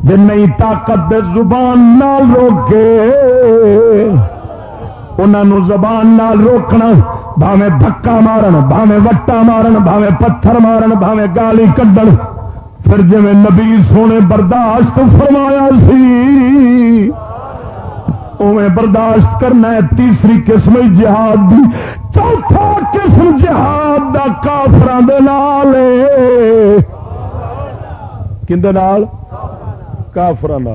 جی نہیں طاقت دے زبان نال روکے۔ انہوں زبان نال روکنا بھاوے دھکا مارن بھاوے وٹا مارن بھاوے پتھر مارن بھاوے گالی کڈن۔ پھر جی نبی سونے برداشت فرمایا سی اوے برداشت کرنا ہے تیسری قسم جہاد دی۔ چوتھا قسم جہاد دا کافران دے نال کندے نال؟ کافران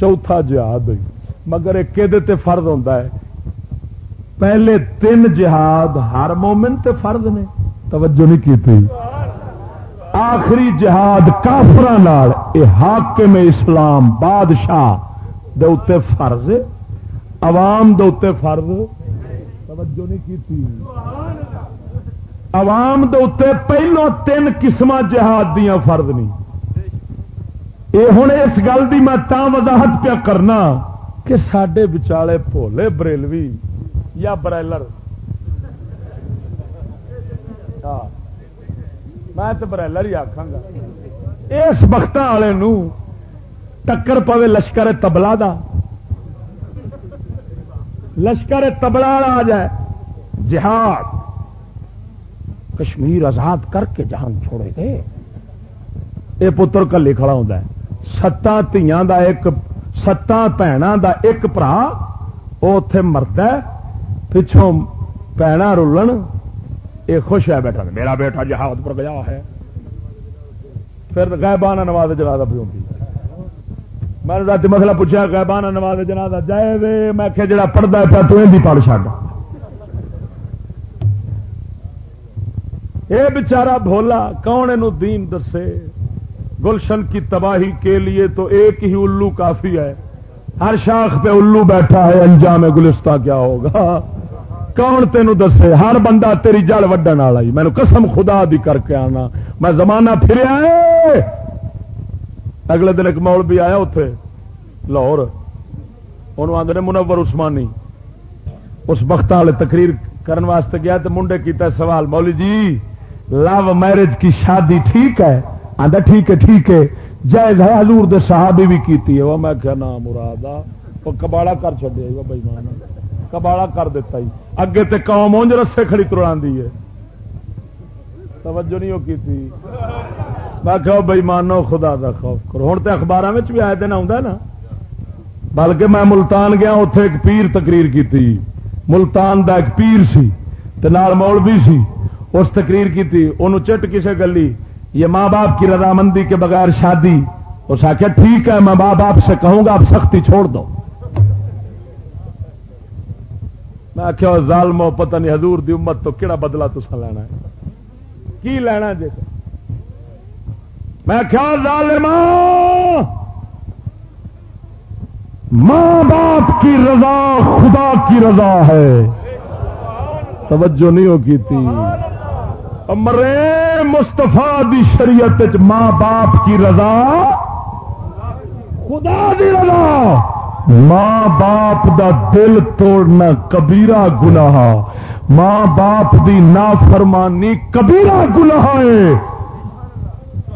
چوتھا جہاد مگر ایک تے فرض ہوتا ہے پہلے تین جہاد ہر مومن تے فرض نے۔ توجہ نہیں کی تھی۔ آخری جہاد کافر حاکم اسلام بادشاہ دے اتے فرض۔ عوام دے اتے فرض۔ توجہ نہیں کی تھی۔ عوام دے اتے پہلو تین قسم جہاد دیا فرض نہیں یہ ہوں اس گل کی میں تا وضاحت پیا کرنا کہ سڈے بچالے بھولے بریلوی یا برائلر. ہاں۔ میں تو برائلر ہی آخا گا. اس وقت والے ٹکر پوے لشکر تبلا دا. لشکر تبلا آ جائے. جہاد. کشمیر آزاد کر کے جہان چھوڑے گئے یہ پتر کلے کھڑا ہوتا ہے. ستاں تیاں ایک ستاں بھنوں دا ایک برا وہ اتے مرد ہے پچھوں پینا رولن یہ خوش ہے بیٹھا میرا بیٹا جہاد پر گیا ہے۔ پھر گائبانہ نواز جنازہ پہ ہوتی میں نے رات مسئلہ پوچھا گائبانہ نواز جنازہ جائے دے میں کہ جڑا پڑھتا ہے تو بھی پڑھ چڑ یہ بچارا بھولا، کون یہ دین دسے؟ گلشن کی تباہی کے لیے تو ایک ہی الو کافی ہے۔ ہر شاخ پہ الو بیٹھا ہے، انجام گلستہ کیا ہوگا؟ کون تینوں دسے؟ ہر بندہ تیری جل وڈن والا ہی۔ مینو قسم خدا دی کر کے آنا۔ میں زمانہ پھر اگلے دن ایک مول بھی آیا اتے لاہور۔ انہوں آدھے منور عثمانی۔ اس وقت والے تقریر کرن واسطے گیا تو منڈے کیتا سوال مولی جی لو میرج کی شادی ٹھیک ہے؟ آدھا ٹھیک ہے ٹھیک ہے۔ جائز ہے، حضور دے صحابی بھی کیتی ہے۔ وہ میں کیا نام مراد کباڑا کر چڑیا بھائی مان کباڑا کر دیتا ہی۔ اگے تے قوم اونج رسے کھڑی ترا ہے۔ توجہ نہیں کی تھی میں کہ بھائی مانو خدا دا خوف کرو۔ ہوں تو اخبار بھی آئے دن آ نا۔ بلکہ میں ملتان گیا اتے ایک پیر تقریر کی تھی ملتان دا ایک پیر سی، تے نال مولوی سی۔ اس تقریر کی تھی انہوں چٹ کسے گلی، یہ ماں باپ کی رضامندی کے بغیر شادی۔ اس آخیا ٹھیک ہے، میں ماں باپ سے کہوں گا آپ سختی چھوڑ دو۔ میں آخیا ظالمو، پتہ نہیں حضور دی امت تو کہڑا بدلا تسا لینا ہے؟ کی لینا جی میں کیا ظالم ماں باپ کی رضا، خدا کی رضا ہے۔ توجہ نہیں ہوگی تھی مرے مستفا دی شریعت ماں باپ کی رضا، خدا دی رضا۔ ماں باپ دا دل توڑنا کبیرا گناہ۔ ماں باپ دی نافرمانی کبیرہ گناہ ہے۔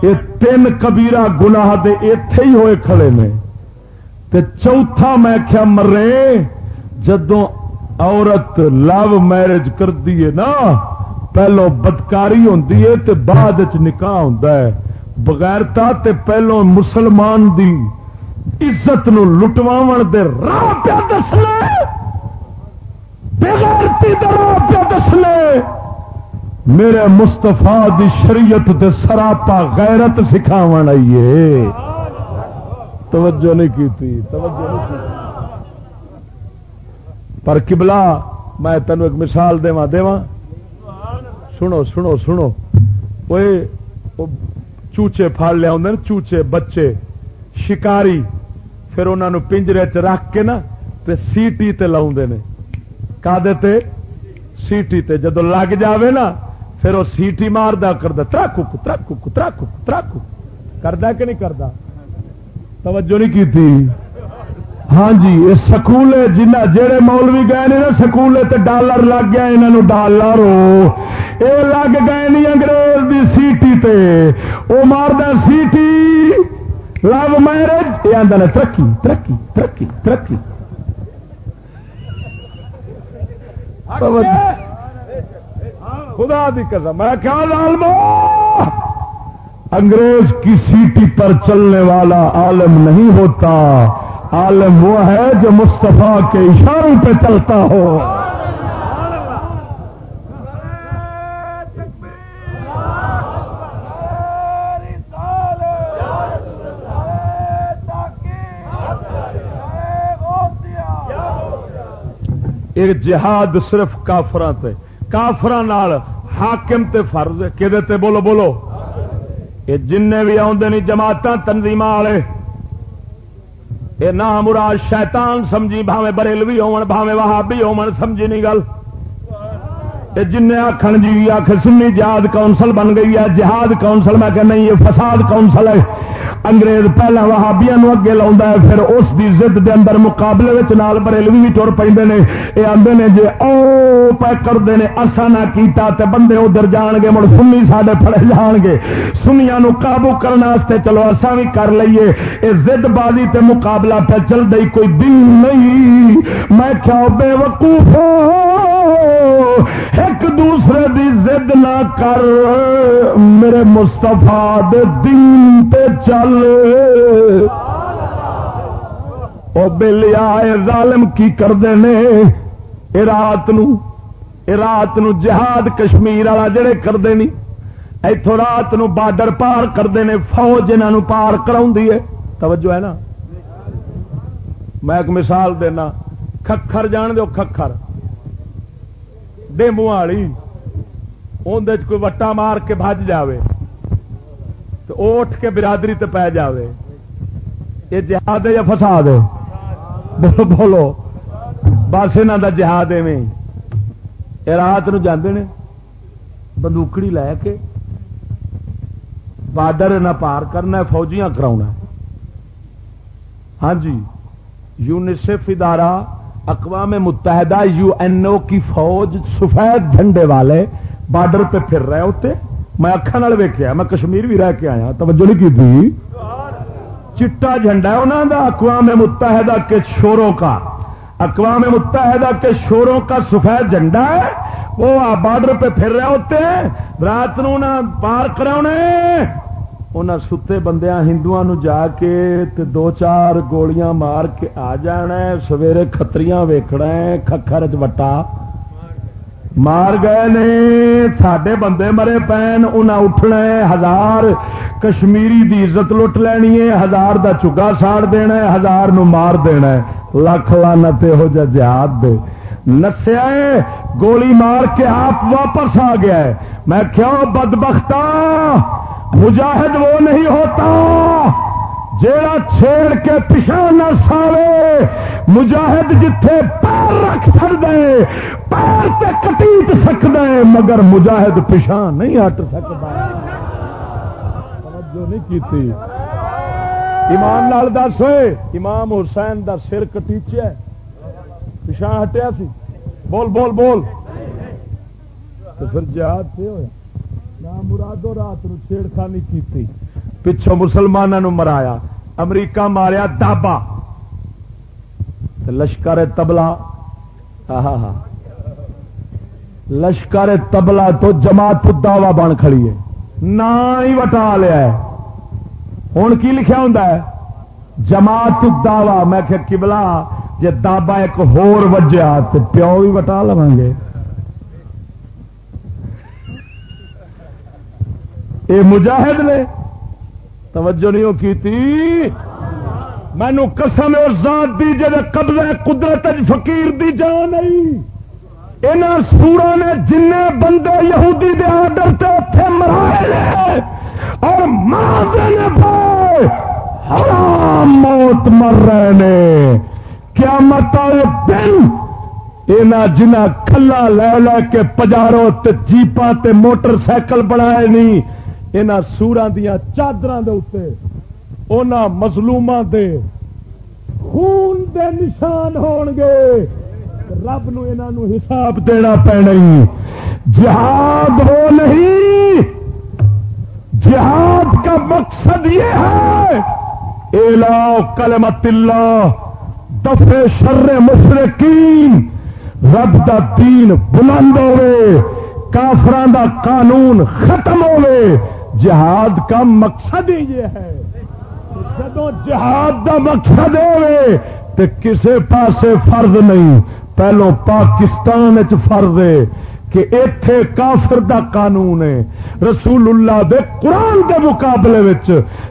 یہ تین کبیرہ گناہ دے اتے ہی ہوئے کھڑے نے۔ تے چوتھا میں کیا مرے، جدوں عورت لو میرج کر دیے نا، پہلو بدکاری ہوتی ہے تے بعد چ نکاح ہوتا ہے۔ بغیرتا تے پہلو مسلمان دی عزت نو لٹواو دے راہ پیا دس لے بغیرتی دے راہ پیا دس لے میرے مستفا دی شریعت دے سراپا غیرت سکھاو آئیے۔ توجہ نہیں کی تھی توجہ نہیں کی پر کبلا میں تینوں ایک مثال دوا دوا سنو سنو سنو۔ وہ چوچے پھاڑ لیا چوچے، بچے۔ شکاری پھر انہوں پنجرے چ رکھ کے نا تے سیٹی تے لاؤں نے کا دیتے سیٹی تے جدو لگ جاوے نا پھر وہ سیٹی ماردا کردا تراکو تراکو تراکو تراکو کردا کہ نہیں کردا توجہ نہیں کی تھی ہاں جی یہ سکول جنہ جہے مولوی گئے نا سکول تے ڈالر لگ گیا یہاں ڈالر یہ لگ گئے نہیں انگریز دی سیٹی تے وہ مارد سیٹی لو میرج یہ آدھا ترقی ترقی ترقی ترقی خدا دی قسم میں کیا لالمو انگریز کی سیٹی پر چلنے والا عالم نہیں ہوتا. عالم وہ ہے جو مصطفیٰ کے اشاروں پہ چلتا ہو. ایک جہاد صرف کافر کافر حاکم تے فرض کہ بولو بولو۔ یہ جن بھی آدھے جماعت تنظیم والے۔ یہ نہ مراد شیطان سمجھی بھاوے بریلوی ہون بھاوے وہابی ہون، سمجھی نہیں گل۔ جن آخر جی آخ سنی، جہاد کونسل بن گئی ہے، جہاد کونسل۔ میں کہ نہیں یہ فساد کونسل ہے۔ انگریز پہلے وہابیا اگے لا پھر اس دی ضد دے اندر مقابلے نال بریلوی بھی تر پہ یہ آدھے نے جی او پہ کرتے ہیں اصا نہ کیتا تے بندے ادھر جان گے، مڑ سنی سڈے پڑے جان گے۔ سنیا نو قابو کرنے چلو اصا بھی کر لیے یہ زد بازی تے مقابلہ پہ چل رہی کوئی دن نہیں۔ میں کیا بے وقوف ایک دوسرے دی زد نہ کر۔ میرے مستفا دین تے چل۔ ظالم کی کرتے ہیں رات رات نو جہاد کشمیر والا جڑے کرتے نہیں اتوں رات نو بارڈر پار کرتے ہیں فوج انہوں پار کرا توجہ ہے نا؟ میں ایک مثال دینا ککھر جان دو ککھر ڈیمو والی اندر کوئی وٹا مار کے بج جائے تو اٹھ کے برادری تے پی جاوے۔ یہ جہاد ہے یا فساد ہے؟ بولو بولو۔ بس یہاں کا جہاد ایویں۔ یہ رات نو جاندے نے بندوکڑی لے کے بارڈر نہ پار کرنا فوجیاں کرا ہاں جی یونیسف ادارہ اقوام متحدہ یو این او کی فوج سفید جھنڈے والے بارڈر پہ پھر رہے ہوتے. میں اکھان ویکیا میں کشمیر بھی رہ کے آیا. توجہ نہیں کی تھی؟ چٹا جھنڈا انہوں کا اقوام متحدہ کے شوروں کا. اقوام متحدہ کے شوروں کا سفید جھنڈا ہے. وہ بارڈر پہ پھر رہے ہوتے. ہیں رات نو پار کرا انہیں ستے بندیا ہندو جا کے تے دو چار گولیاں مار کے آ جانا سویرے کتری ویکنا ککھر چٹا مار گئے نے سڈے بندے مرے پین انہیں اٹھنا ہزار کشمیری دی عزت لٹ لینی ہے ہزار دا چگا ساڑ دینا ہے ہزار نو مار دینا ہے لکھ لانا ہو جا جہاد دے نسیا گولی مار کے آپ واپس آ گیا ہے میں کیوں بد مجاہد وہ نہیں ہوتا جیڑا چھیڑ کے پچھا نہ ساوے۔ مجاہد جتھے پیر رکھ دے پیر تے کٹیٹ سکتا ہے مگر مجاہد پچھا نہیں ہٹ سکتا نہیں کیتی۔ ایمان لال دس ہوئے، امام حسین دا سر کٹیچیا پچھا ہٹیا سی۔ بول بول بول۔ تو پھر جہاد سے ہوا نہ مرادو رات نو چھیڑخانی کی پچھوں مسلمانوں مرایا، امریکہ ماریا دابا۔ لشکر تبلا۔ لشکر تبلا تو جماعت دعوا بن کھڑی ہے۔ نہ ہی وٹا لیا ہوں کی لکھا ہوں جماعت دعوا میں کہ کبلا جی دابا ایک ہور وجیا تو پیو بھی وٹا لوا گے۔ یہ مجاہد نے توجہ نہیں کی مینو قسم اور ذات دی جب قبضہ قدرت فقیر دی جان نہیں یہاں سورا نے جن بندے یہودی دے آڈر سے اتے مرائے اور مارے حرام موت مر رہے نے۔ کیا مت دن یہاں جنہ کلا لے لے کے پجارو تے جیپا تے موٹر سائیکل بنائے نہیں یہاں سورا دیا چادر ان مظلوم دے خون دے نشان ہون گے۔ رب نو نو حساب دینا پینا جہاد وہ نہیں، جہاد کا مقصد یہ ہے۔ الاؤ کلمت اللہ دفے شر مشرقین رب دا دین بلند ہوے کافران دا قانون ختم ہوے جہاد کا مقصد ہی یہ ہے۔ جدو جہاد دا مقصد ہوے تو کسے پاسے فرض نہیں پہلو پاکستان فرض ہے کہ اتے کافر دا قانون ہے۔ رسول اللہ دے قرآن دے مقابلے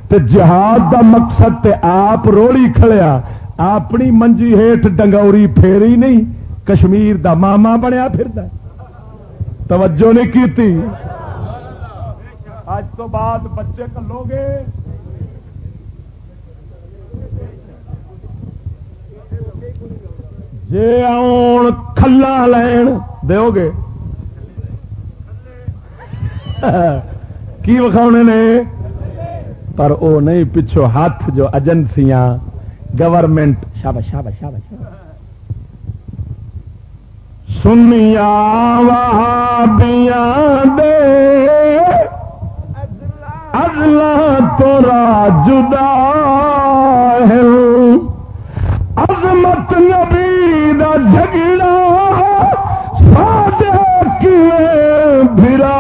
تے جہاد دا مقصد تے آپ روڑی کھڑیا، اپنی منجی ہیٹ ڈنگوری پھیری نہیں، کشمیر دا ماما بنیا پھر توجہ نہیں کی اج تو بعد بچے کلو گے۔ جی آن کھلا لین دو گے۔ کی وکھاؤنے نے؟ پر او نہیں، پچھو ہاتھ جو ایجنسیاں گورنمنٹ شابش شابش شابش سنیا وہابیاں دے۔ ازلا تو جدا ہے۔ عظمت نبی دا جگڑا سادے کیے بھرا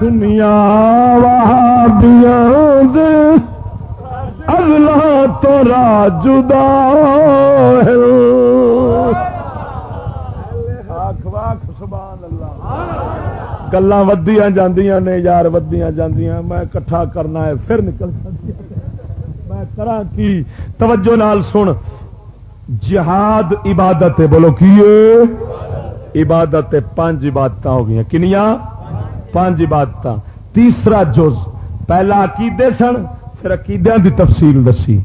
دنیا وہابیاں دے اگلا تو جدا ہے۔ گلا ودیاں جاندیاں نے، یار ودیاں جاندیاں، میں کٹھا کرنا ہے، پھر نکل میں کرا کی؟ توجہ نال سن۔ جہاد عبادت بولو کی عبادت پانچ عبادت ہو گئی کنیا پانچ عبادت تیسرا جز، پہلا عقیدے سن، پھر عقیدے دی تفصیل دسی۔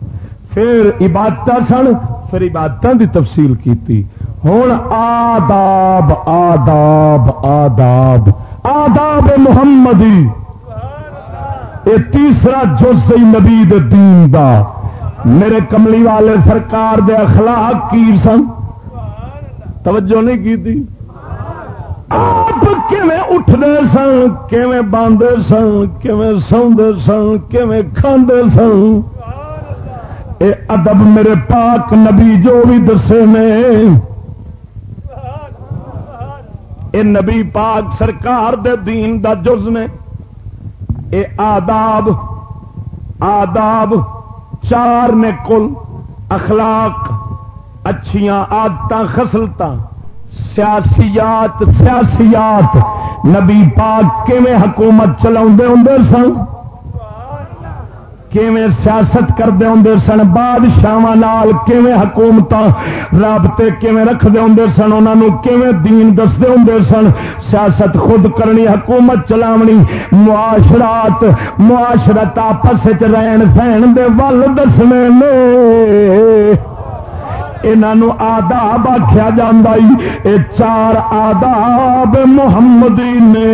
پھر عبادت سن، پھر عبادت دی تفصیل کی ہوں آداب آداب آداب۔ آداب محمدی، یہ تیسرا جز نبی دین دا۔ میرے کملی والے سرکار دے اخلاق کی سن؟ توجہ نہیں کی تھی؟ آپ اٹھتے سن؟ کیویں باندھے سن؟ کیویں سوندے سن؟ کیویں کھاندے سن؟ اے ادب میرے پاک نبی جو بھی دسے نے اے نبی پاک سرکار دے دین دا جز نے، اے آداب آداب، چار نے کل اخلاق، اچھیاں آدت خسلت سیاسیات سیاسیات، نبی پاک کیویں حکومت چلا ہوں سن؟ کیویں سیاست کرتے ہوں سن؟ بادشاہ کیویں حکومت رابطے کیویں رکھتے ہوں سن؟ انہوں کیویں دین دستے ہوں سن؟ سیاست خود کرنی، حکومت چلاونی، معاشرات، معاشرت آپس رہن سہن دے ول دسنے انہوں آداب آخیا جا چار آداب محمدی نے۔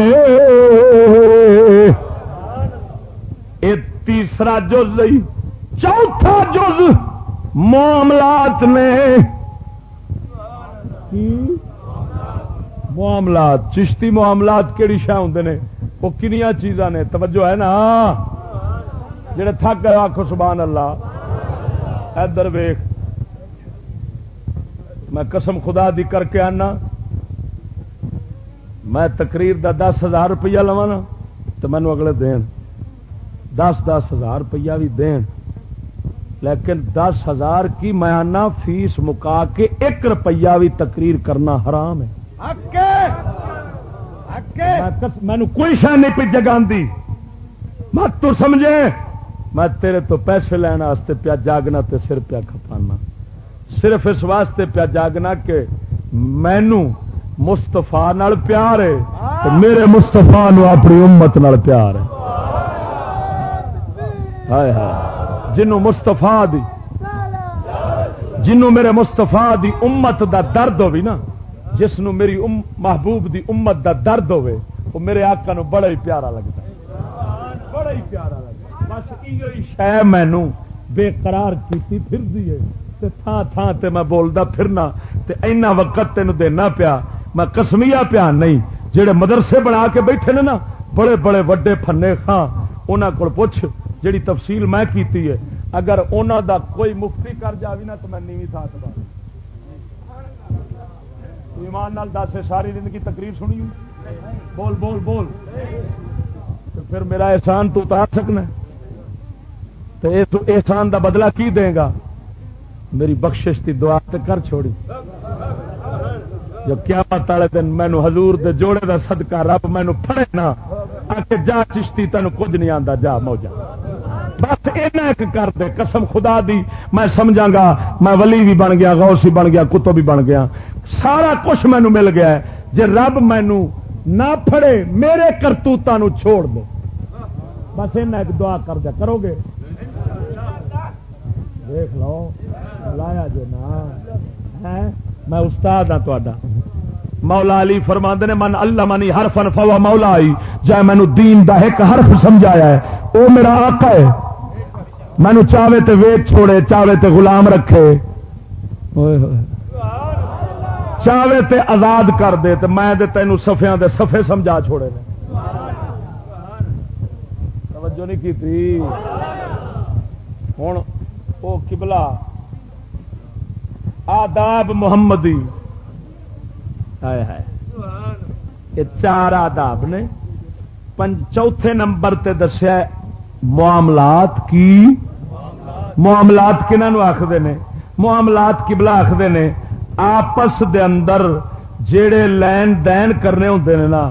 تیسرا جز، چوتھا جز معاملات نے معاملات، چشتی معاملات کہڑی شہ ہوں نے؟ وہ کنیا چیزاں نے؟ توجہ ہے نا؟ جڑے تھک گئے آخو سبحان اللہ۔ ادھر ویخ میں قسم خدا دی کر کے آنا۔ میں تقریر دا دس ہزار روپیہ لوا نا تو مینو اگلے دین دس دس ہزار روپیہ بھی دین۔ لیکن دس ہزار کی میں آنا فیس مکا کے ایک روپیہ بھی تقریر کرنا حرام ہے۔ مینو کوئی شہ نہیں پی جگہ مت تو سمجھے میں تیرے تو پیسے لینا پیا جاگنا تے سر پیا کھپانا۔ صرف اس واسطے پیا جاگنا کہ مینو مستفا پیار ہے۔ میرے مستفا اپنی امت نال پیار ہے۔ جنوں مستفا دی، جنوں میرے مستفا دی امت دا درد ہوئی نا جس نو میری ام، محبوب دی امت دا درد ہوے وہ میرے آقا نو بڑا ہی پیارا لگتا بڑا ہی پیارا لگتا بس شہ مینو بے قرار کی پھر دیے تے تھان تھان تے میں بولدا پھرنا، تے اینا وقت تین دینا پیا۔ میں کسمیا پیا نہیں، جڑے مدرسے بنا کے بیٹھے نے نا، بڑے بڑے وڈے فنے خاں انہاں کول پوچھ جڑی تفصیل میں کیتی ہے۔ اگر انہاں دا کوئی مفتی کر جاوی نا تو میں نیوی ساتھ ایمان نال دس ساری زندگی تقریر سنی بول بول بول۔ تو پھر میرا احسان تو اتار سکنا تو احسان دا بدلہ کی دے گا؟ میری بخشش کی دعا تے کر چھوڑی۔ جو کیا والے دن مینو حضور دے جوڑے دا صدقہ رب مینو پڑے نا، آ کے جا چشتی تین کچھ نہیں آتا جا موجا۔ بس ایک کر دے، قسم خدا دی، میں سمجھا گا، میں ولی بھی بن گیا، غوث بھی بن گیا کتو بھی بن گیا۔ سارا کچھ مینو مل گیا ہے۔ جی رب مینو نہ پھڑے، میرے کرتوتوں چھوڑ دو بس ایک دعا کر دیا کرو گے؟ دیکھ لو، لایا جو نا۔ میں استاد ہاں تا مولا علی فرما نے من اللہ منی ہر فن فوا مولا آئی جائے مینو دین دا ایک حرف سمجھایا ہے وہ میرا آقا ہے۔ مینو چاہے تے ویچ چھوڑے چاہے تے غلام رکھے۔ چاہے تے آزاد کر دے تو میں تینوں سفیا دے سفے سمجھا چھوڑے نے۔ توجہ نہیں کی ہوں وہ کبلا آداب محمدی۔ یہ چار آداب نے چوتھے نمبر تے دسیا معاملات کی۔ معاملات کنہوں آخر نے؟ معاملات کبلا آخر نے۔ آپس دے اندر جڑے لین دین کرنے ہوں نا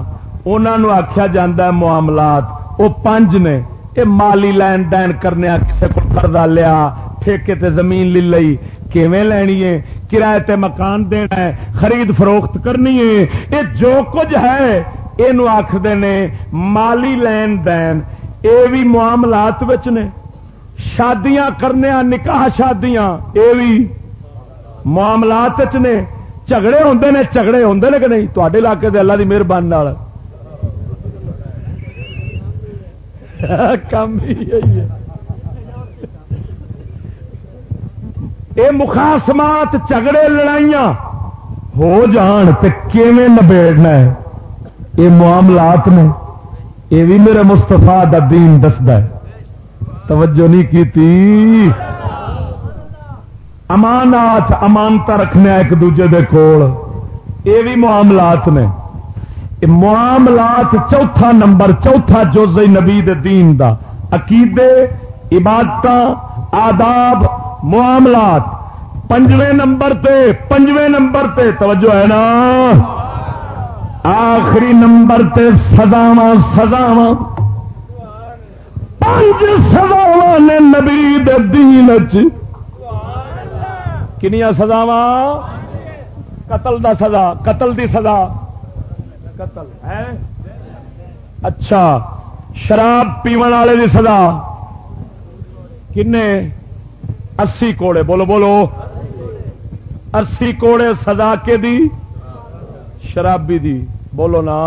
انہوں آخیا جا معاملات۔ وہ پنج نے یہ مالی لین دین کرنے کسی کو قرضہ لیا، ٹھیکے تے زمین لی لئی کیویں لینی ہے؟ کرایہ تے مکان دینا ہے، خرید فروخت کرنی ہے۔ یہ جو کچھ ہے یہ آخر نے، مالی لین دین۔ یہ بھی معاملات نے۔ شادیاں کرنے نکاح شادیاں یہ بھی معاملات نے۔ جھگڑے ہوں نے، جھگڑے ہوں نے کہ نہیں؟ تے علاقے دے اللہ کی مہربانی *laughs* کام یہ مخاسمات جھگڑے لڑائیاں ہو جان تو کیون نبیڑنا ہے؟ یہ معاملات نے یہ بھی میرے مستفا دین دستا ہے۔ توجہ نہیں کی امانات امانتا رکھنے ایک دوجے دے کول۔ یہ بھی معاملات نے۔ معاملات چوتھا نمبر، چوتھا جوز نبی دین دا۔ عقیدے عبادت آداب معاملات پنجویں نمبر تے، پنجویں نمبر تے، توجہ ہے نا؟ آخری نمبر تے سزاوا سزاوا پانچ سزاوا نے نبی دین چ کنیا سزاوا قتل دا سزا، قتل دی سزا۔ قتل ہے اچھا شراب پیو والے دی سزا۔ کن اسی کوڑے، بولو بولو۔ اسی کوڑے سزا کے دی، شرابی دی۔ بولو نا،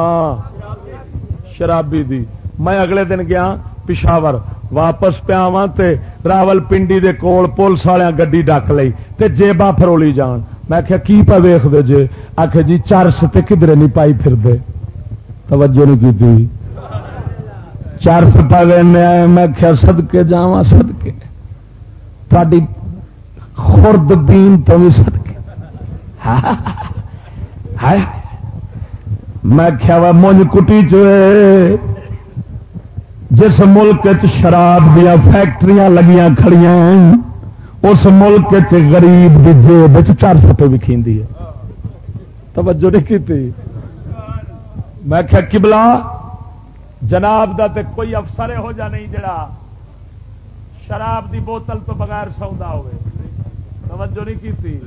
شرابی دی۔ میں اگلے دن گیا پشاور، واپس پیا تے راول پنڈی دے کول پولیس والے گڈی ڈک لئی تے جیبا فرولی جان۔ میں کیا کی پا ویخ دے جے؟ آخ جی چرس تے کدھر نہیں پائی پھر دے۔ توجہ نہیں کی چرس پا لینا میں کیا سد کے جا سد کے تاری خورد دین تو بھی سد کے میں کیا مونج کٹی چ جس ملک شراب دیا فیکٹریاں لگیاں کھڑیاں، اس ملک غریب کی جیب چار سو روپے بھی ہے۔ توجہ نہیں کی میں کیا کبلا جناب دا تے کوئی افسر ہو جا نہیں جڑا۔ شراب دی بوتل تو بغیر سودا ہوئے۔ توجہ نہیں کی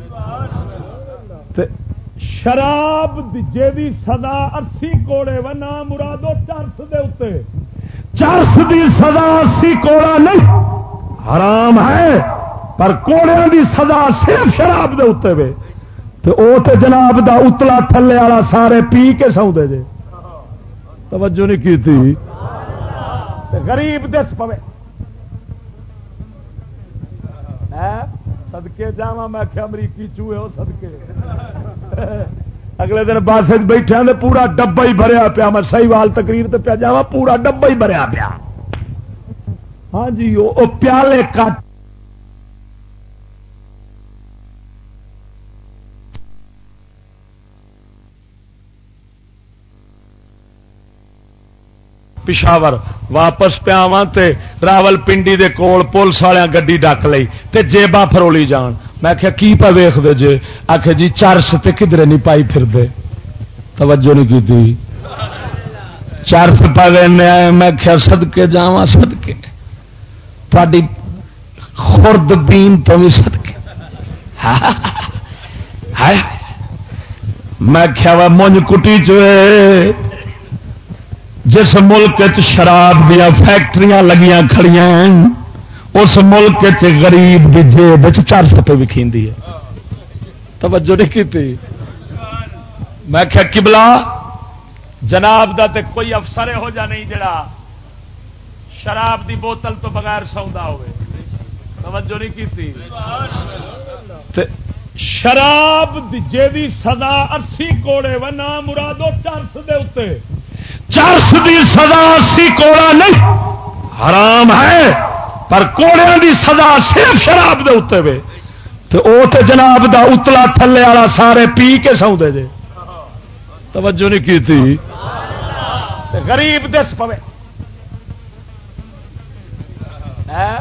شراب جی سدا ارسی کوڑے و نام مرادو چرس دے اتنے چرس دی سزا اسی کوڑا نہیں۔ حرام ہے، پر کوڑیا دی سزا صرف شراب دے اتنے وے۔ تو او تے جناب دا اتلا تھلے والا سارے پی کے سو دے دے توجہ نہیں کی تھی غریب دس پوے۔ سدکے جا میں آخیا امریکی چوہے ہو سدکے اگلے دن بس بیٹھے پورا ڈبا ہی بھریا پیا۔ میں سی وال تقریر تے پیا جا پورا ڈبا ہی بھریا پیا۔ ہاں جی وہ پیالے کٹ پشاور واپس پیا راول پنڈی دے کول پولیس والے گڈی ڈک لی تے جیبا فرولی جان۔ میں آخیا کی پا ویخ دے جے؟ آخ جی چرس تے کدھر نہیں پائی پھر دے توجہ نہیں کی چرس پا لینا میں آخیا سد کے جا سد کے تاری خورد دین تو بھی سد کے میں آخیا مونج کٹی چ جس ملک شراب دیا فیکٹریاں لگیاں کھڑیاں اس ملک غریب کی جیب چار سپے بھی ہے۔ توجہ نہیں کی میں کیا کبلا جناب دا تے کوئی افسر ہو جا نہیں جڑا شراب دی بوتل تو بغیر سودا ہوئے۔ توجہ نہیں کی تے شراب دی جی سزا ارسی کوڑے و نام مرادو چرس دے اتنے چرس دی سزا سی کوڑا نہیں، حرام ہے، پر کوڑیا دی سزا صرف شراب دے اتنے وے۔ تو او تے جناب دا اتلا تھلے والا سارے پی کے سو دے جے۔ توجہ نہیں کی تھی؟ غریب دس پوے۔ ہاں،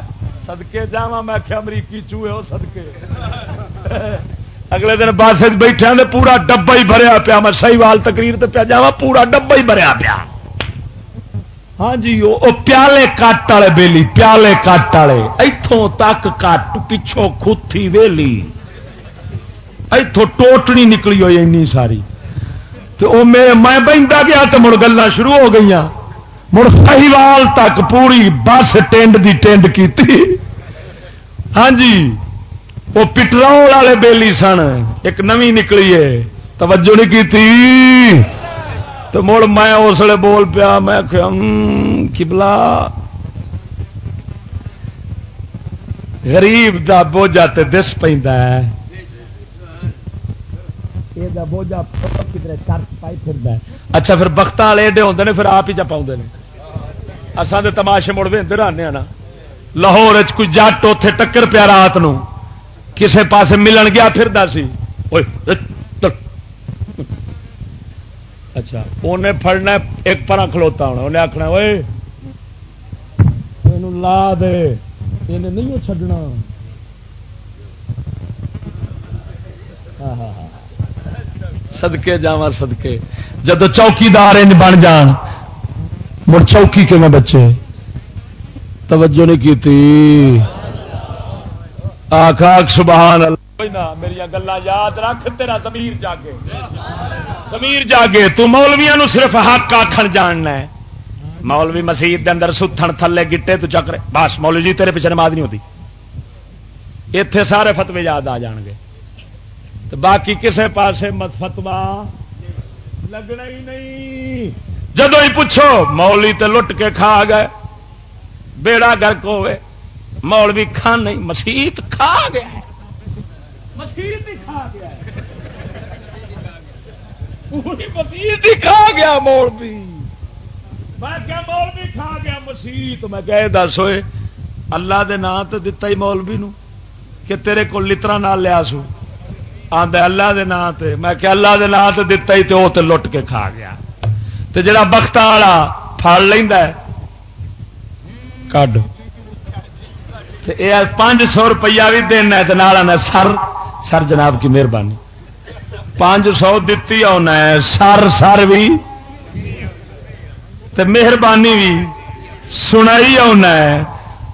سدکے جا میں آخیا امریکی چوہے ہو سدکے اگلے دن بس بیٹھے پورا ڈبا ہی بھریا پیا۔ میں سی وال تقریر تے پیا جا پورا ڈبا ہی بھریا پیا۔ ہاں جی وہ پیالے کٹ والے بیلی، پیالے کٹ والے۔ اتوں تک کٹ، پچھوں کھوتی ویلی۔ اتوں ٹوٹنی نکلی ہوئی این ساری۔ تو میں میں بہتا گیا تو مڑ گلا شروع ہو گئی مڑ سہیوال تک پوری بس ٹینڈ دی ٹینڈ کی ہاں جی وہ پٹرول والے بیلی سن۔ ایک نمی نکلی ہے۔ توجہ نہیں کی تھی تو مڑ میں اس لیے بول پیا میں کبلا غریب دا بوجھا تے دس پہ اچھا پھر بخت والے ایڈے ہوتے ہیں پھر آپ ہی چا پاؤں اصل تو تماشے مڑ بھی آنے نا۔ لاہور کوئی جٹ اتے ٹکر پیا رات نو۔ کسے پاس ملن گیا پھر سی۔ اچھا انہیں پڑنا ایک پرا کھلوتا ہونا انہیں آخنا وہ لا دے۔ انہیں نہیں چڈنا سدکے جا سدکے جدو چوکیدار ان بن جان، مڑ چوکی کے میں بچے؟ توجہ نہیں کی تھی آخ سبحان اللہ۔ میری گلا یاد رکھ، تیرا زمیر جاگے۔ زمیر جاگے۔ تو مولویا نو صرف حق آخر جاننا ہے۔ مولوی مسیح دے اندر ستھن تھلے گٹے تو چکرے۔ بس، مولوی جی تیرے پیچھے نماز نہیں ہوتی۔ اتے سارے فتوی یاد آ جان گے۔ تو باقی کسے پاسے مت فتوا لگنا ہی نہیں۔ جدو ہی پوچھو مولی تے لٹ کے کھا گئے۔ بیڑا گرک ہوئے۔ مولوی کھان نہیں مسیت کھا گیا مسیح کھا گیا مسیح کھا گیا مولوی۔ میں کیا مولوی کھا گیا مسیح تو میں کہ دس ہوئے اللہ دے نام تو دتا ہی مولوی نو کہ تیرے کو لطرا نال لیا سو۔ آدھا اللہ دے نام تے میں کہ اللہ دے نام تو دتا ہی تو وہ تو لٹ کے کھا گیا۔ تو جڑا بخت والا پھڑ لینا کڈ۔ پانچ سو روپیہ بھی دینا ہے سر سر جناب کی مہربانی۔ پانچ سو دتی آنا ہے سر سر بھی۔ مہربانی بھی۔ سنائی آنا ہے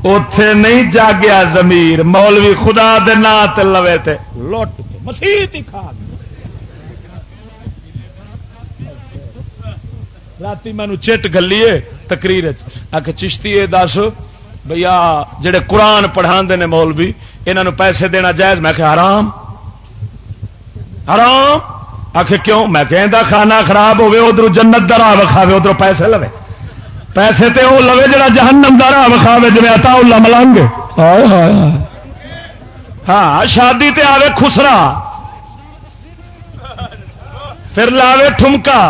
اتے نہیں جاگیا زمیر مولوی خدا دے نا لوے تے۔ لوٹ مسیح کھا رات مینو چٹ گلیے تقریر آ کے چشتی دس۔ بھیا جڑے قرآن پڑھا نے مولوی انہوں پیسے دینا جائز؟ میں کہ حرام۔ حرام؟ آخ کیوں؟ میں کہ کھانا خراب ہوے ادھر جنت درا وکھاوے ادھر پیسے لو پیسے تے وہ لوے جڑا جہنم درا وکھاوے جی اتا ملنگ ہاں شادی تے آوے خسرا۔ پھر لاوے ٹھمکا۔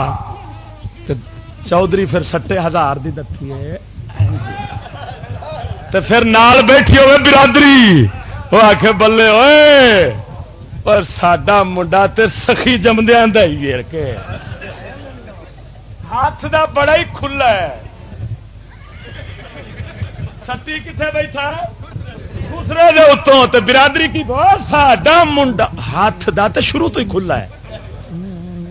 چودھری پھر سٹے ہزار دی دتی ہے۔ ہاں جی۔ تو پھر نال بیٹھی ہوئے برادری۔ وہ آخ بلے ہوئے پر ساڈا منڈا تے سخی جمدیا کے۔ ہاتھ دا بڑا ہی کھلا ہے۔ ستی کتنے بیٹھا؟ دوسرے دے اتوں تے برادری کی ساڈا منڈا۔ ہاتھ دا تے شروع تو ہی کھلا ہے۔